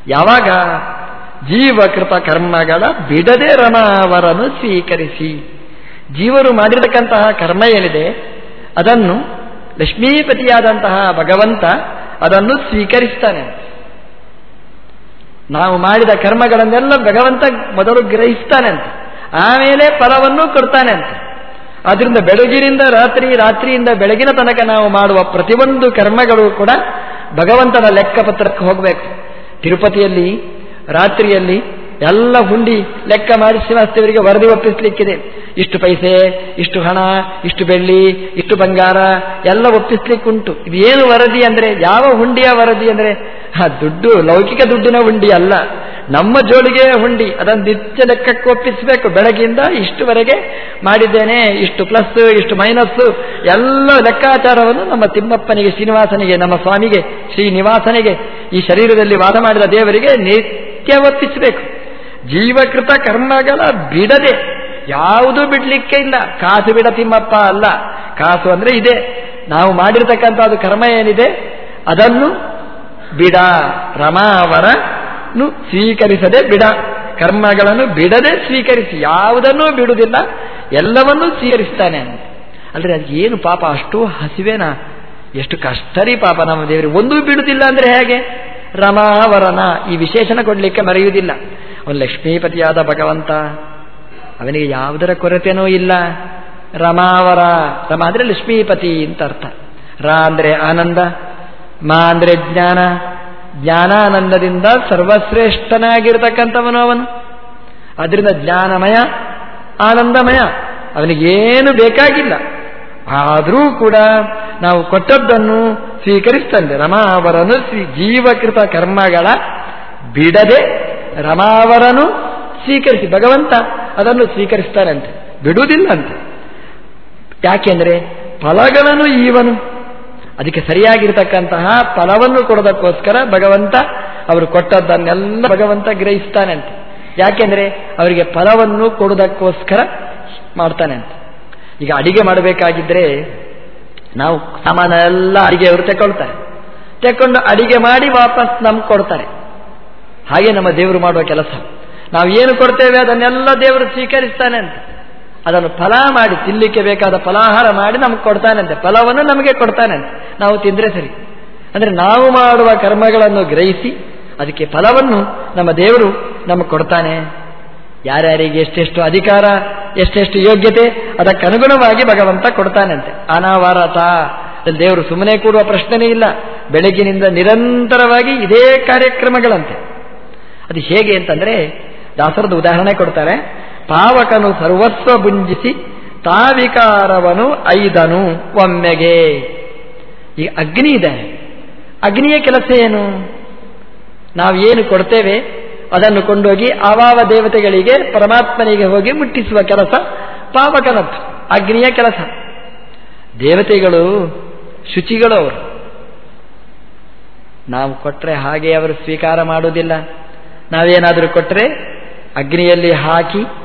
ಯಾವಾಗ? ಜೀವಕೃತ ಕರ್ಮಗಳ ಬಿಡದೆ ರಮಾವರನ್ನು ಸ್ವೀಕರಿಸಿ. ಜೀವರು ಮಾಡಿರತಕ್ಕಂತಹ ಕರ್ಮ ಏನಿದೆ? ಅದನ್ನು ಲಕ್ಷ್ಮೀಪತಿಯಾದಂತಹ ಭಗವಂತ ಅದನ್ನು ಸ್ವೀಕರಿಸ್ತಾನೆ ನಾವು ಮಾಡಿದ ಕರ್ಮಗಳನ್ನೆಲ್ಲ ಭಗವಂತ ಮೊದಲು ಗ್ರಹಿಸ್ತಾನೆ ಅಂತ. ಆಮೇಲೆ ಫಲವನ್ನು ಕೊಡ್ತಾನೆ ಅಂತ. ಆದ್ರಿಂದ ಬೆಳಗಿನಿಂದ ರಾತ್ರಿ, ರಾತ್ರಿಯಿಂದ ಬೆಳಗಿನ ತನಕ ನಾವು ಮಾಡುವ ಪ್ರತಿಯೊಂದು ಕರ್ಮಗಳು ಕೂಡ ಭಗವಂತನ ಲೆಕ್ಕಪತ್ರಕ್ಕೆ ಹೋಗಬೇಕು. ತಿರುಪತಿಯಲ್ಲಿ, ರಾತ್ರಿಯಲ್ಲಿ ಎಲ್ಲ ಹುಂಡಿ ಲೆಕ್ಕ ಮಾಡಿ ಶ್ರೀವಾಸ್ತವರಿಗೆ ವರದಿ ಒಪ್ಪಿಸಲಿಕ್ಕಿದೆ. ಇಷ್ಟು ಪೈಸೆ, ಇಷ್ಟು ಹಣ, ಇಷ್ಟು ಬೆಳ್ಳಿ, ಇಷ್ಟು ಬಂಗಾರ ಎಲ್ಲ ಒಪ್ಪಿಸ್ಲಿಕ್ಕುಂಟು. ಇದು ಏನು ವರದಿ ಅಂದರೆ, ಯಾವ ಹುಂಡಿಯ ವರದಿ ಅಂದ್ರೆ ಆ ದುಡ್ಡು, ಲೌಕಿಕ ದುಡ್ಡಿನ ಹುಂಡಿ ಅಲ್ಲ. ನಮ್ಮ ಜೋಳಿಗೆ ಹುಂಡಿ. ಅದನ್ನು ನಿತ್ಯ ಲೆಕ್ಕಕ್ಕೆ ಒಪ್ಪಿಸಬೇಕು. ಬೆಳಗಿಂದ ಇಷ್ಟುವರೆಗೆ ಮಾಡಿದ್ದೇನೆ. ಇಷ್ಟು ಪ್ಲಸ್ ಇಷ್ಟು ಮೈನಸ್ ಎಲ್ಲ ಲೆಕ್ಕಾಚಾರವನ್ನು ನಮ್ಮ ತಿಮ್ಮಪ್ಪನಿಗೆ, ಶ್ರೀನಿವಾಸನಿಗೆ, ನಮ್ಮ ಸ್ವಾಮಿಗೆ, ಶ್ರೀನಿವಾಸನಿಗೆ, ಈ ಶರೀರದಲ್ಲಿ ವಾದ ಮಾಡಿದ ದೇವರಿಗೆ ನಿತ್ಯ ಒಪ್ಪಿಸಬೇಕು. ಜೀವಕೃತ ಕರ್ಮಗಳ ಬಿಡದೆ ಯಾವುದು ಬಿಡಲಿಕ್ಕೆ ಇಲ್ಲ. ಕಾಸು ಬಿಡ ತಿಮ್ಮಪ್ಪ ಅಲ್ಲ. ಕಾಸು ಅಂದ್ರೆ ಇದೆ. ನಾವು ಮಾಡಿರ್ತಕ್ಕಂಥದ್ದು ಕರ್ಮ ಏನಿದೆ? ಅದನ್ನು ಬಿಡ ರಮಾವರ ಸ್ವೀಕರಿಸದೆ ಬಿಡ. ಕರ್ಮಗಳನ್ನು ಬಿಡದೆ ಸ್ವೀಕರಿಸಿ. ಯಾವುದನ್ನೂ ಬಿಡುವುದಿಲ್ಲ. ಎಲ್ಲವನ್ನೂ ಸ್ವೀಕರಿಸ್ತಾನೆ ಅಲ್ರಿ ಅದು ಏನು ಪಾಪ? ಅಷ್ಟು ಹಸಿವೇನ? ಎಷ್ಟು ಕಷ್ಟರಿ ಪಾಪ ನಮ್ಮ ದೇವರು ಒಂದೂ ಬಿಡುವುದಿಲ್ಲ ಅಂದ್ರೆ ಹೇಗೆ? ರಮಾವರನ ಈ ವಿಶೇಷಣ ಕೊಡಲಿಕ್ಕೆ ಮರೆಯುವುದಿಲ್ಲ. ಅವನು ಲಕ್ಷ್ಮೀಪತಿಯಾದ ಭಗವಂತ. ಅವನಿಗೆ ಯಾವುದರ ಕೊರತೆನೂ ಇಲ್ಲ. ರಮಾವರ, ರಮ ಅಂದ್ರೆ ಲಕ್ಷ್ಮೀಪತಿ ಅಂತ ಅರ್ಥ. ರ ಅಂದ್ರೆ ಆನಂದ ಮಾ ಅಂದ್ರೆ ಜ್ಞಾನ ಜ್ಞಾನಾನಂದದಿಂದ ಸರ್ವಶ್ರೇಷ್ಠನಾಗಿರ್ತಕ್ಕಂಥವನು ಅವನು. ಅದರಿಂದ ಜ್ಞಾನಮಯ, ಆನಂದಮಯ, ಅವನಿಗೇನು ಬೇಕಾಗಿಲ್ಲ. ಆದರೂ ಕೂಡ ನಾವು ಕೊಟ್ಟದ್ದನ್ನು ಸ್ವೀಕರಿಸ್ತಂತೆ. ರಮಾವರನು ಶ್ರೀ ಜೀವಕೃತ ಕರ್ಮಗಳ ಬಿಡದೆ ರಮಾವರನು ಸ್ವೀಕರಿಸಿ, ಭಗವಂತ ಅದನ್ನು ಸ್ವೀಕರಿಸ್ತಾನಂತೆ. ಬಿಡುವುದಿಲ್ಲಂತೆ. ಯಾಕೆಂದರೆ ಯಾಕೆಂದ್ರೆ ಫಲಗಳನ್ನು ಈವನು ಅದಕ್ಕೆ ಸರಿಯಾಗಿರ್ತಕ್ಕಂತಹ ಫಲವನ್ನು ಕೊಡೋದಕ್ಕೋಸ್ಕರ ಭಗವಂತ ಅವರು ಕೊಟ್ಟದ್ದನ್ನೆಲ್ಲ ಭಗವಂತ ಗ್ರಹಿಸ್ತಾನೆ ಅಂತ. ಯಾಕೆಂದ್ರೆ ಅವರಿಗೆ ಫಲವನ್ನು ಕೊಡೋದಕ್ಕೋಸ್ಕರ ಮಾಡ್ತಾನೆ ಅಂತ. ಈಗ ಅಡಿಗೆ ಮಾಡಬೇಕಾಗಿದ್ರೆ ನಾವು ಸಾಮಾನೆಲ್ಲ ಅಡಿಗೆಯವರು ತೆಕ್ಕೊಳ್ತಾರೆ. ತೆಕ್ಕೊಂಡು ಅಡಿಗೆ ಮಾಡಿ ವಾಪಸ್ ನಮ್ಗೆ ಕೊಡ್ತಾರೆ. ಹಾಗೆ ನಮ್ಮ ದೇವರು ಮಾಡುವ ಕೆಲಸ. ನಾವು ಏನು ಕೊಡ್ತೇವೆ ಅದನ್ನೆಲ್ಲ ದೇವರು ಸ್ವೀಕರಿಸ್ತಾನೆ ಅಂತ. ಅದನ್ನು ಫಲ ಮಾಡಿ ತಿನ್ನಲಿಕ್ಕೆ ಬೇಕಾದ ಫಲಾಹಾರ ಮಾಡಿ ನಮ್ಗೆ ಕೊಡ್ತಾನಂತೆ. ಫಲವನ್ನು ನಮಗೆ ಕೊಡ್ತಾನಂತೆ. ನಾವು ತಿಂದ್ರೆ ಸರಿ. ಅಂದ್ರೆ ನಾವು ಮಾಡುವ ಕರ್ಮಗಳನ್ನು ಗ್ರಹಿಸಿ ಅದಕ್ಕೆ ಫಲವನ್ನು ನಮ್ಮ ದೇವರು ನಮಗೆ ಕೊಡ್ತಾನೆ. ಯಾರ್ಯಾರಿಗೆ ಎಷ್ಟೆಷ್ಟು ಅಧಿಕಾರ, ಎಷ್ಟೆಷ್ಟು ಯೋಗ್ಯತೆ ಅದಕ್ಕನುಗುಣವಾಗಿ ಭಗವಂತ ಕೊಡ್ತಾನಂತೆ. ಅನಾವರತ. ದೇವರು ಸುಮ್ಮನೆ ಕೂಡುವ ಪ್ರಶ್ನೆನೇ ಇಲ್ಲ. ಬೆಳಗಿನಿಂದ ನಿರಂತರವಾಗಿ ಇದೇ ಕಾರ್ಯಕ್ರಮಗಳಂತೆ. ಅದು ಹೇಗೆ ಅಂತಂದ್ರೆ ದಾಸರದ ಉದಾಹರಣೆ ಕೊಡ್ತಾರೆ. ಪಾವಕನು ಸರ್ವಸ್ವ ಬುಂಜಿಸಿ ತಾವಿಕಾರವನು ಐದನು ಒಮ್ಮೆಗೆ. ಈ ಅಗ್ನಿ ಇದೆ. ಅಗ್ನಿಯ ಕೆಲಸ ಏನು? ನಾವು ಏನು ಕೊಡ್ತೇವೆ? ಅದನ್ನು ಕೊಂಡೋಗಿ ಅವಾವ ದೇವತೆಗಳಿಗೆ ಪರಮಾತ್ಮನಿಗೆ ಹೋಗಿ ಮುಟ್ಟಿಸುವ ಕೆಲಸ ಪಾವಕನದ್ದು. ಅಗ್ನಿಯ ಕೆಲಸ. ದೇವತೆಗಳು, ಶುಚಿಗಳು ಅವರು. ನಾವು ಕೊಟ್ಟರೆ ಹಾಗೆ ಅವರು ಸ್ವೀಕಾರ ಮಾಡುವುದಿಲ್ಲ. ನಾವೇನಾದರೂ ಕೊಟ್ಟರೆ ಅಗ್ನಿಯಲ್ಲಿ ಹಾಕಿ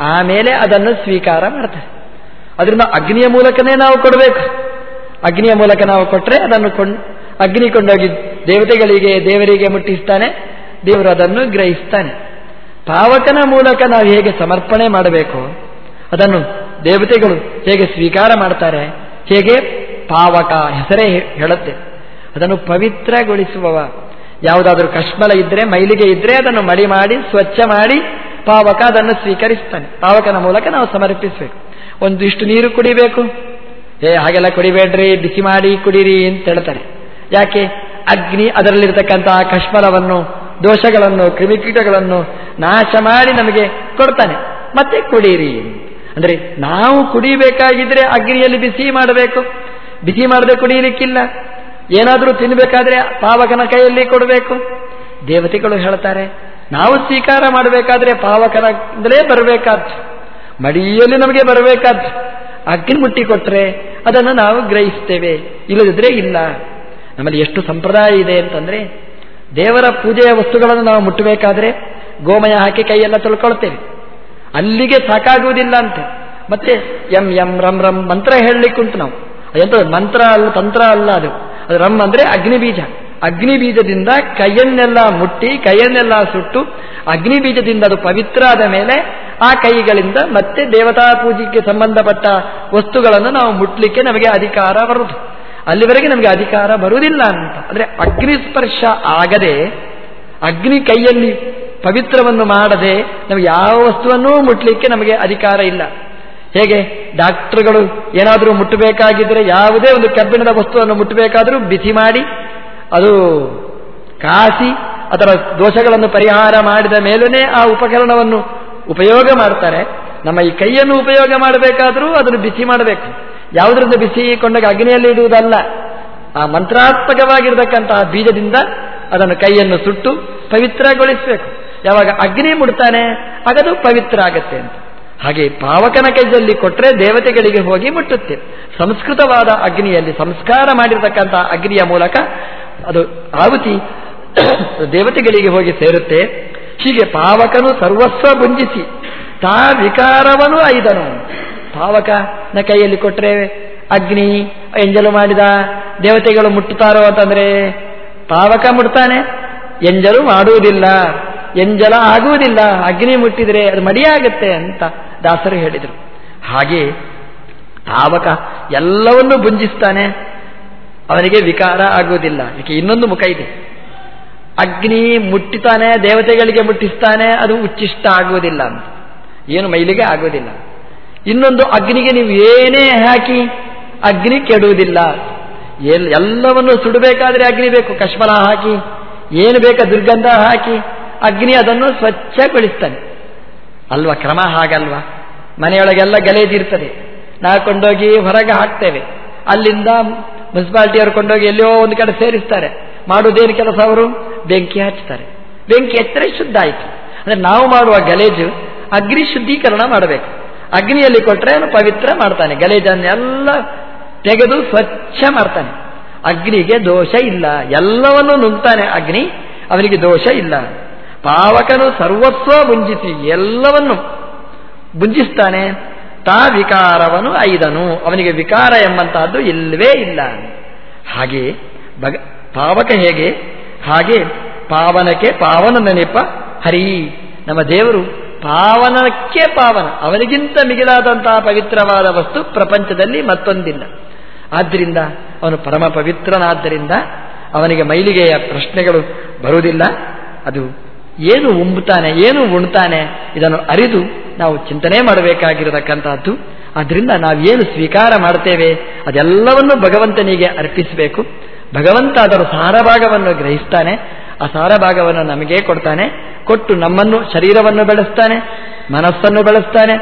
ಆಮೇಲೆ ಅದನ್ನು ಸ್ವೀಕಾರ ಮಾಡ್ತಾರೆ. ಅದರಿಂದ ಅಗ್ನಿಯ ಮೂಲಕನೇ ನಾವು ಕೊಡಬೇಕು. ಅಗ್ನಿಯ ಮೂಲಕ ನಾವು ಕೊಟ್ಟರೆ ಅದನ್ನು ಕೊಂಡು, ಅಗ್ನಿ ಕೊಂಡೋಗಿ ದೇವತೆಗಳಿಗೆ, ದೇವರಿಗೆ ಮುಟ್ಟಿಸ್ತಾನೆ, ದೇವರು ಅದನ್ನು ಗ್ರಹಿಸ್ತಾನೆ. ಪಾವಕನ ಮೂಲಕ ನಾವು ಹೇಗೆ ಸಮರ್ಪಣೆ ಮಾಡಬೇಕು? ಅದನ್ನು ದೇವತೆಗಳು ಹೇಗೆ ಸ್ವೀಕಾರ ಮಾಡ್ತಾರೆ? ಹೇಗೆ? ಪಾವಕ ಹೆಸರೇ ಹೇಳುತ್ತೆ. ಅದನ್ನು ಪವಿತ್ರಗೊಳಿಸುವವ. ಯಾವುದಾದ್ರೂ ಕಶ್ಮಲ ಇದ್ರೆ, ಮೈಲಿಗೆ ಇದ್ರೆ ಅದನ್ನು ಮಡಿ ಮಾಡಿ, ಸ್ವಚ್ಛ ಮಾಡಿ ಪಾವಕ ಅದನ್ನು ಸ್ವೀಕರಿಸ್ತಾನೆ ಪಾವಕನ ಮೂಲಕ ನಾವು ಸಮರ್ಪಿಸಬೇಕು. ಒಂದಿಷ್ಟು ನೀರು ಕುಡಿಬೇಕು. ಏ, ಹಾಗೆಲ್ಲ ಕುಡಿಬೇಡ್ರಿ, ಬಿಸಿ ಮಾಡಿ ಕುಡೀರಿ ಅಂತ ಹೇಳ್ತಾರೆ ಯಾಕೆ? ಅಗ್ನಿ ಅದರಲ್ಲಿರ್ತಕ್ಕಂತಹ ಕಶ್ಮಲವನ್ನು ದೋಷಗಳನ್ನು, ಕ್ರಿಮಿಕೀಟಗಳನ್ನು ನಾಶ ಮಾಡಿ ನಮಗೆ ಕೊಡ್ತಾನೆ. ಮತ್ತೆ ಕುಡೀರಿ ಅಂದ್ರೆ ನಾವು ಕುಡಿಬೇಕಾಗಿದ್ರೆ ಅಗ್ನಿಯಲ್ಲಿ ಬಿಸಿ ಮಾಡಬೇಕು. ಬಿಸಿ ಮಾಡದೆ ಕುಡಿಯಲಿಕ್ಕಿಲ್ಲ ಏನಾದರೂ ತಿನ್ನಬೇಕಾದ್ರೆ ಪಾವಕನ ಕೈಯಲ್ಲಿ ಕೊಡಬೇಕು. ದೇವತೆಗಳು ಹೇಳ್ತಾರೆ ನಾವು ಸ್ವೀಕಾರ ಮಾಡಬೇಕಾದ್ರೆ ಪಾವಕರಾಗಲೇ ಬರಬೇಕಾದ್ದು. ಮಡಿಯಲ್ಲಿ ನಮಗೆ ಬರಬೇಕಾದ್ದು. ಅಗ್ನಿ ಮುಟ್ಟಿ ಕೊಟ್ಟರೆ ಅದನ್ನು ನಾವು ಗ್ರಹಿಸ್ತೇವೆ. ಇಲ್ಲದಿದ್ರೆ ಇಲ್ಲ. ನಮ್ಮಲ್ಲಿ ಎಷ್ಟು ಸಂಪ್ರದಾಯ ಇದೆ ಅಂತಂದ್ರೆ, ದೇವರ ಪೂಜೆಯ ವಸ್ತುಗಳನ್ನು ನಾವು ಮುಟ್ಟಬೇಕಾದ್ರೆ ಗೋಮಯ ಹಾಕಿ ಕೈಯೆಲ್ಲ ತೊಳ್ಕೊಳ್ತೇವೆ. ಅಲ್ಲಿಗೆ ಸಾಕಾಗುವುದಿಲ್ಲ ಅಂತೆ. ಮತ್ತೆ ಎಂ ಎಂ, ರಂ ರಂ ಮಂತ್ರ ಹೇಳಲಿಕ್ಕುಂಟು ನಾವು. ಅದೆಂತ ಮಂತ್ರ ಅಲ್ಲ, ತಂತ್ರ ಅಲ್ಲ ಅದು. ಅದು ರಂ ಅಂದ್ರೆ ಅಗ್ನಿ ಬೀಜ ಅಗ್ನಿ ಬೀಜದಿಂದ ಕೈಯನ್ನೆಲ್ಲ ಮುಟ್ಟಿ, ಕೈಯನ್ನೆಲ್ಲ ಸುಟ್ಟು ಅಗ್ನಿ ಬೀಜದಿಂದ ಅದು ಪವಿತ್ರ ಆದ ಮೇಲೆ ಆ ಕೈಗಳಿಂದ ಮತ್ತೆ ದೇವತಾ ಪೂಜೆಗೆ ಸಂಬಂಧಪಟ್ಟ ವಸ್ತುಗಳನ್ನು ನಾವು ಮುಟ್ಲಿಕ್ಕೆ ನಮಗೆ ಅಧಿಕಾರ ಬರುವುದು. ಅಲ್ಲಿವರೆಗೆ ನಮಗೆ ಅಧಿಕಾರ ಬರುವುದಿಲ್ಲ ಅಂತ. ಅಂದ್ರೆ ಅಗ್ನಿ ಸ್ಪರ್ಶ ಆಗದೆ, ಅಗ್ನಿ ಕೈಯಲ್ಲಿ ಪವಿತ್ರವನ್ನು ಮಾಡದೆ ನಮಗೆ ಯಾವ ವಸ್ತುವನ್ನೂ ಮುಟ್ಲಿಕ್ಕೆ ನಮಗೆ ಅಧಿಕಾರ ಇಲ್ಲ. ಹೇಗೆ? ಡಾಕ್ಟರ್ಗಳು ಏನಾದರೂ ಮುಟ್ಟಬೇಕಾಗಿದ್ದರೆ ಯಾವುದೇ ಒಂದು ಕಬ್ಬಿಣದ ವಸ್ತುವನ್ನು ಮುಟ್ಟಬೇಕಾದರೂ ಬಿಸಿ ಮಾಡಿ ಅದು ಕಾಸಿ ಅದರ ದೋಷಗಳನ್ನು ಪರಿಹಾರ ಮಾಡಿದ ಮೇಲೇ ಆ ಉಪಕರಣವನ್ನು ಉಪಯೋಗ ಮಾಡ್ತಾರೆ. ನಮ್ಮ ಈ ಕೈಯನ್ನು ಉಪಯೋಗ ಮಾಡಬೇಕಾದರೂ ಅದನ್ನು ಬಿಸಿ ಮಾಡಬೇಕು. ಯಾವುದರಿಂದ ಬಿಸಿ? ಕೊಂಡಾಗ ಅಗ್ನಿಯಲ್ಲಿ ಇಡುವುದಲ್ಲ. ಆ ಮಂತ್ರಾತ್ಮಕವಾಗಿರತಕ್ಕಂತಹ ಬೀಜದಿಂದ ಅದನ್ನು ಕೈಯನ್ನು ಸುಟ್ಟು ಪವಿತ್ರಗೊಳಿಸಬೇಕು. ಯಾವಾಗ ಅಗ್ನಿ ಮುಡ್ತಾನೆ ಆಗದು ಪವಿತ್ರ ಆಗತ್ತೆ ಅಂತ. ಹಾಗೆ ಪಾವಕನ ಕೈಯಲ್ಲಿ ಕೊಟ್ಟರೆ ದೇವತೆಗಳಿಗೆ ಹೋಗಿ ಮುಟ್ಟುತ್ತೆ. ಸಂಸ್ಕೃತವಾದ ಅಗ್ನಿಯಲ್ಲಿ ಸಂಸ್ಕಾರ ಮಾಡಿರತಕ್ಕಂತಹ ಅಗ್ನಿಯ ಮೂಲಕ ಅದು ಆವತಿ ದೇವತೆಗಳಿಗೆ ಹೋಗಿ ಸೇರುತ್ತೆ. ಹೀಗೆ ಪಾವಕನು ಸರ್ವಸ್ವ ಭುಂಜಿಸಿ ತಾ ವಿಕಾರವನು ಐದನು. ಪಾವಕನ ಕೈಯಲ್ಲಿ ಕೊಟ್ಟರೆ ಅಗ್ನಿ, ಎಂಜಲು ಮಾಡಿದ ದೇವತೆಗಳು ಮುಟ್ಟುತ್ತಾರೋ ಅಂತಂದ್ರೆ ಪಾವಕ ಮುಟ್ತಾನೆ. ಎಂಜಲು ಮಾಡುವುದಿಲ್ಲ, ಎಂಜಲ ಆಗುವುದಿಲ್ಲ, ಅಗ್ನಿ ಮುಟ್ಟಿದರೆ ಅದು ಮಡಿಯಾಗತ್ತೆ ಅಂತ ದಾಸರು ಹೇಳಿದರು. ಹಾಗೆ ಪಾವಕ ಎಲ್ಲವನ್ನೂ ಭುಂಜಿಸ್ತಾನೆ. ಅವನಿಗೆ ವಿಕಾರ ಆಗುವುದಿಲ್ಲ. ಯಾಕೆ, ಇನ್ನೊಂದು ಮುಖ ಇದೆ. ಅಗ್ನಿ ಮುಟ್ಟಿತಾನೆ, ದೇವತೆಗಳಿಗೆ ಮುಟ್ಟಿಸ್ತಾನೆ, ಅದು ಉಚ್ಚಿಷ್ಟ ಆಗುವುದಿಲ್ಲ ಅಂತ. ಏನು ಮೈಲಿಗೆ ಆಗುವುದಿಲ್ಲ. ಇನ್ನೊಂದು ಅಗ್ನಿಗೆ ನೀವು ಏನೇ ಹಾಕಿ, ಅಗ್ನಿ ಕೆಡುವುದಿಲ್ಲ. ಎಲ್, ಎಲ್ಲವನ್ನು ಸುಡಬೇಕಾದ್ರೆ ಅಗ್ನಿ ಬೇಕು. ಕಶ್ಮಲ ಹಾಕಿ, ಏನು ಬೇಕಾ, ದುರ್ಗಂಧ ಹಾಕಿ, ಅಗ್ನಿ ಅದನ್ನು ಸ್ವಚ್ಛಗೊಳಿಸ್ತಾನೆ. ಅಲ್ವಾ, ಕ್ರಮ ಹಾಗಲ್ವಾ? ಮನೆಯೊಳಗೆಲ್ಲ ಗಲೇಜಿರ್ತದೆ ನಾವು ಕೊಂಡೋಗಿ ಹೊರಗೆ ಹಾಕ್ತೇವೆ. ಅಲ್ಲಿಂದ ಮುನ್ಸಿಪಾಲಿಟಿಯವರು ಕೊಂಡೋಗಿ ಎಲ್ಲೋ ಒಂದು ಕಡೆ ಸೇರಿಸ್ತಾರೆ. ಮಾಡುವುದೇನು ಕೆಲಸ ಅವರು? ಬೆಂಕಿ ಹಚ್ತಾರೆ ಬೆಂಕಿ ಹಚ್ಚಿದ್ರೆ ಶುದ್ಧ ಆಯಿತು. ಅಂದರೆ ನಾವು ಮಾಡುವ ಗಲೇಜು ಅಗ್ನಿ ಶುದ್ಧೀಕರಣ ಮಾಡಬೇಕು. ಅಗ್ನಿಯಲ್ಲಿ ಕೊಟ್ಟರೆ ಅವನು ಪವಿತ್ರ ಮಾಡ್ತಾನೆ. ಗಲೇಜನ್ನೆಲ್ಲ ತೆಗೆದು ಸ್ವಚ್ಛ ಮಾಡ್ತಾನೆ. ಅಗ್ನಿಗೆ ದೋಷ ಇಲ್ಲ. ಎಲ್ಲವನ್ನೂ ನುಂಗ್ತಾನೆ ಅಗ್ನಿ. ಅವನಿಗೆ ದೋಷ ಇಲ್ಲ. ಪಾವಕನು ಸರ್ವಸ್ವ ಮುಂಜಿಸಿ ಎಲ್ಲವನ್ನು ಬುಂಜಿಸ್ತಾನೆ ತಾ ವಿಕಾರವನು ಐದನು. ಅವನಿಗೆ ವಿಕಾರ ಎಂಬಂತಹದ್ದು ಇಲ್ಲವೇ ಇಲ್ಲ. ಹಾಗೆ ಭಗ, ಪಾವಕ ಹೇಗೆ? ಹಾಗೆ ಪಾವನಕ್ಕೆ ಪಾವನ ನೆನಪ. ಹರಿ, ನಮ್ಮ ದೇವರು ಪಾವನಕ್ಕೆ ಪಾವನ. ಅವನಿಗಿಂತ ಮಿಗಿಲಾದಂತಹ ಪವಿತ್ರವಾದ ವಸ್ತು ಪ್ರಪಂಚದಲ್ಲಿ ಮತ್ತೊಂದಿಲ್ಲ. ಆದ್ದರಿಂದ ಅವನು ಪರಮ ಪವಿತ್ರನಾದ್ದರಿಂದ ಅವನಿಗೆ ಮೈಲಿಗೆಯ ಪ್ರಶ್ನೆಗಳು ಬರುವುದಿಲ್ಲ. ಅದು ಏನು ಉಂಬುತ್ತಾನೆ, ಏನು ಉಣ್ತಾನೆ ಇದನ್ನು ಅರಿದು ನಾವು ಚಿಂತನೆ ಮಾಡಬೇಕಾಗಿರತಕ್ಕಂತಹದ್ದು ಆದ್ದರಿಂದ ನಾವೇನು ಸ್ವೀಕಾರ ಮಾಡ್ತೇವೆ, ಅದೆಲ್ಲವನ್ನು ಭಗವಂತನಿಗೆ ಅರ್ಪಿಸಬೇಕು. ಭಗವಂತ ಅದರ ಸಾರಭಾಗವನ್ನು ಗ್ರಹಿಸ್ತಾನೆ, ಆ ಸಾರಭಾಗವನ್ನು ನಮಗೆ ಕೊಡ್ತಾನೆ. ಕೊಟ್ಟು ನಮ್ಮನ್ನು ಶರೀರವನ್ನು ಬೆಳೆಸ್ತಾನೆ, ಮನಸ್ಸನ್ನು ಬೆಳೆಸ್ತಾನೆ,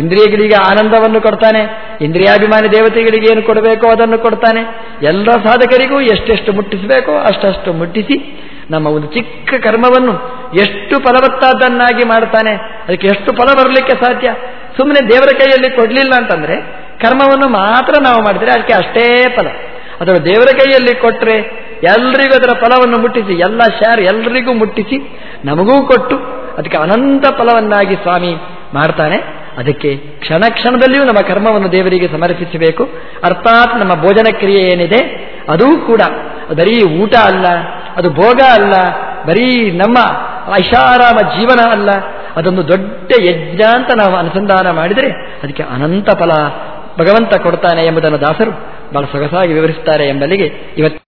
ಇಂದ್ರಿಯಗಳಿಗೆ ಆನಂದವನ್ನು ಕೊಡ್ತಾನೆ, ಇಂದ್ರಿಯಾಭಿಮಾನಿ ದೇವತೆಗಳಿಗೆ ಏನು ಕೊಡಬೇಕೋ ಅದನ್ನು ಕೊಡ್ತಾನೆ. ಎಲ್ಲ ಸಾಧಕರಿಗೂ ಎಷ್ಟೆಷ್ಟು ಮುಟ್ಟಿಸಬೇಕೋ ಅಷ್ಟಷ್ಟು ಮುಟ್ಟಿಸಿ ನಮ್ಮ ಒಂದು ಚಿಕ್ಕ ಕರ್ಮವನ್ನು ಎಷ್ಟು ಫಲವತ್ತಾದನ್ನಾಗಿ ಮಾಡ್ತಾನೆ, ಅದಕ್ಕೆ ಎಷ್ಟು ಫಲ ಬರಲಿಕ್ಕೆ ಸಾಧ್ಯ? ಸುಮ್ಮನೆ ದೇವರ ಕೈಯಲ್ಲಿ ಕೊಡಲಿಲ್ಲ ಅಂತಂದ್ರೆ ಕರ್ಮವನ್ನು ಮಾತ್ರ ನಾವು ಮಾಡಿದರೆ ಅದಕ್ಕೆ ಅಷ್ಟೇ ಫಲ. ಅಥವಾ ದೇವರ ಕೈಯಲ್ಲಿ ಕೊಟ್ಟರೆ ಎಲ್ರಿಗೂ ಅದರ ಫಲವನ್ನು ಮುಟ್ಟಿಸಿ, ಎಲ್ಲ ಶಾರ್ ಎಲ್ರಿಗೂ ಮುಟ್ಟಿಸಿ ನಮಗೂ ಕೊಟ್ಟು ಅದಕ್ಕೆ ಅನಂತ ಫಲವನ್ನಾಗಿ ಸ್ವಾಮಿ ಮಾಡ್ತಾನೆ. ಅದಕ್ಕೆ ಕ್ಷಣ ಕ್ಷಣದಲ್ಲಿಯೂ ನಮ್ಮ ಕರ್ಮವನ್ನು ದೇವರಿಗೆ ಸಮರ್ಪಿಸಬೇಕು. ಅರ್ಥಾತ್ ನಮ್ಮ ಭೋಜನ ಕ್ರಿಯೆ ಏನಿದೆ, ಅದೂ ಕೂಡ ಬರೀ ಊಟ ಅಲ್ಲ, ಅದು ಭೋಗ ಅಲ್ಲ, ಬರೀ ನಮ್ಮ ಐಷಾರಾಮ ಜೀವನ ಅಲ್ಲ, ಅದೊಂದು ದೊಡ್ಡ ಯಜ್ಞ ಅಂತ ನಾವು ಅನುಸಂಧಾನ ಮಾಡಿದರೆ ಅದಕ್ಕೆ ಅನಂತ ಫಲ ಭಗವಂತ ಕೊಡ್ತಾನೆ ಎಂಬುದನ್ನು ದಾಸರು ಬಹಳ ಸೊಗಸಾಗಿ ವಿವರಿಸ್ತಾರೆ ಎಂಬಲ್ಲಿಗೆ ಇವತ್ತು